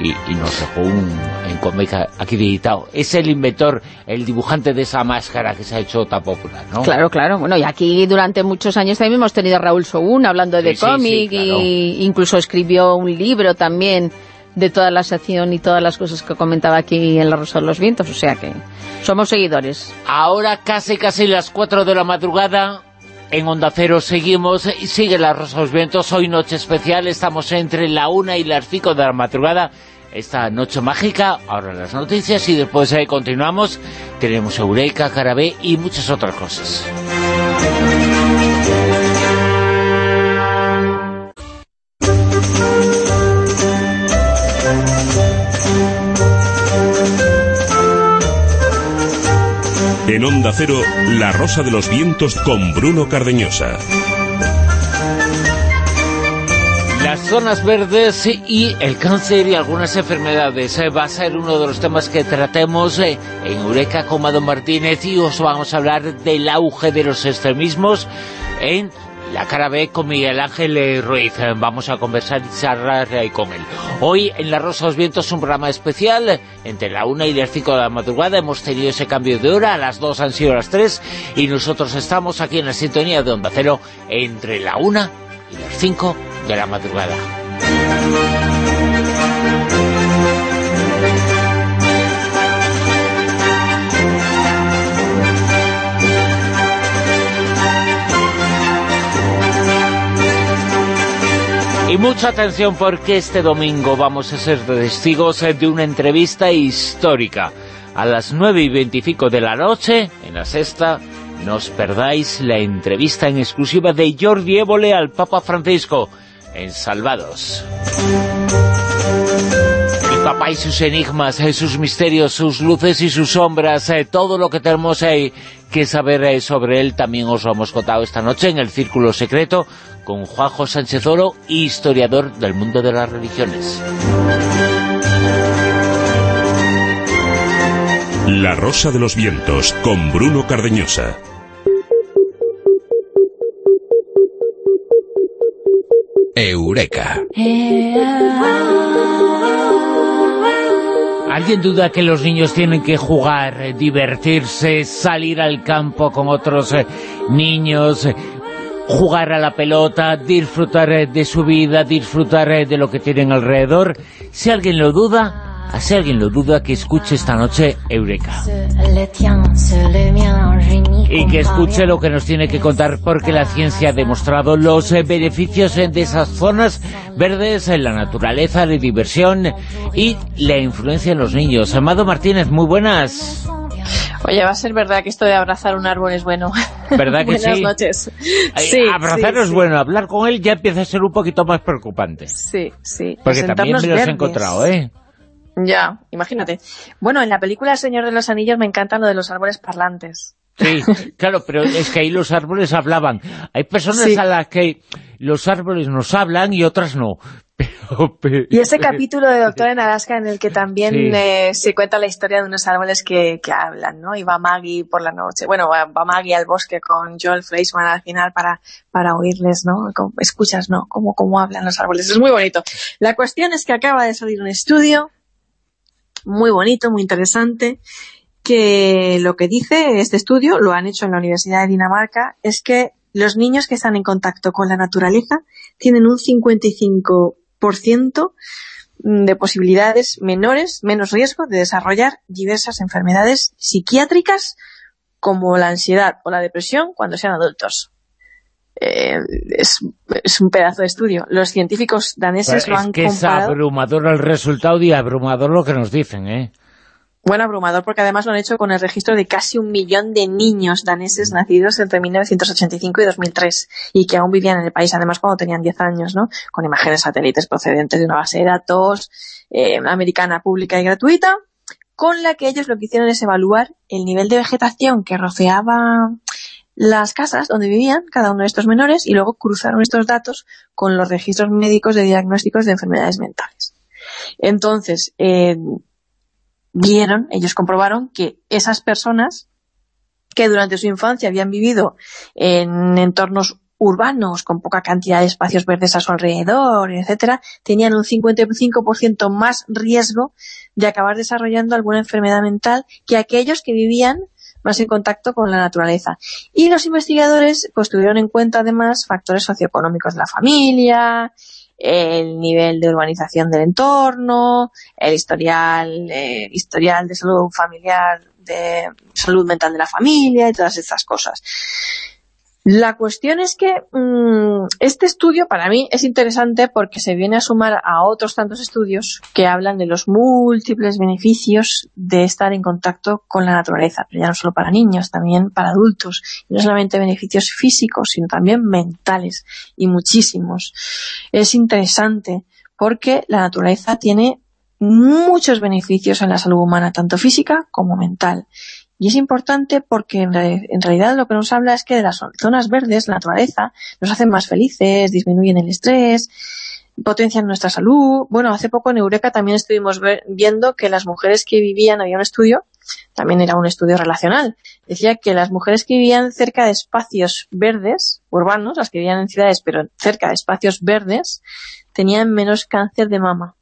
Y, y nos dejó un en cómic aquí editado. Es el inventor, el dibujante de esa máscara que se ha hecho tan popular, ¿no? Claro, claro. Bueno, y aquí durante muchos años también hemos tenido a Raúl Sogún hablando de sí, cómic sí, claro. y incluso escribió un libro también de toda la sección y todas las cosas que comentaba aquí en La Rosa de los Vientos, o sea que somos seguidores. Ahora casi casi las 4 de la madrugada en Onda Cero seguimos sigue la Rosa los Vientos hoy noche especial estamos entre la 1 y las 5 de la madrugada. Esta noche mágica ahora las noticias y después eh, continuamos. Tenemos Eureka, Carabé y muchas otras cosas En Onda Cero, La Rosa de los Vientos con Bruno Cardeñosa. Las zonas verdes y el cáncer y algunas enfermedades eh, va a ser uno de los temas que tratemos eh, en Eureka con Mado Martínez y os vamos a hablar del auge de los extremismos en la cara B con Miguel Ángel eh, Ruiz. Eh, Vamos a conversar y charlar eh, con él. Hoy en La Rosa de los Vientos un programa especial entre la 1 y las 5 de la madrugada. Hemos tenido ese cambio de hora, a las 2 han sido las 3 y nosotros estamos aquí en la sintonía de Onda Cero entre la 1 y las 5 de la madrugada. Y mucha atención porque este domingo vamos a ser testigos eh, de una entrevista histórica. A las 9 y 25 de la noche, en la sexta, no os perdáis la entrevista en exclusiva de Jordi Évole al Papa Francisco. en Salvados. El papá y sus enigmas, eh, sus misterios, sus luces y sus sombras, eh, todo lo que tenemos eh, que saber eh, sobre él también os lo hemos contado esta noche en el Círculo Secreto con Juanjo Sánchez Oro, historiador del mundo de las religiones. La Rosa de los Vientos con Bruno Cardeñosa. Eureka. ¿Alguien duda que los niños tienen que jugar, eh, divertirse, salir al campo con otros eh, niños, eh, jugar a la pelota, disfrutar de su vida, disfrutar de lo que tienen alrededor? Si alguien lo duda, si alguien lo duda, que escuche esta noche Eureka. Y que escuche lo que nos tiene que contar porque la ciencia ha demostrado los eh, beneficios eh, de esas zonas verdes en la naturaleza, de diversión y la influencia en los niños. Amado Martínez, muy buenas. Oye, va a ser verdad que esto de abrazar un árbol es bueno. ¿Verdad *laughs* que Buenas sí? noches. Sí, Abrazar sí, es sí. bueno, hablar con él ya empieza a ser un poquito más preocupante. Sí, sí. Porque también me los he encontrado, ¿eh? Ya, imagínate. Bueno, en la película El Señor de los Anillos me encanta lo de los árboles parlantes. Sí, claro, pero es que ahí los árboles hablaban. Hay personas Sí. a las que los árboles nos hablan y otras no. *laughs* Pero, pero- Y ese capítulo de Doctor en Alaska en el que también Sí. eh, se cuenta la historia de unos árboles que, que hablan, ¿no? Y va Maggie por la noche, bueno, va, va Maggie al bosque con Joel Fleischman al final para, para oírles, ¿no? Como- escuchas, ¿no? Cómo, cómo hablan los árboles. Es muy bonito. La cuestión es que acaba de salir un estudio muy bonito, muy interesante, que lo que dice este estudio, lo han hecho en la Universidad de Dinamarca, es que los niños que están en contacto con la naturaleza tienen un 55% de posibilidades menores, menos riesgo de desarrollar diversas enfermedades psiquiátricas como la ansiedad o la depresión cuando sean adultos. Eh, es, es un pedazo de estudio. Los científicos daneses Pero lo es han que es comparado. abrumador el resultado y abrumador lo que nos dicen, ¿eh? Bueno, abrumador, porque además lo han hecho con el registro de casi un millón de niños daneses nacidos entre 1985 y 2003 y que aún vivían en el país, además cuando tenían 10 años, ¿no? Con imágenes satélites procedentes de una base de datos eh, americana pública y gratuita, con la que ellos lo que hicieron es evaluar el nivel de vegetación que rodeaba las casas donde vivían cada uno de estos menores y luego cruzaron estos datos con los registros médicos de diagnósticos de enfermedades mentales. Entonces, eh, vieron, ellos comprobaron que esas personas que durante su infancia habían vivido en entornos urbanos con poca cantidad de espacios verdes a su alrededor, etcétera, tenían un 55% más riesgo de acabar desarrollando alguna enfermedad mental que aquellos que vivían más en contacto con la naturaleza. Y los investigadores pues tuvieron en cuenta además factores socioeconómicos de la familia, el nivel de urbanización del entorno, el historial, eh, historial de salud familiar, de salud mental de la familia y todas estas cosas. La cuestión es que mm, este estudio para mí es interesante porque se viene a sumar a otros tantos estudios que hablan de los múltiples beneficios de estar en contacto con la naturaleza, pero ya no solo para niños, también para adultos, y no solamente beneficios físicos, sino también mentales, y muchísimos. Es interesante porque la naturaleza tiene muchos beneficios en la salud humana, tanto física como mental. Y es importante porque en, re- en realidad lo que nos habla es que de las zonas verdes, la naturaleza, nos hacen más felices, disminuyen el estrés, potencian nuestra salud. Bueno, hace poco en Eureka también estuvimos viendo que las mujeres que vivían, había un estudio, también era un estudio relacional, decía que las mujeres que vivían cerca de espacios verdes, urbanos, las que vivían en ciudades, pero cerca de espacios verdes, tenían menos cáncer de mama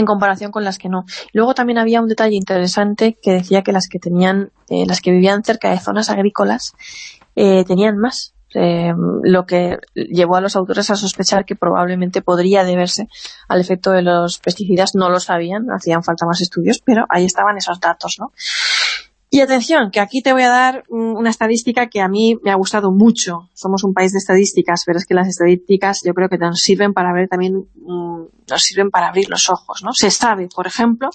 en comparación con las que no. Luego también había un detalle interesante que decía que las que tenían, eh, las que vivían cerca de zonas agrícolas eh, tenían más, eh, lo que llevó a los autores a sospechar que probablemente podría deberse al efecto de los pesticidas. No lo sabían, hacían falta más estudios, pero ahí estaban esos datos, ¿no? Y atención, que aquí te voy a dar mm, una estadística que a mí me ha gustado mucho. Somos un país de estadísticas, pero es que las estadísticas yo creo que nos sirven para ver también, mm, nos sirven para abrir los ojos, ¿no? Se sabe, por ejemplo,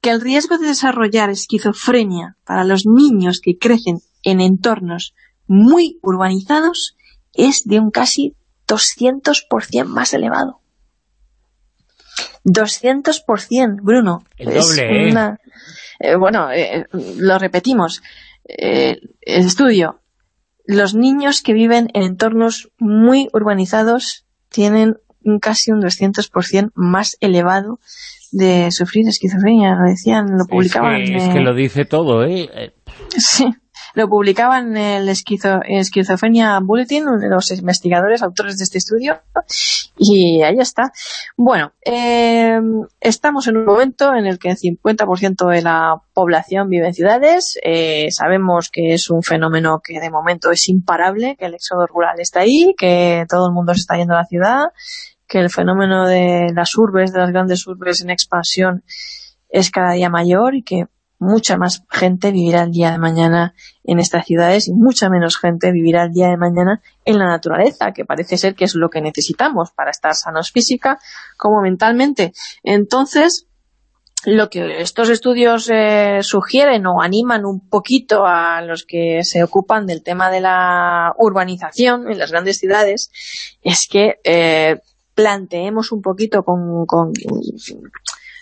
que el riesgo de desarrollar esquizofrenia para los niños que crecen en entornos muy urbanizados es de un casi 200% más elevado. 200%, Bruno. El doble, Es una- eh, bueno, eh, lo repetimos. Eh, el estudio. Los niños que viven en entornos muy urbanizados tienen un casi un 200% más elevado de sufrir esquizofrenia. Lo decían, lo publicaban. Es que, es eh, que lo dice todo, ¿eh? Eh, Sí, lo publicaban en el esquizo, Esquizofrenia Bulletin, los investigadores, autores de este estudio, y ahí está. Bueno, eh, estamos en un momento en el que el 50% de la población vive en ciudades, eh, sabemos que es un fenómeno que de momento es imparable, que el éxodo rural está ahí, que todo el mundo se está yendo a la ciudad, que el fenómeno de las urbes, de las grandes urbes en expansión, es cada día mayor y que mucha más gente vivirá el día de mañana en estas ciudades y mucha menos gente vivirá el día de mañana en la naturaleza, que parece ser que es lo que necesitamos para estar sanos física como mentalmente. Entonces, lo que estos estudios eh, sugieren o animan un poquito a los que se ocupan del tema de la urbanización en las grandes ciudades es que eh, planteemos un poquito con, con,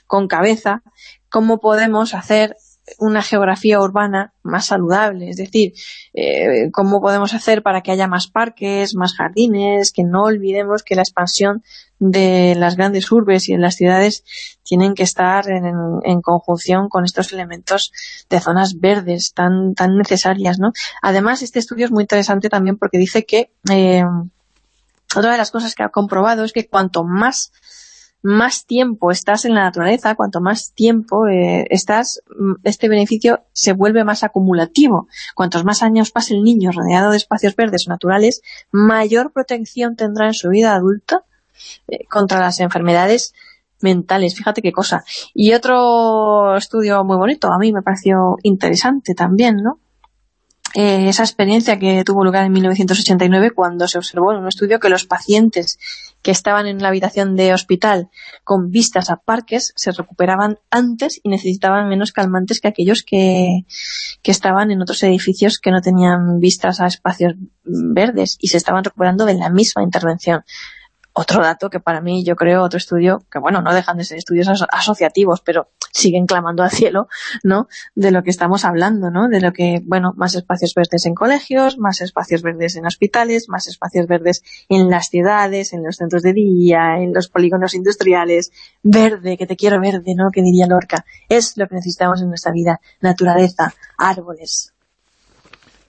con cabeza cómo podemos hacer una geografía urbana más saludable, es decir, eh, cómo podemos hacer para que haya más parques, más jardines, que no olvidemos que la expansión de las grandes urbes y de las ciudades tienen que estar en, conjunción con estos elementos de zonas verdes tan, tan necesarias, ¿no? Además, este estudio es muy interesante también porque dice que eh, otra de las cosas que ha comprobado es que cuanto más más tiempo estás en la naturaleza, cuanto más tiempo eh, estás, mm, este beneficio se vuelve más acumulativo. Cuantos más años pase el niño rodeado de espacios verdes naturales, mayor protección tendrá en su vida adulta eh, contra las enfermedades mentales. Fíjate qué cosa. Y otro estudio muy bonito, a mí me pareció interesante también, ¿no? Eh, esa experiencia que tuvo lugar en 1989 cuando se observó en un estudio que los pacientes que estaban en la habitación de hospital con vistas a parques se recuperaban antes y necesitaban menos calmantes que aquellos que, que estaban en otros edificios que no tenían vistas a espacios verdes y se estaban recuperando de la misma intervención. Otro dato que para mí, yo creo, otro estudio, que bueno, no dejan de ser estudios aso asociativos, pero siguen clamando al cielo, ¿no? De lo que estamos hablando, ¿no? De lo que, bueno, más espacios verdes en colegios, más espacios verdes en hospitales, más espacios verdes en las ciudades, en los centros de día, en los polígonos industriales. Verde, que te quiero verde, ¿no? Que diría Lorca. Es lo que necesitamos en nuestra vida. Naturaleza, árboles,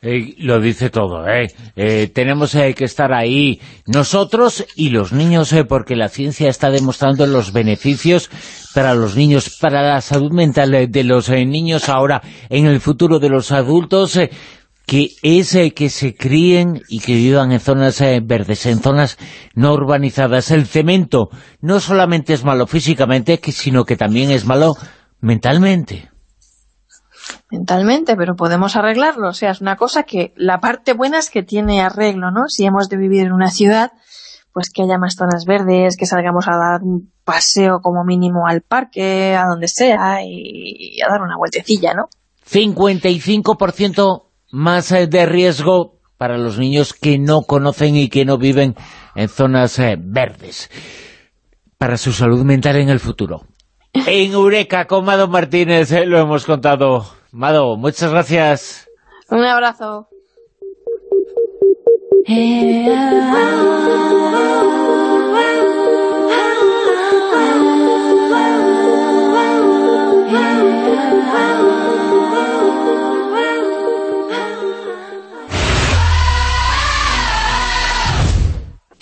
Lo dice todo, ¿eh? Eh, tenemos eh, que estar ahí nosotros y los niños, eh, porque la ciencia está demostrando los beneficios para los niños, para la salud mental eh, de los niños ahora, en el futuro de los adultos, que es que se críen y que vivan en zonas verdes, en zonas no urbanizadas. El cemento no solamente es malo físicamente, sino que también es malo mentalmente. Mentalmente, pero podemos arreglarlo. O sea, es una cosa que la parte buena es que tiene arreglo, ¿no? Si hemos de vivir en una ciudad, pues que haya más zonas verdes, que salgamos a dar un paseo como mínimo al parque, a donde sea, y, a dar una vueltecilla, ¿no? 55% más eh, de riesgo para los niños que no conocen y que no viven en zonas eh, verdes. Para su salud mental en el futuro. *laughs* En Eureka con Mado Martínez eh, lo hemos contado. Mado, muchas gracias. Un abrazo.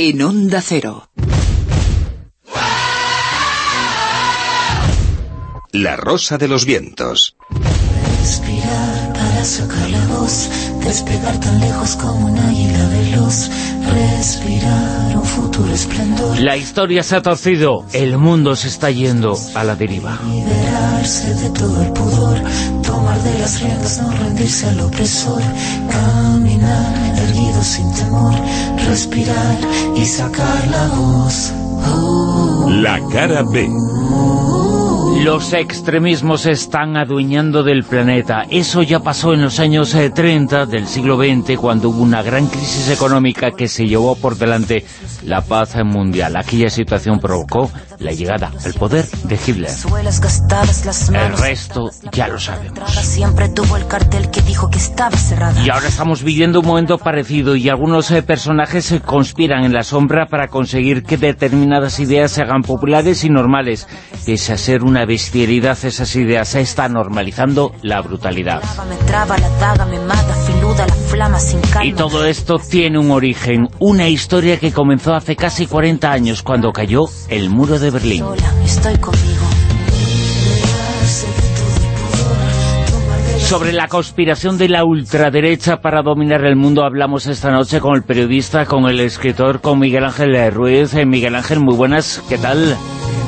En Onda Cero. La Rosa de los Vientos. Respirar para sacar la voz, despegar tan lejos como un águila veloz, respirar un futuro esplendor, La historia se ha torcido, el mundo se está yendo a la deriva. liberarse de todo el pudor, tomar de las riendas, no rendirse al opresor, caminar erguido sin temor, respirar y sacar la voz. La cara B. Los extremismos están adueñando del planeta. Eso ya pasó en los años eh, 30 del siglo XX, cuando hubo una gran crisis económica que se llevó por delante la paz mundial. Aquella situación provocó la llegada al poder de Hitler. El resto ya lo sabemos. Y ahora estamos viviendo un momento parecido y algunos eh, personajes se conspiran en la sombra para conseguir que determinadas ideas se hagan populares y normales. Pese a ser una bestialidad, esas ideas se están normalizando la brutalidad. Y todo esto tiene un origen, una historia que comenzó hace casi 40 años cuando cayó el muro de Berlín. Estoy conmigo. Sobre la conspiración de la ultraderecha para dominar el mundo hablamos esta noche con el periodista, con el escritor, con Miguel Ángel Ruiz. Eh, Miguel Ángel, muy buenas, ¿qué tal?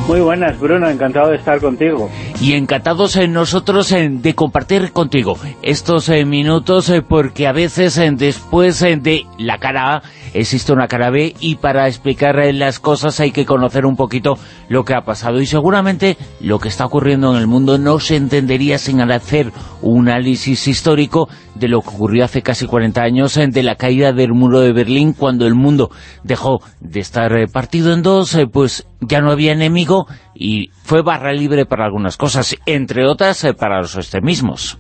Muy buenas, Bruno, encantado de estar contigo. Y encantados en nosotros eh, de compartir contigo estos eh, minutos eh, porque a veces eh, después eh, de la cara A existe una cara B y para explicar eh, las cosas hay que conocer un poquito lo que ha pasado y seguramente lo que está ocurriendo en el mundo no se entendería sin hacer un análisis histórico de lo que ocurrió hace casi 40 años eh, de la caída del muro de Berlín cuando el mundo dejó de estar eh, partido en dos, eh, pues ya no había enemigo y fue barra libre para algunas cosas, entre otras eh, para los extremismos.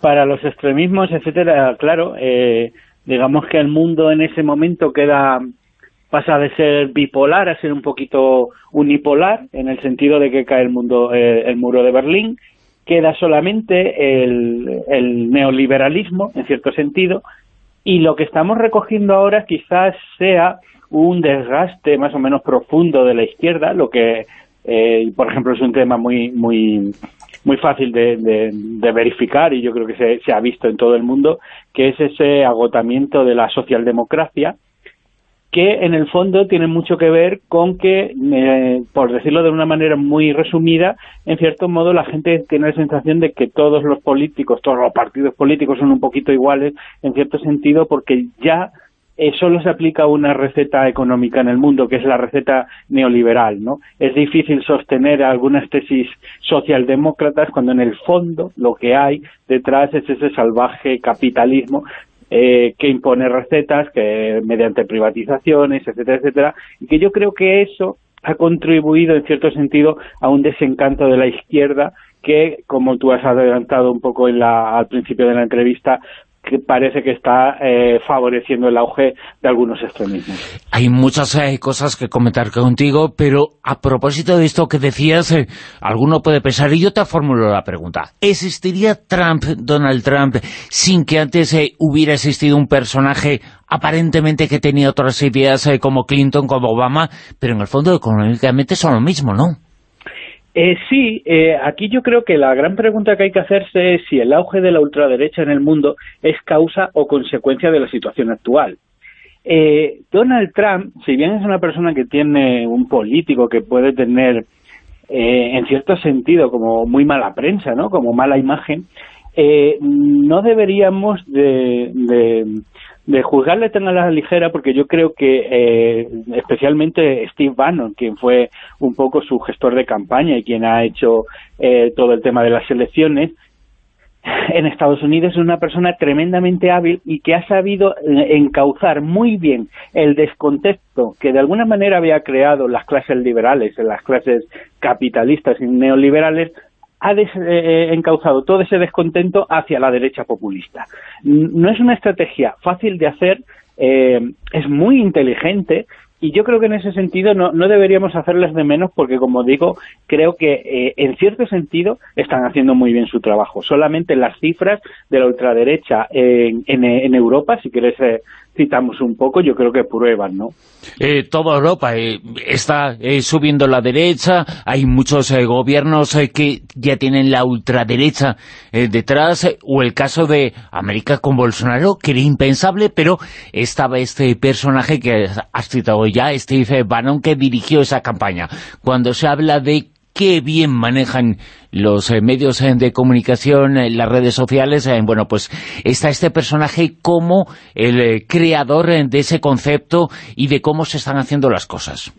Para los extremismos, etcétera, claro, eh, digamos que el mundo en ese momento queda pasa de ser bipolar a ser un poquito unipolar, en el sentido de que cae el mundo eh, el muro de Berlín, queda solamente el, el neoliberalismo, en cierto sentido, y lo que estamos recogiendo ahora quizás sea un desgaste más o menos profundo de la izquierda, lo que, eh, por ejemplo, es un tema muy muy muy fácil de, verificar y yo creo que se, se ha visto en todo el mundo, que es ese agotamiento de la socialdemocracia, que en el fondo tiene mucho que ver con que, eh, por decirlo de una manera muy resumida, en cierto modo la gente tiene la sensación de que todos los políticos, todos los partidos políticos son un poquito iguales, en cierto sentido, porque ya eh, solo se aplica una receta económica en el mundo, que es la receta neoliberal, ¿no? Es difícil sostener algunas tesis socialdemócratas cuando en el fondo lo que hay detrás es ese salvaje capitalismo eh, que impone recetas que mediante privatizaciones, etcétera, etcétera, y que yo creo que eso ha contribuido en cierto sentido a un desencanto de la izquierda que, como tú has adelantado un poco en la, al principio de la entrevista, que parece que está eh, favoreciendo el auge de algunos extremismos. Hay muchas eh, cosas que comentar contigo, pero a propósito de esto que decías, eh, alguno puede pensar, y yo te formulo la pregunta, ¿existiría Trump, Donald Trump, sin que antes eh, hubiera existido un personaje aparentemente que tenía otras ideas eh, como Clinton, como Obama, pero en el fondo económicamente son lo mismo, ¿no? Eh, sí, eh, aquí yo creo que la gran pregunta que hay que hacerse es si el auge de la ultraderecha en el mundo es causa o consecuencia de la situación actual. Eh, Donald Trump, si bien es una persona que tiene un político que puede tener, eh, en cierto sentido, como muy mala prensa, ¿no? Como mala imagen, eh, no deberíamos de, de, de juzgarle tan a la ligera porque yo creo que eh, especialmente Steve Bannon, quien fue un poco su gestor de campaña y quien ha hecho eh, todo el tema de las elecciones, en Estados Unidos es una persona tremendamente hábil y que ha sabido eh, encauzar muy bien el descontexto que de alguna manera había creado las clases liberales, las clases capitalistas y neoliberales, ha des- eh, encauzado todo ese descontento hacia la derecha populista. No es una estrategia fácil de hacer, eh, es muy inteligente y yo creo que en ese sentido no, no deberíamos hacerles de menos porque, como digo, creo que eh, en cierto sentido están haciendo muy bien su trabajo. Solamente las cifras de la ultraderecha en, en, en Europa, si quieres eh, citamos un poco, yo creo que prueban, ¿no? Eh, toda Europa eh, está eh, subiendo la derecha, hay muchos eh, gobiernos eh, que ya tienen la ultraderecha eh, detrás, o el caso de América con Bolsonaro, que era impensable, pero estaba este personaje que has citado ya, Steve Bannon, que dirigió esa campaña. Cuando se habla de qué bien manejan los eh, medios eh, de comunicación, eh, las redes sociales, bueno, pues está este personaje como el creador de ese concepto y de cómo se están haciendo las cosas.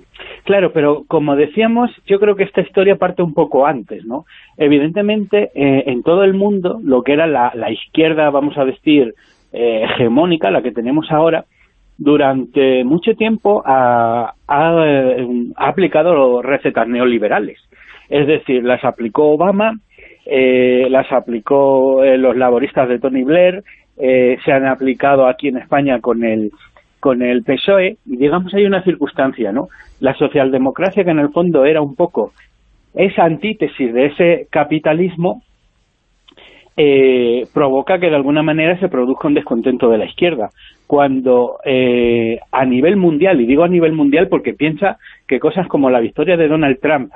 Claro, pero como decíamos, yo creo que esta historia parte un poco antes, ¿no? Evidentemente, en todo el mundo, lo que era la, la izquierda, vamos a decir, hegemónica, la que tenemos ahora, durante mucho tiempo ha, ha, ha aplicado recetas neoliberales. Es decir, las aplicó Obama, eh, las aplicó eh, los laboristas de Tony Blair, eh, se han aplicado aquí en España con el con el PSOE, y digamos hay una circunstancia, ¿no? La socialdemocracia que en el fondo era un poco esa antítesis de ese capitalismo eh, provoca que de alguna manera se produzca un descontento de la izquierda. Cuando eh, a nivel mundial, y digo a nivel mundial porque piensa que cosas como la victoria de Donald Trump,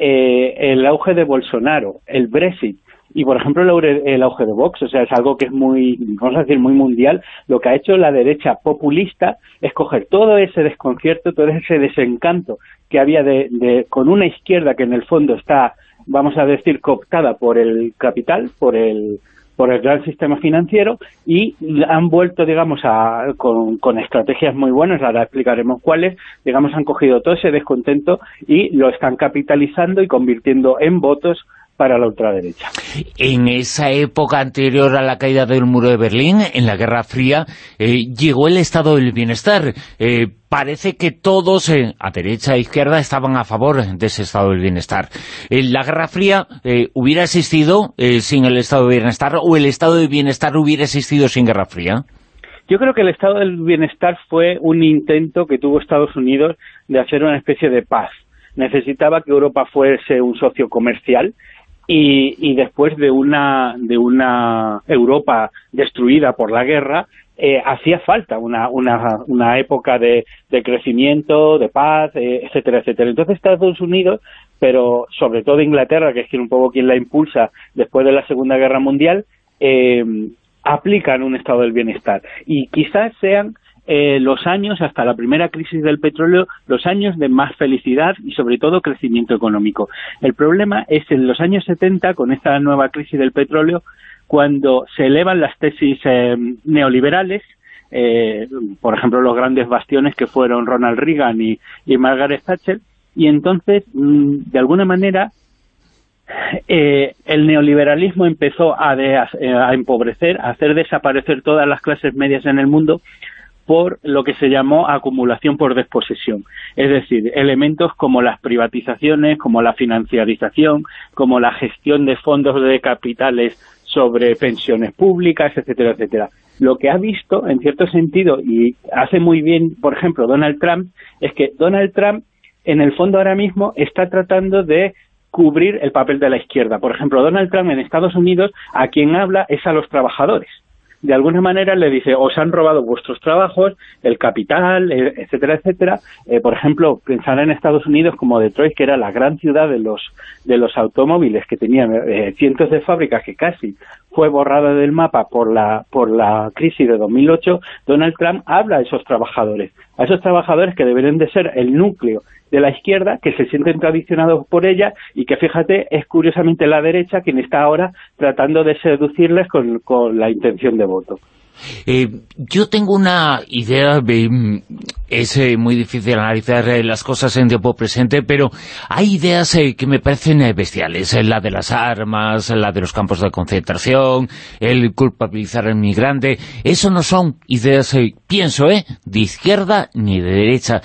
eh, el auge de Bolsonaro, el Brexit, y por ejemplo el, auge de Vox, o sea, es algo que es muy, vamos a decir, muy mundial, lo que ha hecho la derecha populista es coger todo ese desconcierto, todo ese desencanto que había de, de- con una izquierda que en el fondo está, vamos a decir, cooptada por el capital, por el por el gran sistema financiero y han vuelto, digamos, a, con, con estrategias muy buenas, ahora explicaremos cuáles, digamos, han cogido todo ese descontento y lo están capitalizando y convirtiendo en votos para la ultraderecha. En esa época anterior a la caída del muro de Berlín, en la Guerra Fría, eh, llegó el estado del bienestar. Eh, parece que todos, eh, a derecha e izquierda, estaban a favor de ese estado del bienestar. Eh, la Guerra Fría eh, hubiera existido sin el estado de bienestar o el estado de bienestar hubiera existido sin Guerra Fría. Yo creo que el estado del bienestar fue un intento que tuvo Estados Unidos de hacer una especie de paz. Necesitaba que Europa fuese un socio comercial y, y después de una, de una Europa destruida por la guerra, eh, hacía falta una, una, una época de, de crecimiento, de paz, eh, etcétera, etcétera. Entonces Estados Unidos, pero sobre todo Inglaterra, que es quien un poco quien la impulsa después de la Segunda Guerra Mundial, eh, aplican un estado del bienestar. Y quizás sean eh, los años, hasta la primera crisis del petróleo, los años de más felicidad y sobre todo crecimiento económico. El problema es en los años 70, con esta nueva crisis del petróleo, cuando se elevan las tesis eh, neoliberales, eh, por ejemplo, los grandes bastiones que fueron Ronald Reagan y, Margaret Thatcher, y entonces, mm, de alguna manera, eh, el neoliberalismo empezó a, de- a empobrecer, a hacer desaparecer todas las clases medias en el mundo por lo que se llamó acumulación por desposesión. Es decir, elementos como las privatizaciones, como la financiarización, como la gestión de fondos de capitales sobre pensiones públicas, etcétera, etcétera. Lo que ha visto, en cierto sentido, y hace muy bien, por ejemplo, Donald Trump, es que Donald Trump, en el fondo ahora mismo, está tratando de cubrir el papel de la izquierda. Por ejemplo, Donald Trump en Estados Unidos, a quien habla es a los trabajadores de alguna manera le dice, os han robado vuestros trabajos, el capital, eh, etcétera, etcétera. Eh, por ejemplo, pensar en Estados Unidos como Detroit, que era la gran ciudad de los, de los automóviles, que tenía eh, cientos de fábricas que casi fue borrada del mapa por la, por la crisis de 2008, Donald Trump habla a esos trabajadores, a esos trabajadores que deberían de ser el núcleo de la izquierda, que se sienten tradicionados por ella y que, fíjate, es curiosamente la derecha quien está ahora tratando de seducirles con, con la intención de voto. Eh, yo tengo una idea, eh, es eh, muy difícil analizar eh, las cosas en tiempo presente, pero hay ideas eh, que me parecen bestiales, la de las armas, la de los campos de concentración, el culpabilizar al migrante, eso no son ideas, pienso, eh, de izquierda ni de derecha,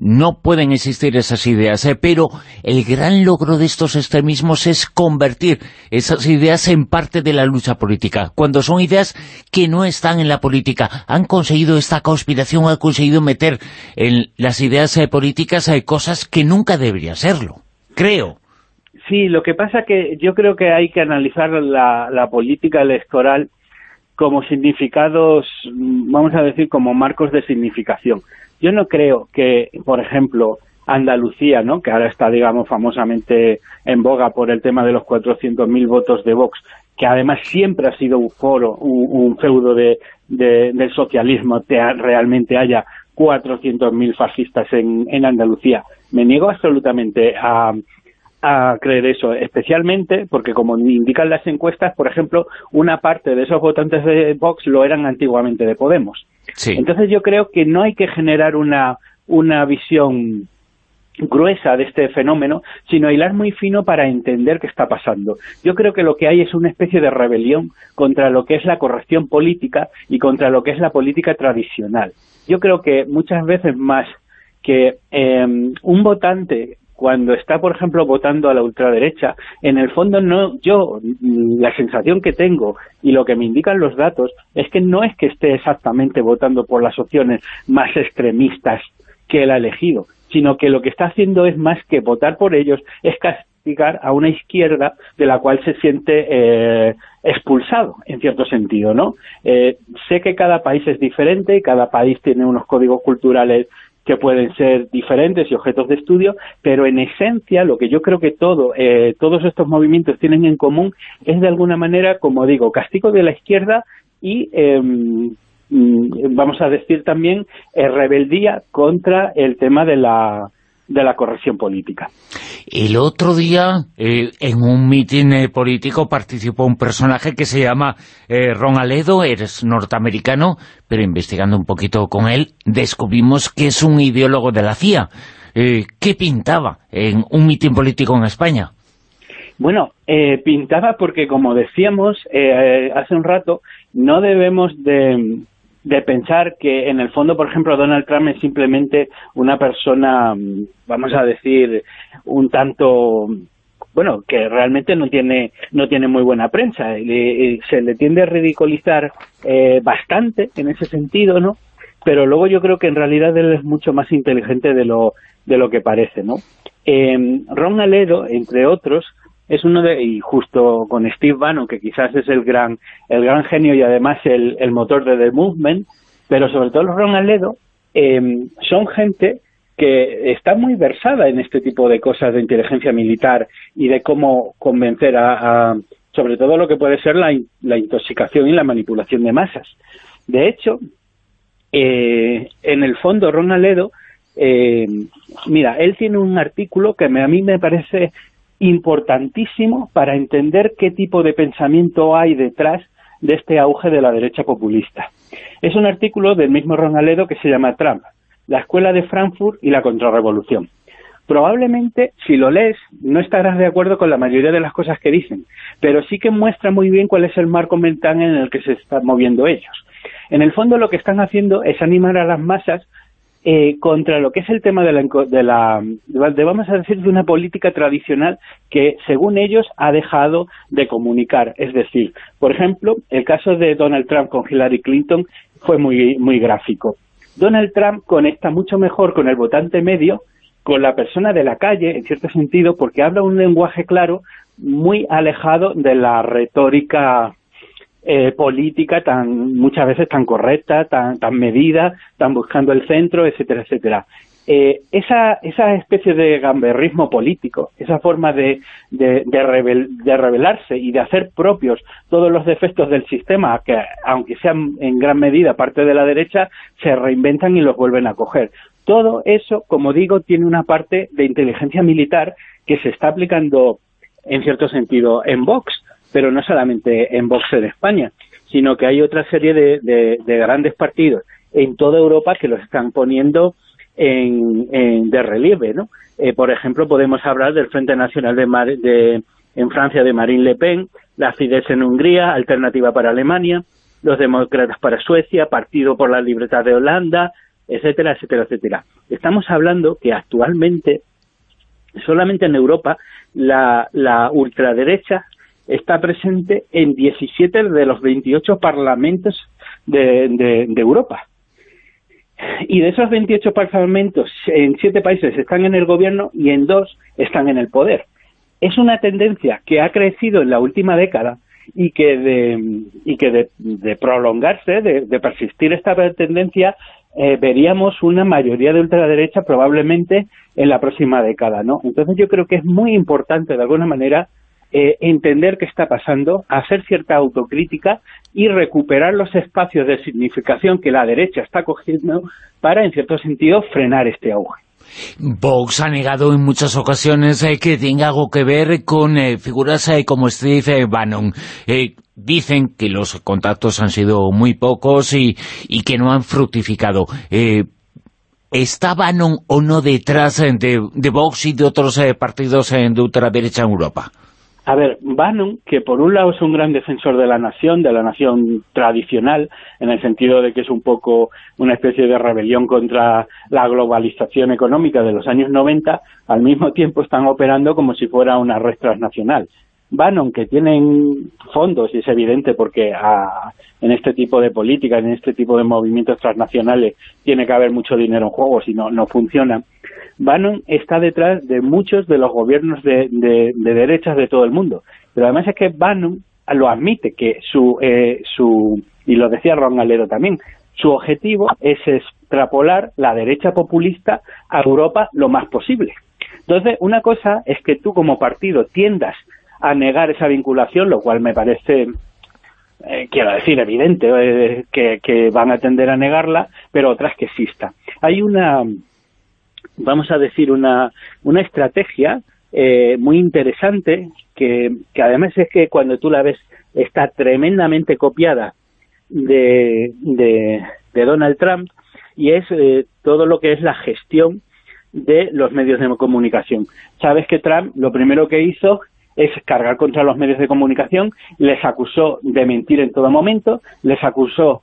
no pueden existir esas ideas, pero el gran logro de estos extremismos es convertir esas ideas en parte de la lucha política, cuando son ideas que no están en la política. Han conseguido esta conspiración, han conseguido meter en las ideas eh, políticas eh, cosas que nunca deberían serlo, creo. Sí, lo que pasa que yo creo que hay que analizar la, la política electoral como significados, vamos a decir, como marcos de significación. Yo no creo que, por ejemplo, Andalucía, ¿no? que ahora está, digamos, famosamente en boga por el tema de los 400.000 votos de Vox, que además siempre ha sido un foro, un, un feudo de, de- del socialismo, te ha- realmente haya 400.000 fascistas en, en Andalucía. Me niego absolutamente a, a creer eso, especialmente porque como indican las encuestas, por ejemplo, una parte de esos votantes de Vox lo eran antiguamente de Podemos. Entonces yo creo que no hay que generar una, una visión gruesa de este fenómeno, sino hilar muy fino para entender qué está pasando. Yo creo que lo que hay es una especie de rebelión contra lo que es la corrección política y contra lo que es la política tradicional. Yo creo que muchas veces más que eh, un votante cuando está, por ejemplo, votando a la ultraderecha, en el fondo no, yo, la sensación que tengo y lo que me indican los datos es que no es que esté exactamente votando por las opciones más extremistas que él ha elegido, sino que lo que está haciendo es más que votar por ellos, es castigar a una izquierda de la cual se siente eh, expulsado, en cierto sentido, ¿no? Eh, sé que cada país es diferente, cada país tiene unos códigos culturales que pueden ser diferentes y objetos de estudio, pero en esencia lo que yo creo que todo, eh, todos estos movimientos tienen en común es de alguna manera, como digo, castigo de la izquierda y mm, vamos a decir también eh, rebeldía contra el tema de la de la corrección política. El otro día, eh, en un mitin eh, político, participó un personaje que se llama eh, Ron Aledo, eres norteamericano, pero investigando un poquito con él, descubrimos que es un ideólogo de la CIA. ¿Qué pintaba en un mitin político en España? Bueno, pintaba porque, como decíamos hace un rato, no debemos de de pensar que en el fondo, por ejemplo, Donald Trump es simplemente una persona, mm, vamos a decir, un tanto bueno, que realmente no tiene no tiene muy buena prensa. se le tiende a ridiculizar eh, bastante en ese sentido, ¿no? Pero luego yo creo que en realidad él es mucho más inteligente de lo, de lo que parece, ¿no? Eh, Ron entre otros, es uno de, y justo con Steve Bannon, que quizás es el gran, el gran genio y además el, el motor de The Movement, pero sobre todo los Ron Aledo, em, son gente que está muy versada en este tipo de cosas de inteligencia militar y de cómo convencer a, sobre todo lo que puede ser la, la, intoxicación y la manipulación de masas. De hecho, eh, en el fondo Ron Aledo, eh, mira, él tiene un artículo que a mí me parece importantísimo para entender qué tipo de pensamiento hay detrás de este auge de la derecha populista. Es un artículo del mismo Ronaledo que se llama Trump, la escuela de Frankfurt y la contrarrevolución. Probablemente, si lo lees, no estarás de acuerdo con la mayoría de las cosas que dicen, pero sí que muestra muy bien cuál es el marco mental en el que se están moviendo ellos. En el fondo lo que están haciendo es animar a las masas eh, contra lo que es el tema de la, de la de, vamos a decir de una política tradicional que según ellos ha dejado de comunicar. Es decir por ejemplo el caso de Donald Trump con Hillary Clinton fue muy muy gráfico. Donald Trump conecta mucho mejor con el votante medio con la persona de la calle en cierto sentido porque habla un lenguaje claro muy alejado de la retórica eh, política tan muchas veces tan correcta, tan, tan medida, tan buscando el centro, etcétera, etcétera. Eh, esa, esa especie de gamberrismo político, esa forma de, de, de, de, rebelarse y de hacer propios todos los defectos del sistema, que aunque sean en gran medida parte de la derecha, se reinventan y los vuelven a coger. Todo eso, como digo, tiene una parte de inteligencia militar que se está aplicando en cierto sentido en Vox pero no solamente en Vox en España, sino que hay otra serie de, grandes partidos en toda Europa que los están poniendo en, de relieve, ¿no? Eh, por ejemplo, podemos hablar del Frente Nacional de, en Francia de Marine Le Pen, la Fidesz en Hungría, Alternativa para Alemania, los Demócratas para Suecia, Partido por la Libertad de Holanda, etcétera, etcétera, etcétera. Estamos hablando que actualmente, solamente en Europa, la, la ultraderecha está presente en 17 de los 28 parlamentos de, Europa. Y de esos 28 parlamentos, en 7 países están en el gobierno y en 2 están en el poder. Es una tendencia que ha crecido en la última década y que de, y que de, prolongarse, de, persistir esta tendencia, eh, veríamos una mayoría de ultraderecha probablemente en la próxima década, ¿no? Entonces yo creo que es muy importante de alguna manera eh, entender qué está pasando, hacer cierta autocrítica y recuperar los espacios de significación que la derecha está cogiendo para, en cierto sentido, frenar este auge. Vox ha negado en muchas ocasiones eh, que tenga algo que ver con eh, figuras como Steve Bannon. dicen que los contactos han sido muy pocos y, que no han fructificado ¿está Bannon o no detrás eh, de, de Vox y de otros eh, partidos eh, de ultraderecha en Europa? A ver, Bannon, que por un lado es un gran defensor de la nación, de la nación tradicional, en el sentido de que es un poco una especie de rebelión contra la globalización económica de los años 90, al mismo tiempo están operando como si fuera una red transnacional. Bannon, que tienen fondos, y es evidente porque en este tipo de políticas, en este tipo de movimientos transnacionales, tiene que haber mucho dinero en juego, si no, no funciona. Bannon está detrás de muchos de los gobiernos de, de- de derechas de todo el mundo. Pero además es que Bannon lo admite, que su, eh, su y lo decía Ron Alero también, su objetivo es extrapolar la derecha populista a Europa lo más posible. Entonces, una cosa es que tú como partido tiendas a negar esa vinculación, lo cual me parece, eh, quiero decir, evidente, eh, que, que van a tender a negarla, pero otra es que exista. Hay una, vamos a decir, una, una estrategia eh, muy interesante que, que además es que cuando tú la ves está tremendamente copiada de, de, de Donald Trump y es eh, todo lo que es la gestión de los medios de comunicación. Sabes que Trump lo primero que hizo es cargar contra los medios de comunicación, les acusó de mentir en todo momento, les acusó,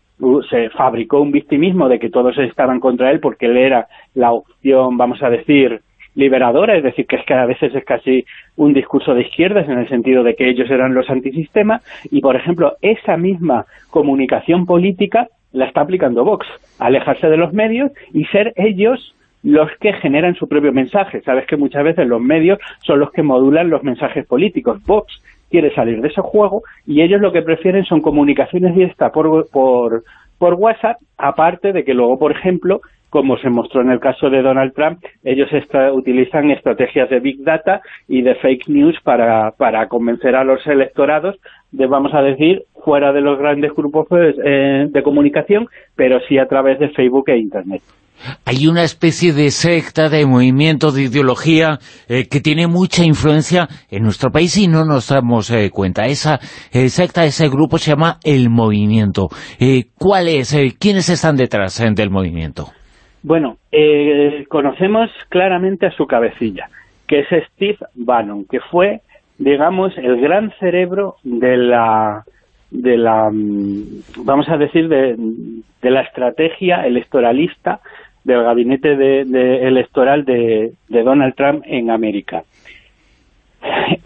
se fabricó un victimismo de que todos estaban contra él porque él era la opción, vamos a decir, liberadora, es decir, que es que a veces es casi un discurso de izquierdas en el sentido de que ellos eran los antisistemas y, por ejemplo, esa misma comunicación política la está aplicando Vox, alejarse de los medios y ser ellos los que generan su propio mensaje. Sabes que muchas veces los medios son los que modulan los mensajes políticos. Vox quiere salir de ese juego y ellos lo que prefieren son comunicaciones directas por, por, por WhatsApp, aparte de que luego, por ejemplo, como se mostró en el caso de Donald Trump, ellos esta- utilizan estrategias de Big Data y de fake news para, para convencer a los electorados de, vamos a decir, fuera de los grandes grupos pues, eh, de comunicación, pero sí a través de Facebook e Internet. Hay una especie de secta, de movimiento, de ideología eh, que tiene mucha influencia en nuestro país y no nos damos eh, cuenta. Esa eh, secta, ese grupo se llama El Movimiento. ¿Cuál es? ¿Quiénes están detrás del movimiento? Bueno, conocemos claramente a su cabecilla, que es Steve Bannon, que fue, digamos, el gran cerebro de la, de la mm, vamos a decir, de, de la estrategia electoralista del gabinete de, electoral de, Donald Trump en América.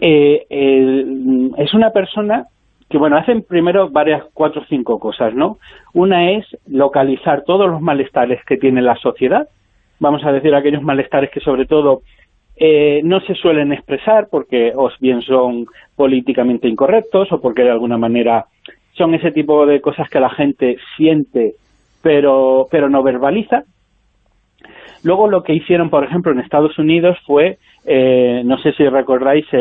Eh, el- es una persona que, bueno, hacen primero varias, cuatro o cinco cosas, ¿no? Una es localizar todos los malestares que tiene la sociedad, vamos a decir aquellos malestares que sobre todo eh, no se suelen expresar porque o bien son políticamente incorrectos o porque de alguna manera son ese tipo de cosas que la gente siente pero, pero no verbaliza. Luego lo que hicieron, por ejemplo, en Estados Unidos fue, eh, no sé si recordáis, eh,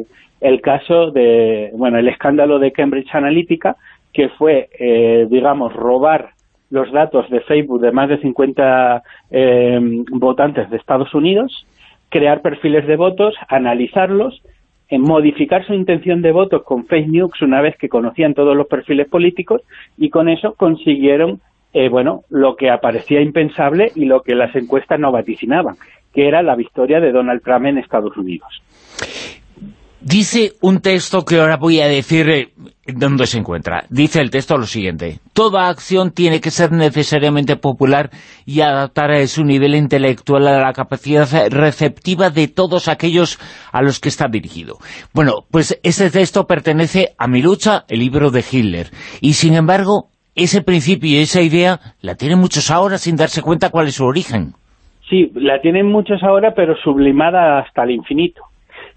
eh, el caso de, bueno, el escándalo de Cambridge Analytica, que fue, eh, digamos, robar los datos de Facebook de más de 50 eh, votantes de Estados Unidos, crear perfiles de votos, analizarlos, en modificar su intención de voto con fake news una vez que conocían todos los perfiles políticos y con eso consiguieron eh, bueno, lo que aparecía impensable y lo que las encuestas no vaticinaban, que era la victoria de Donald Trump en Estados Unidos. Dice un texto que ahora voy a decir eh, dónde se encuentra. Dice el texto lo siguiente. Toda acción tiene que ser necesariamente popular y adaptar a su nivel intelectual a la capacidad receptiva de todos aquellos a los que está dirigido. Bueno, pues ese texto pertenece a Mi lucha, el libro de Hitler. Y sin embargo, ese principio y esa idea la tienen muchos ahora sin darse cuenta cuál es su origen. Sí, la tienen muchos ahora, pero sublimada hasta el infinito.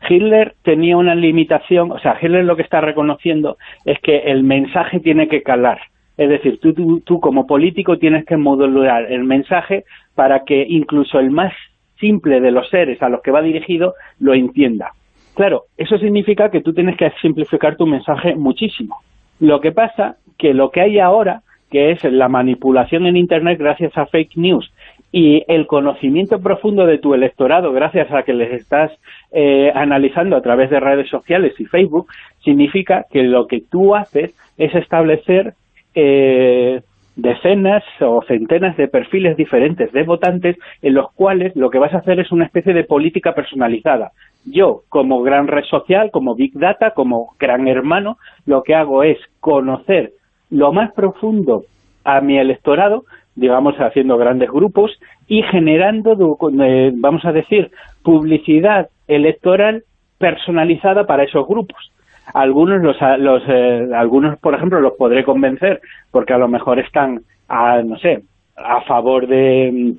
Hitler tenía una limitación, o sea, Hitler lo que está reconociendo es que el mensaje tiene que calar. Es decir, tú, tú, tú como político tienes que modular el mensaje para que incluso el más simple de los seres a los que va dirigido lo entienda. Claro, eso significa que tú tienes que simplificar tu mensaje muchísimo. Lo que pasa que lo que hay ahora, que es la manipulación en Internet gracias a fake news y el conocimiento profundo de tu electorado gracias a que les estás eh, analizando a través de redes sociales y Facebook, significa que lo que tú haces es establecer eh, decenas o centenas de perfiles diferentes de votantes en los cuales lo que vas a hacer es una especie de política personalizada. Yo, como gran red social, como Big Data, como gran hermano, lo que hago es conocer lo más profundo a mi electorado, digamos, haciendo grandes grupos y generando, eh, vamos a decir, publicidad electoral personalizada para esos grupos. Algunos, los, los eh, algunos por ejemplo, los podré convencer porque a lo mejor están, a, no sé, a favor de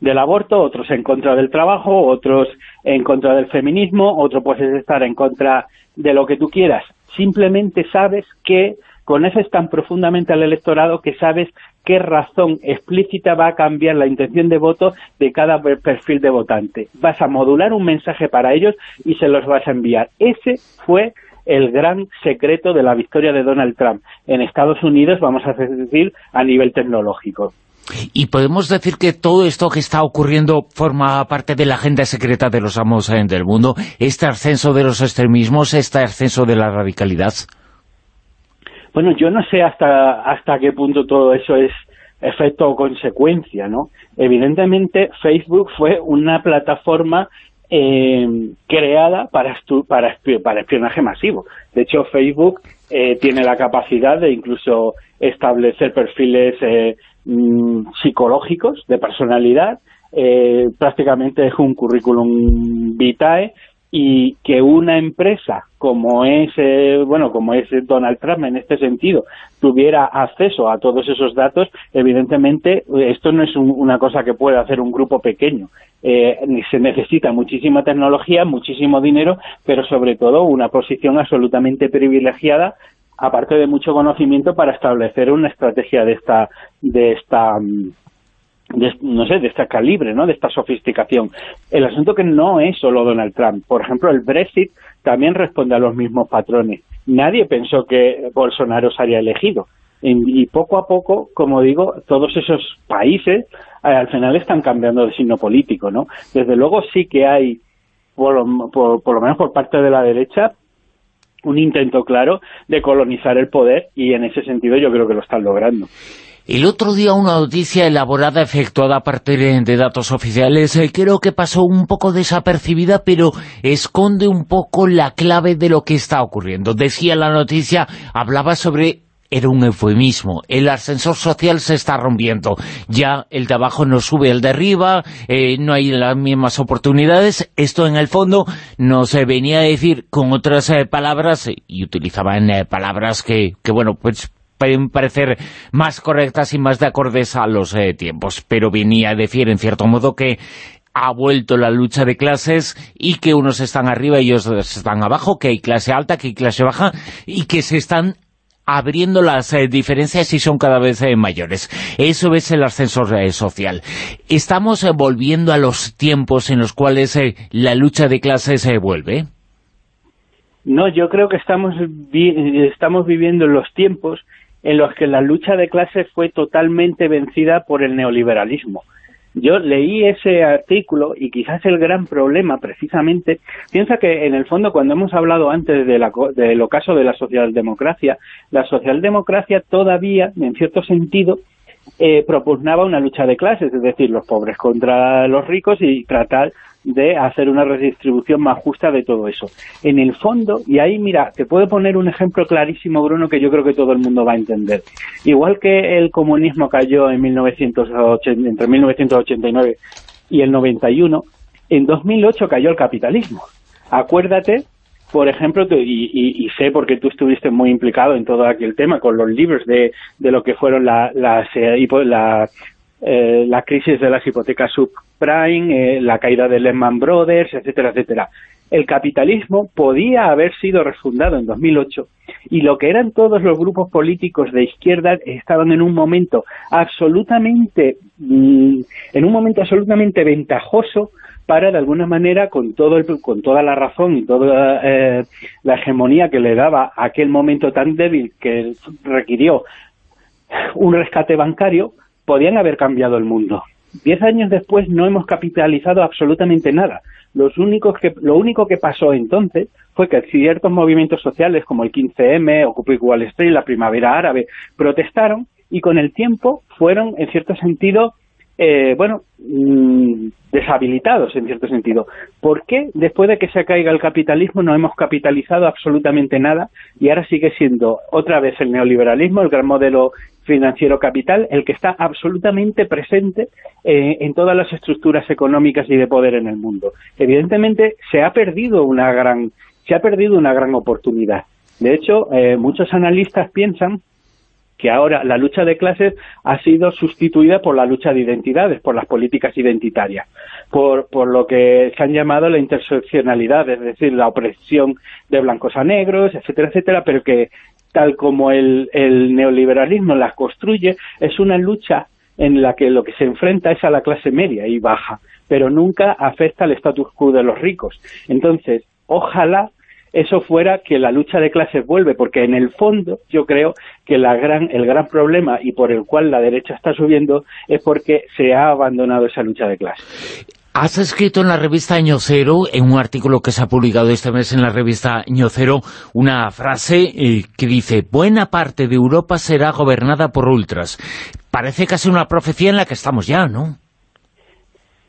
del aborto, otros en contra del trabajo, otros en contra del feminismo, otro puede estar en contra de lo que tú quieras. Simplemente sabes que conoces tan profundamente al electorado que sabes qué razón explícita va a cambiar la intención de voto de cada perfil de votante. Vas a modular un mensaje para ellos y se los vas a enviar. Ese fue el gran secreto de la victoria de Donald Trump en Estados Unidos, vamos a decir, a nivel tecnológico. Y podemos decir que todo esto que está ocurriendo forma parte de la agenda secreta de los amos eh, del mundo, este ascenso de los extremismos, este ascenso de la radicalidad. Bueno, yo no sé hasta, hasta qué punto todo eso es efecto o consecuencia, ¿no? Evidentemente Facebook fue una plataforma eh, creada para, para, para espionaje masivo. De hecho, Facebook eh, tiene la capacidad de incluso establecer perfiles eh, mm, psicológicos de personalidad, eh, prácticamente es un currículum vitae y que una empresa como es eh, bueno como es Donald Trump en este sentido tuviera acceso a todos esos datos evidentemente esto no es una cosa que puede hacer un grupo pequeño. Eh, se necesita muchísima tecnología muchísimo dinero pero sobre todo una posición absolutamente privilegiada aparte de mucho conocimiento para establecer una estrategia de esta de esta mm, no sé, de este calibre, ¿no? de esta sofisticación. El asunto que no es solo Donald Trump. Por ejemplo, el Brexit también responde a los mismos patrones. Nadie pensó que Bolsonaro sería elegido. Y poco a poco, como digo, todos esos países eh, al final están cambiando de signo político, ¿no? Desde luego sí que hay, por lo menos por parte de la derecha, un intento claro de colonizar el poder y en ese sentido yo creo que lo están logrando. El otro día una noticia elaborada, efectuada a partir de datos oficiales, eh, creo que pasó un poco desapercibida, pero esconde un poco la clave de lo que está ocurriendo. Decía la noticia, hablaba sobre era un eufemismo. El ascensor social se está rompiendo. Ya el de abajo no sube el de arriba, eh, no hay las mismas oportunidades. Esto, en el fondo, nos venía a decir con otras eh, palabras, y utilizaban palabras que, que, bueno, pues parecer más correctas y más de acordes a los eh, tiempos, pero venía a decir en cierto modo que ha vuelto la lucha de clases y que unos están arriba y otros están abajo, que hay clase alta, que hay clase baja y que se están abriendo las eh, diferencias y son cada vez eh, mayores. Eso es el ascensor social. ¿Estamos volviendo a los tiempos en los cuales la lucha de clases vuelve? No, yo creo que estamos, estamos viviendo los tiempos en los que la lucha de clases fue totalmente vencida por el neoliberalismo. Yo leí ese artículo y quizás el gran problema precisamente, piensa que en el fondo cuando hemos hablado antes de, la, de lo caso de la socialdemocracia, la socialdemocracia todavía, en cierto sentido, eh, propugnaba una lucha de clases, es decir, los pobres contra los ricos y tratar de hacer una redistribución más justa de todo eso. En el fondo, y ahí mira, te puedo poner un ejemplo clarísimo, Bruno, que yo creo que todo el mundo va a entender. Igual que el comunismo cayó en 1980, entre 1989 y el 91, en 2008 cayó el capitalismo. Acuérdate por ejemplo, y, sé porque tú estuviste muy implicado en todo aquel tema con los libros de, de lo que fueron la, las, eh, la, eh, la crisis de las hipotecas subprime, eh, la caída de Lehman Brothers, etcétera, etcétera. El capitalismo podía haber sido refundado en 2008 y lo que eran todos los grupos políticos de izquierda estaban en un momento absolutamente mm, en un momento absolutamente ventajoso para de alguna manera con todo el, con toda la razón y toda eh, la hegemonía que le daba aquel momento tan débil que requirió un rescate bancario podían haber cambiado el mundo. Diez años después no hemos capitalizado absolutamente nada. Los únicos que, lo único que pasó entonces fue que ciertos movimientos sociales como el 15M, Occupy Wall Street, la Primavera Árabe, protestaron y con el tiempo fueron, en cierto sentido, eh, bueno, mm, deshabilitados en cierto sentido. ¿Por qué después de que se caiga el capitalismo no hemos capitalizado absolutamente nada y ahora sigue siendo otra vez el neoliberalismo, el gran modelo financiero capital, el que está absolutamente presente eh, en todas las estructuras económicas y de poder en el mundo? Evidentemente se ha perdido una gran, se ha perdido una gran oportunidad. De hecho, eh, muchos analistas piensan que ahora la lucha de clases ha sido sustituida por la lucha de identidades, por las políticas identitarias, por, por lo que se han llamado la interseccionalidad, es decir, la opresión de blancos a negros, etcétera, etcétera, pero que tal como el, el neoliberalismo las construye, es una lucha en la que lo que se enfrenta es a la clase media y baja, pero nunca afecta al status quo de los ricos. Entonces, ojalá eso fuera que la lucha de clases vuelve, porque en el fondo yo creo que la gran, el gran problema y por el cual la derecha está subiendo es porque se ha abandonado esa lucha de clases. Has escrito en la revista Año Cero, en un artículo que se ha publicado este mes en la revista Año Cero, una frase eh, que dice, buena parte de Europa será gobernada por ultras. Parece casi una profecía en la que estamos ya, ¿no?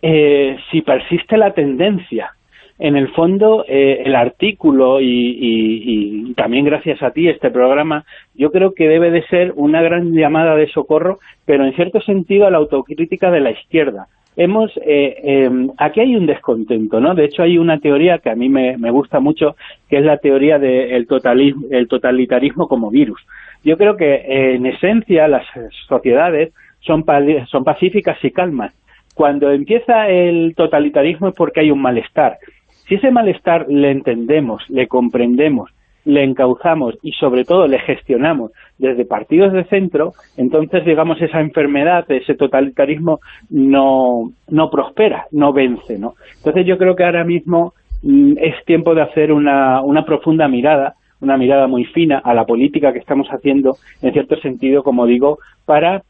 Eh, si persiste la tendencia, en el fondo, eh, el artículo y, también gracias a ti este programa, yo creo que debe de ser una gran llamada de socorro, pero en cierto sentido a la autocrítica de la izquierda. Hemos, eh, eh, aquí hay un descontento, ¿no? De hecho, hay una teoría que a mí me, me gusta mucho, que es la teoría del totalismo, el totalitarismo como virus. Yo creo que, en esencia, las sociedades son, son pacíficas y calmas. Cuando empieza el totalitarismo es porque hay un malestar. Si ese malestar le entendemos, le comprendemos, le encauzamos y sobre todo le gestionamos desde partidos de centro, entonces digamos esa enfermedad, ese totalitarismo no, no prospera, no vence, ¿no? Entonces yo creo que ahora mismo mm, es tiempo de hacer una, una profunda mirada, una mirada muy fina a la política que estamos haciendo, en cierto sentido, como digo, para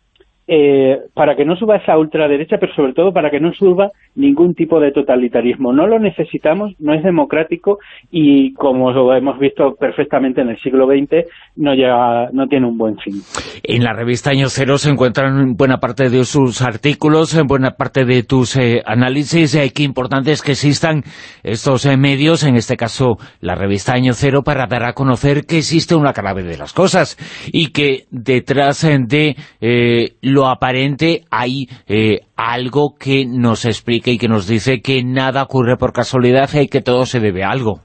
eh, para que no suba esa ultraderecha, pero sobre todo para que no suba ningún tipo de totalitarismo. No lo necesitamos, no es democrático y, como lo hemos visto perfectamente en el siglo XX, no, llega, no tiene un buen fin. En la revista Año Cero se encuentran buena parte de sus artículos, en buena parte de tus eh, análisis. Eh, qué importante es que existan estos eh, medios, en este caso la revista Año Cero, para dar a conocer que existe una clave de las cosas y que detrás eh, de lo aparente hay eh, algo que nos explica y que nos dice que nada ocurre por casualidad y que todo se debe a algo.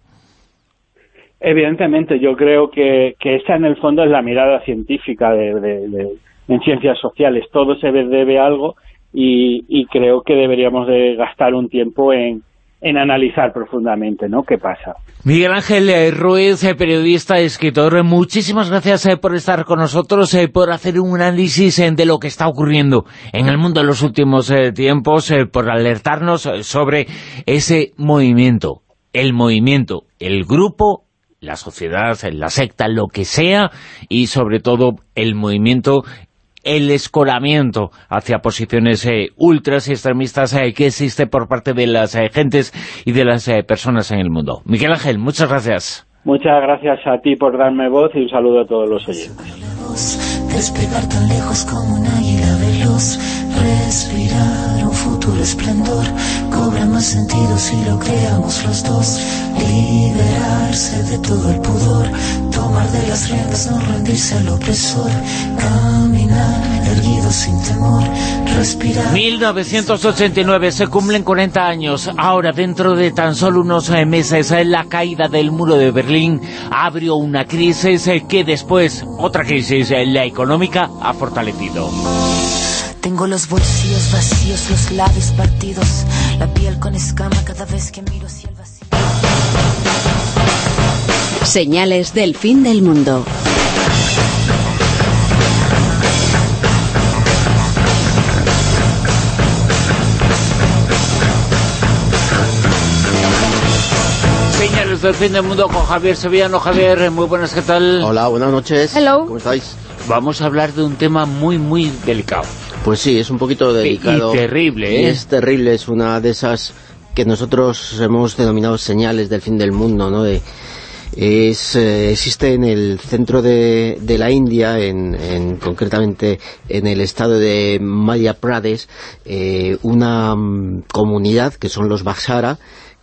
Evidentemente, yo creo que, que esa en el fondo es la mirada científica de, en ciencias sociales. Todo se debe a algo y, y creo que deberíamos de gastar un tiempo en, en analizar profundamente, ¿no? ¿Qué pasa? Miguel Ángel eh, Ruiz, eh, periodista, escritor, muchísimas gracias eh, por estar con nosotros, por hacer un análisis de lo que está ocurriendo en el mundo en los últimos tiempos, por alertarnos sobre ese movimiento, el movimiento, el grupo, la sociedad, la secta, lo que sea, y sobre todo el movimiento el escoramiento hacia posiciones eh, ultras y extremistas eh, que existe por parte de las eh, gentes y de las eh, personas en el mundo. Miguel Ángel, muchas gracias. Muchas gracias a ti por darme voz y un saludo a todos los oyentes. Despegar tan lejos como un águila veloz Respirar un futuro esplendor Cobra más sentido si lo creamos los dos Liberarse de todo el pudor Tomar de las riendas, no rendirse al opresor Caminar erguido sin temor Respirar 1989, se cumplen 40 años. Ahora, dentro de tan solo unos eh, meses, eh, la caída del muro de Berlín abrió una crisis eh, que después, otra crisis, la económica, ha fortalecido. Tengo los bolsillos vacíos, los labios partidos, la piel con escama cada vez que miro hacia el vacío. Señales del fin del mundo. Señales del fin del mundo con Javier Sevillano. Javier, muy buenas, ¿qué tal? Hola, buenas noches. Hello. ¿Cómo estáis? Vamos a hablar de un tema muy, muy delicado. Pues sí, es un poquito delicado. Y terrible, ¿eh? es terrible, es una de esas que nosotros hemos denominado señales del fin del mundo, ¿no? De, Es, eh, existe en el centro de, la India, en, en- concretamente en el estado de Madhya Pradesh, eh, una mm, comunidad que son los Bhaksara,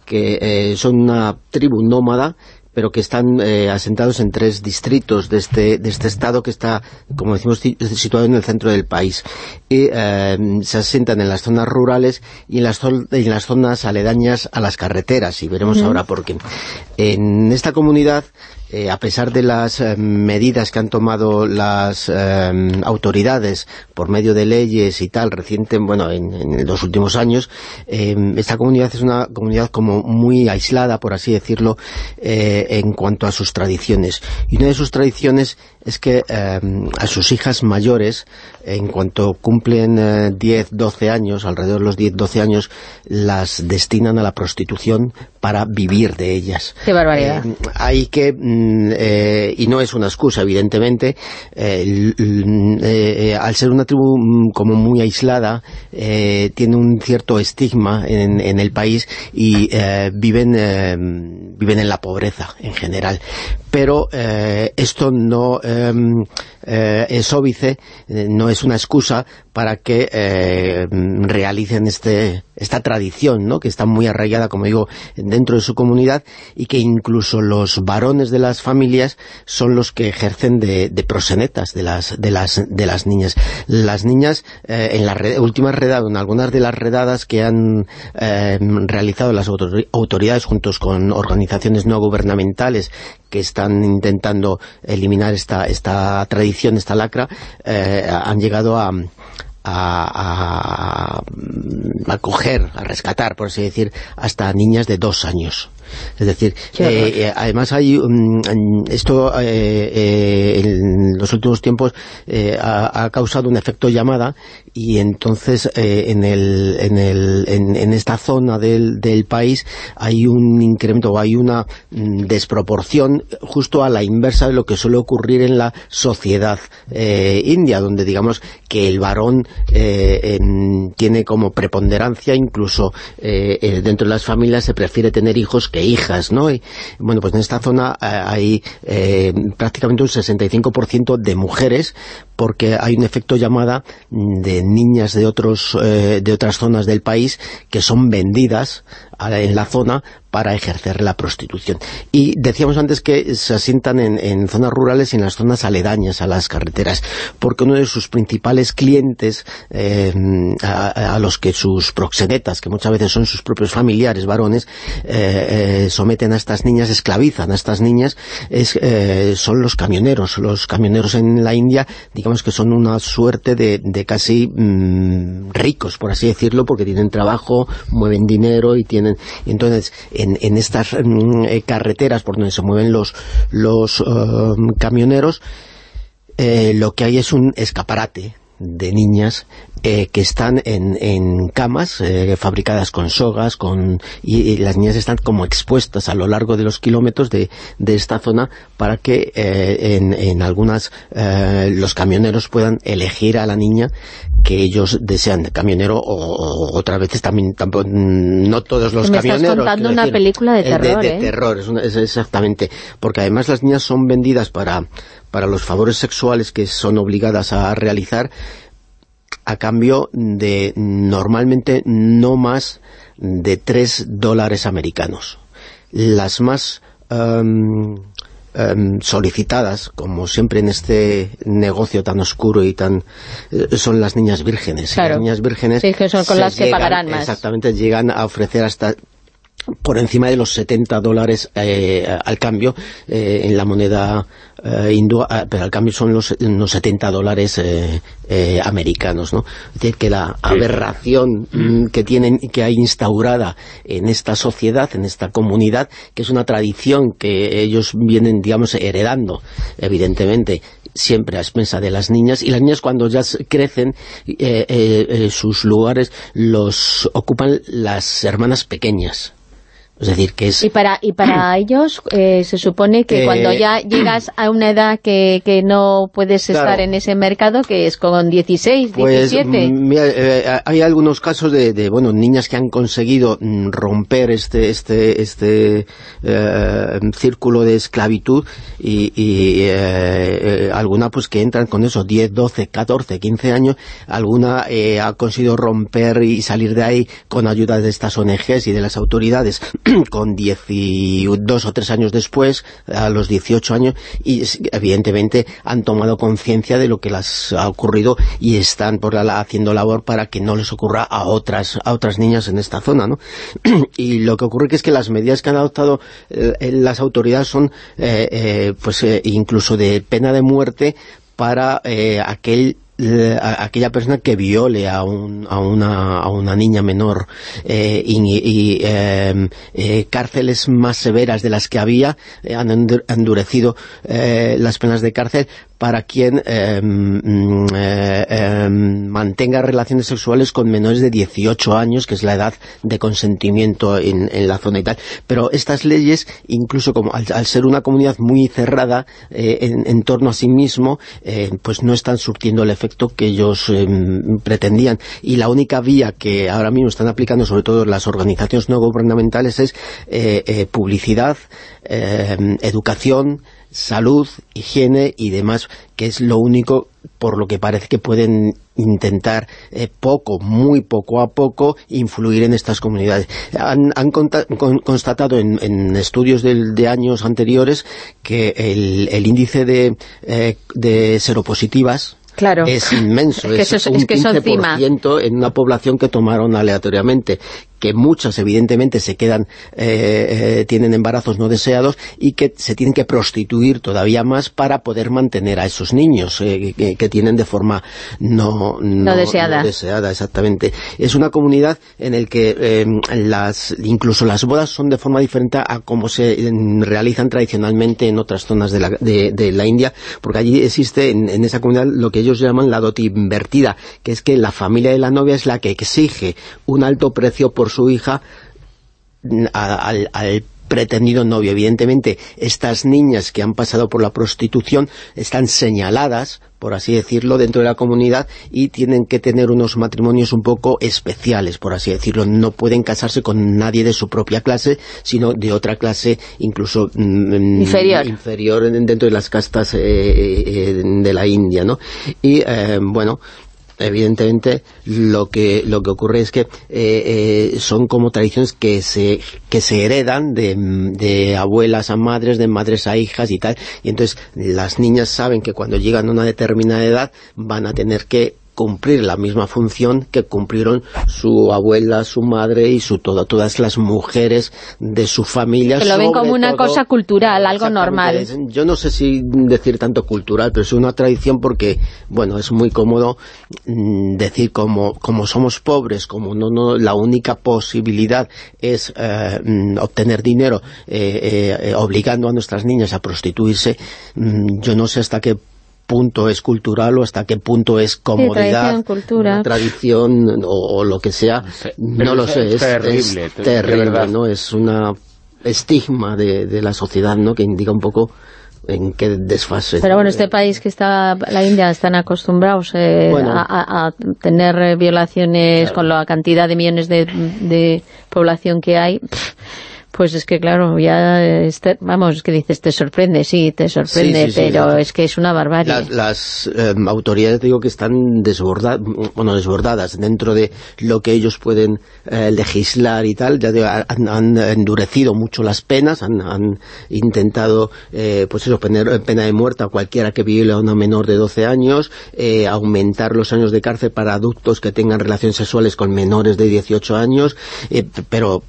que eh, son una tribu nómada pero que están eh, asentados en tres distritos de este, de este estado que está, como decimos, ci- situado en el centro del país. Y eh, se asientan en las zonas rurales y en las, en las zonas aledañas a las carreteras, y veremos ahora por qué. En esta comunidad, eh, a pesar de las eh, medidas que han tomado las eh, autoridades por medio de leyes y tal, reciente, bueno, en, en los últimos años, esta comunidad es una comunidad como muy aislada, por así decirlo, en cuanto a sus tradiciones. Y una de sus tradiciones es que eh, a sus hijas mayores, en cuanto cumplen eh, 10, 12 años, alrededor de los 10, 12 años, las destinan a la prostitución para vivir de ellas. Qué barbaridad. Eh, hay que, mm, eh, y no es una excusa, evidentemente, eh, eh, al ser una tribu mm, como muy aislada, tiene un cierto estigma en, en el país y eh, viven, eh, viven en la pobreza en general. Pero eh, esto no em, eh, es óbice, eh, no es una excusa para que eh, realicen este esta tradición, ¿no? que está muy arraigada, como digo, dentro de su comunidad y que incluso los varones de las familias son los que ejercen de, de prosenetas de las, de, las, de las niñas. Las niñas, eh, en las últimas redadas, en algunas de las redadas que han eh, realizado las autor- autoridades juntos con organizaciones no gubernamentales que están intentando eliminar esta, esta tradición, esta lacra, eh, han llegado a a, a, coger, a rescatar, por así decir, hasta niñas de dos años. Es decir, eh, eh, además hay mm, esto eh, eh, en los últimos tiempos eh, ha, ha causado un efecto llamada y entonces eh, en, el, en, el, en, en esta zona del, del país hay un incremento o hay una mm, desproporción justo a la inversa de lo que suele ocurrir en la sociedad eh, india, donde digamos que el varón eh, en- tiene como preponderancia, incluso dentro de las familias se prefiere tener hijos que hijas, ¿no? Y, bueno, pues en esta zona eh, hay eh, prácticamente un 65% de mujeres, porque hay un efecto llamada de niñas de otros eh, de otras zonas del país que son vendidas a- en la zona para ejercer la prostitución. Y decíamos antes que se asientan en, en zonas rurales y en las zonas aledañas a las carreteras, porque uno de sus principales clientes, eh, a, los que sus proxenetas, que muchas veces son sus propios familiares varones, eh, eh, someten a estas niñas, esclavizan a estas niñas, es, son los camioneros. Los camioneros en la India, que son una suerte de, casi mm, ricos, por así decirlo, porque tienen trabajo, mueven dinero y tienen... entonces, en, en estas mm, eh, carreteras por donde se mueven los, los eh, camioneros, eh, lo que hay es un escaparate de niñas eh, que están en, en camas eh, fabricadas con sogas con y, y las niñas están como expuestas a lo largo de los kilómetros de, de esta zona para que eh, en, en algunas eh, los camioneros puedan elegir a la niña que ellos desean de camionero o, o otras veces también tampoco, mm, no todos los Me estás camioneros contando quiero una decir, película de terror, de, terror, es una- es exactamente porque además las niñas son vendidas para para los favores sexuales que son obligadas a realizar a cambio de normalmente no más de 3 dólares americanos. Las más em, solicitadas, como siempre en este negocio tan oscuro y tan... eh, son las niñas vírgenes. Claro. Las niñas vírgenes... Sí, que son con las que pagarán más. Exactamente, llegan a ofrecer hasta por encima de los 70 dólares eh, al cambio eh, en la moneda eh, hindú, ah, pero al cambio son los, los 70 dólares eh, eh, americanos, ¿no? Es decir, que la aberración mm, que tienen que hay instaurada en esta sociedad, en esta comunidad, que es una tradición que ellos vienen, digamos, heredando, evidentemente, siempre a expensa de las niñas, y las niñas cuando ya crecen, eh, eh, sus lugares los ocupan las hermanas pequeñas Es decir, que es... Y para, y para *clears throat* ellos eh, se supone que Eh, cuando ya *clears throat* llegas a una edad que, que no puedes Claro. estar en ese mercado, que es con 16, Pues 17... mm, mira, eh, hay algunos casos de, de, bueno niñas que han conseguido mm, romper este este este eh, círculo de esclavitud y, y, eh, eh, alguna pues que entran con eso 10, 12, 14, 15 años alguna eh, ha conseguido romper y salir de ahí con ayuda de estas ONGs y de las autoridades *clears throat* *clears throat* con 12 o 3 años después a los 18 años y evidentemente han tomado conciencia de lo que les ha ocurrido y están por la, haciendo labor para que no les ocurra a otras a otras niñas en esta zona, ¿no? *clears throat* y lo que ocurre que es que las medidas que han adoptado eh, eh, las autoridades son eh, eh, pues incluso de pena de muerte para aquel eh, aquella persona que viole a, un- a, una, niña menor eh, y, y, eh, cárceles más severas de las que había han endu- endurecido las penas de cárcel para quien eh, mm, eh, eh, mantenga relaciones sexuales con menores de 18 años, que es la edad de consentimiento en, en la zona y tal. Pero estas leyes, incluso como al, ser una comunidad muy cerrada eh, en, en torno a sí mismo, eh, pues no están surtiendo el efecto que ellos eh, pretendían. Y la única vía que ahora mismo están aplicando, sobre todo las organizaciones no gubernamentales, es publicidad, educación, salud, higiene y demás, que es lo único por lo que parece que pueden intentar eh, poco, muy poco a poco, influir en estas comunidades. Han, han conta- con- constatado en, en estudios del- de años anteriores que el, el índice de, eh, de seropositivas Claro. es inmenso, Es que eso es- un es que eso encima. 15% en una población que tomaron aleatoriamente, que muchas evidentemente se quedan, eh, eh, tienen embarazos no deseados y que se tienen que prostituir todavía más para poder mantener a esos niños eh, que, que tienen de forma no, no, deseada. no deseada, exactamente. Es una comunidad en el que eh, las, incluso las bodas son de forma diferente a como se realizan tradicionalmente en otras zonas de la, de, de la India, porque allí existe en, en esa comunidad lo que ellos llaman la doti invertida, que es que la familia de la novia es la que exige un alto precio por su hija al, al pretendido novio. Evidentemente, estas niñas que han pasado por la prostitución están señaladas, por así decirlo, dentro de la comunidad y tienen que tener unos matrimonios un poco especiales, por así decirlo. No pueden casarse con nadie de su propia clase, sino de otra clase incluso mm, Inferior. inferior en- dentro de las castas eh, eh, de la India, ¿no? Y, eh, bueno, evidentemente lo que lo que ocurre es que eh, eh, son como tradiciones que se que se heredan de, de abuelas a madres, de madres a hijas y tal, y entonces las niñas saben que cuando llegan a una determinada edad van a tener que cumplir la misma función que cumplieron su abuela, su madre y su todo, todas las mujeres de su familia. Que lo ven como una todo- cosa cultural, algo normal. Yo no sé si decir tanto cultural, pero es una tradición porque, bueno, es muy cómodo mm, decir como, como somos pobres, como no, no la única posibilidad es eh, mm, obtener dinero eh, eh, eh, obligando a nuestras niñas a prostituirse, mm, yo no sé hasta qué punto es cultural o hasta qué punto es comodidad, tradición, o, o lo que sea, no, lo sé, es terrible, es terrible. ¿no? Es una estigma de, de la sociedad, ¿no? Que indica un poco en qué desfase. Pero bueno, este país que está, la India, están acostumbrados eh, Bueno. a, tener violaciones con la cantidad de millones de, de población que hay. pff, Pues es que claro, ya, este- vamos, que dices, te sorprende, sí, te sorprende, Sí, sí, sí, pero es que es una barbarie. Las, las, eh, autoridades digo que están desbordadas, bueno, desbordadas dentro de lo que ellos pueden eh, legislar y tal, ya digo, han, han endurecido mucho las penas, han, han intentado eh, pues eso, poner pena de muerte a cualquiera que viole a una menor de 12 años, eh, aumentar los años de cárcel para adultos que tengan relaciones sexuales con menores de 18 años, eh, pero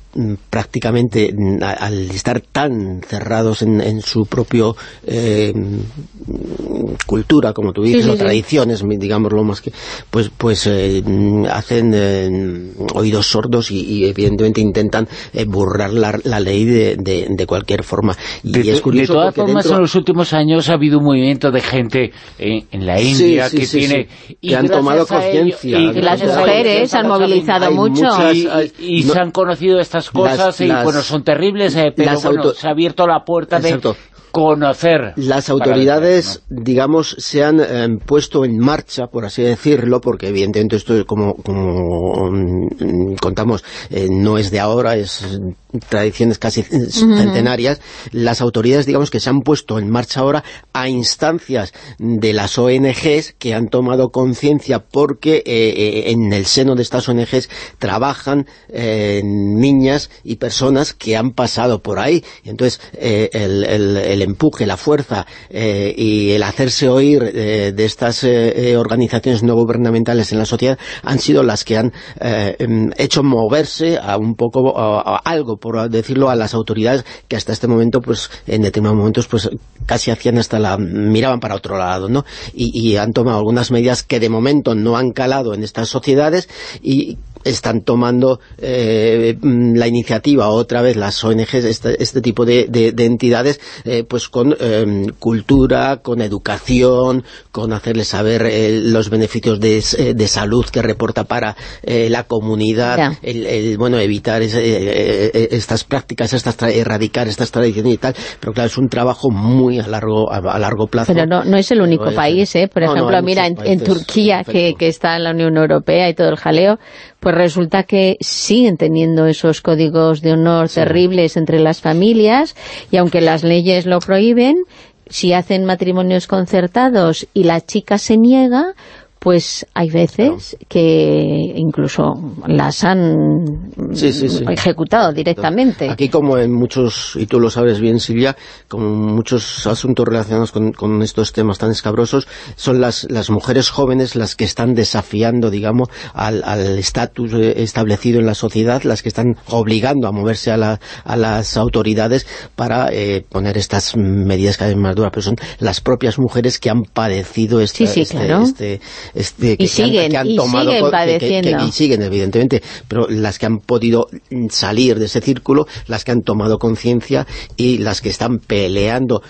prácticamente mm, al estar tan cerrados en, en su propio eh, mm, cultura, como tú dices, Sí, sí, o tradiciones, digámoslo más que, pues pues eh, mm, hacen eh, oídos sordos y, y evidentemente intentan eh, burlar la, la ley de, de, de cualquier forma. Y De, es curioso de todas formas, dentro- en los últimos años ha habido un movimiento de gente en, en la India sí, que sí, tiene... sí, y que han tomado conciencia. y las mujeres han movilizado mucho. y, hay- y no- se han conocido estas cosas Las- y las- bueno, son terribles, eh, pero bueno, auto- se ha abierto la puerta Exacto. de conocer. Las autoridades, digamos, se han eh, puesto en marcha, por así decirlo, porque evidentemente esto, es como, como mm, contamos, eh, no es de ahora, es mm, tradiciones casi centenarias. Las autoridades, digamos, que se han puesto en marcha ahora a instancias de las ONGs que han tomado conciencia porque eh, eh, en el seno de estas ONGs trabajan eh, niñas y personas que han pasado por ahí. Entonces, eh, el, el- el empuje, la fuerza eh, y el hacerse oír eh, de estas eh, eh, organizaciones no gubernamentales en la sociedad han sido las que han em, hecho moverse a un poco, a, algo, por decirlo, a las autoridades que hasta este momento, pues en determinados momentos, pues casi hacían hasta la... miraban para otro lado, ¿no? Y han tomado algunas medidas que de momento no han calado en estas sociedades y están tomando eh, mm, la iniciativa otra vez las ONGs, este, este tipo de, de- de entidades, eh, pues con eh, cultura, con educación, con hacerles saber eh, los beneficios de, de salud que reporta para eh, la comunidad, el, el, bueno evitar ese, estas prácticas, estas erradicar estas tradiciones y tal, pero claro, es un trabajo muy a largo a, a largo plazo. Pero no, no es el único país, ¿eh? Por No, ejemplo, mira, en, en Turquía, que, que está en la Unión Europea y todo el jaleo, pues resulta que siguen teniendo esos códigos de honor terribles entre las familias y aunque las leyes lo prohíben, si hacen matrimonios concertados y la chica se niega, pues hay veces que incluso las han Sí, sí, sí. ejecutado directamente. Aquí como en muchos, y tú lo sabes bien Silvia, como muchos asuntos relacionados con, con estos temas tan escabrosos, son las, las mujeres jóvenes las que están desafiando, digamos, al estatus eh, establecido en la sociedad, las que están obligando a moverse a, la- a las autoridades para eh, poner estas medidas cada vez más duras, pero son las propias mujeres que han padecido esta- Sí, sí, este, claro. este, este, que, Y que han- siguen, que han y tomado siguen que- que- padeciendo. y siguen evidentemente, pero las que han podido mm, salir de ese círculo, las que han tomado conciencia y las que están peleando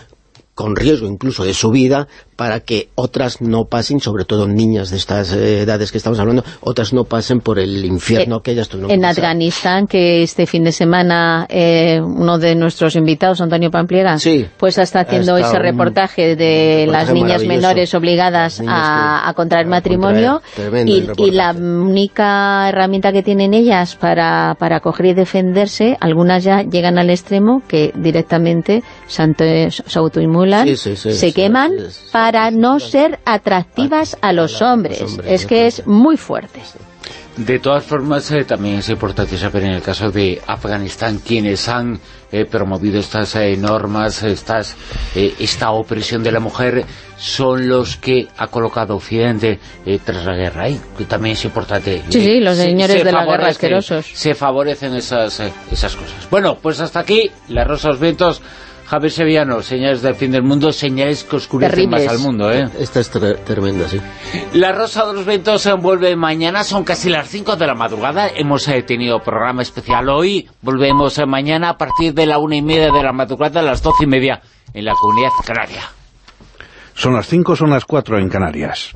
con riesgo incluso de su vida para que otras no pasen, sobre todo niñas de estas eh, edades que estamos hablando, otras no pasen por el infierno que ellas tuvieron en que. Afganistán, que este fin de semana eh, uno de nuestros invitados, Antonio Pampliega, pues está haciendo ese reportaje de reportaje las niñas menores obligadas niñas a, a contraer a matrimonio. contraer, y, y la única herramienta que tienen ellas para, para coger y defenderse, algunas ya llegan al extremo que directamente se, autoinmulan, Sí, sí, sí, se sí, queman para no ser atractivas a los hombres. Es que es muy fuerte. De todas formas, eh, también es importante saber en el caso de Afganistán quienes han eh, promovido estas eh, normas, estas, eh, esta opresión de la mujer, son los que ha colocado Occidente eh, tras la guerra. ahí, que también es importante. Sí, eh, sí, los se- señores se de la guerra asquerosos. Se favorecen esas, esas cosas. Bueno, pues hasta aquí, La Rosa de los Vientos. Javier Sevillano, señales del fin del mundo, señales que oscurecen Terribles. más al mundo, ¿eh? Esta es tre- tremenda, sí. La Rosa de los Vientos se envuelve mañana, son casi las 5 de la madrugada. Hemos eh, tenido programa especial hoy. Volvemos eh, mañana a partir de la una y media de la madrugada a las doce y media en la Comunidad Canaria. Son las 5, son las 4 en Canarias.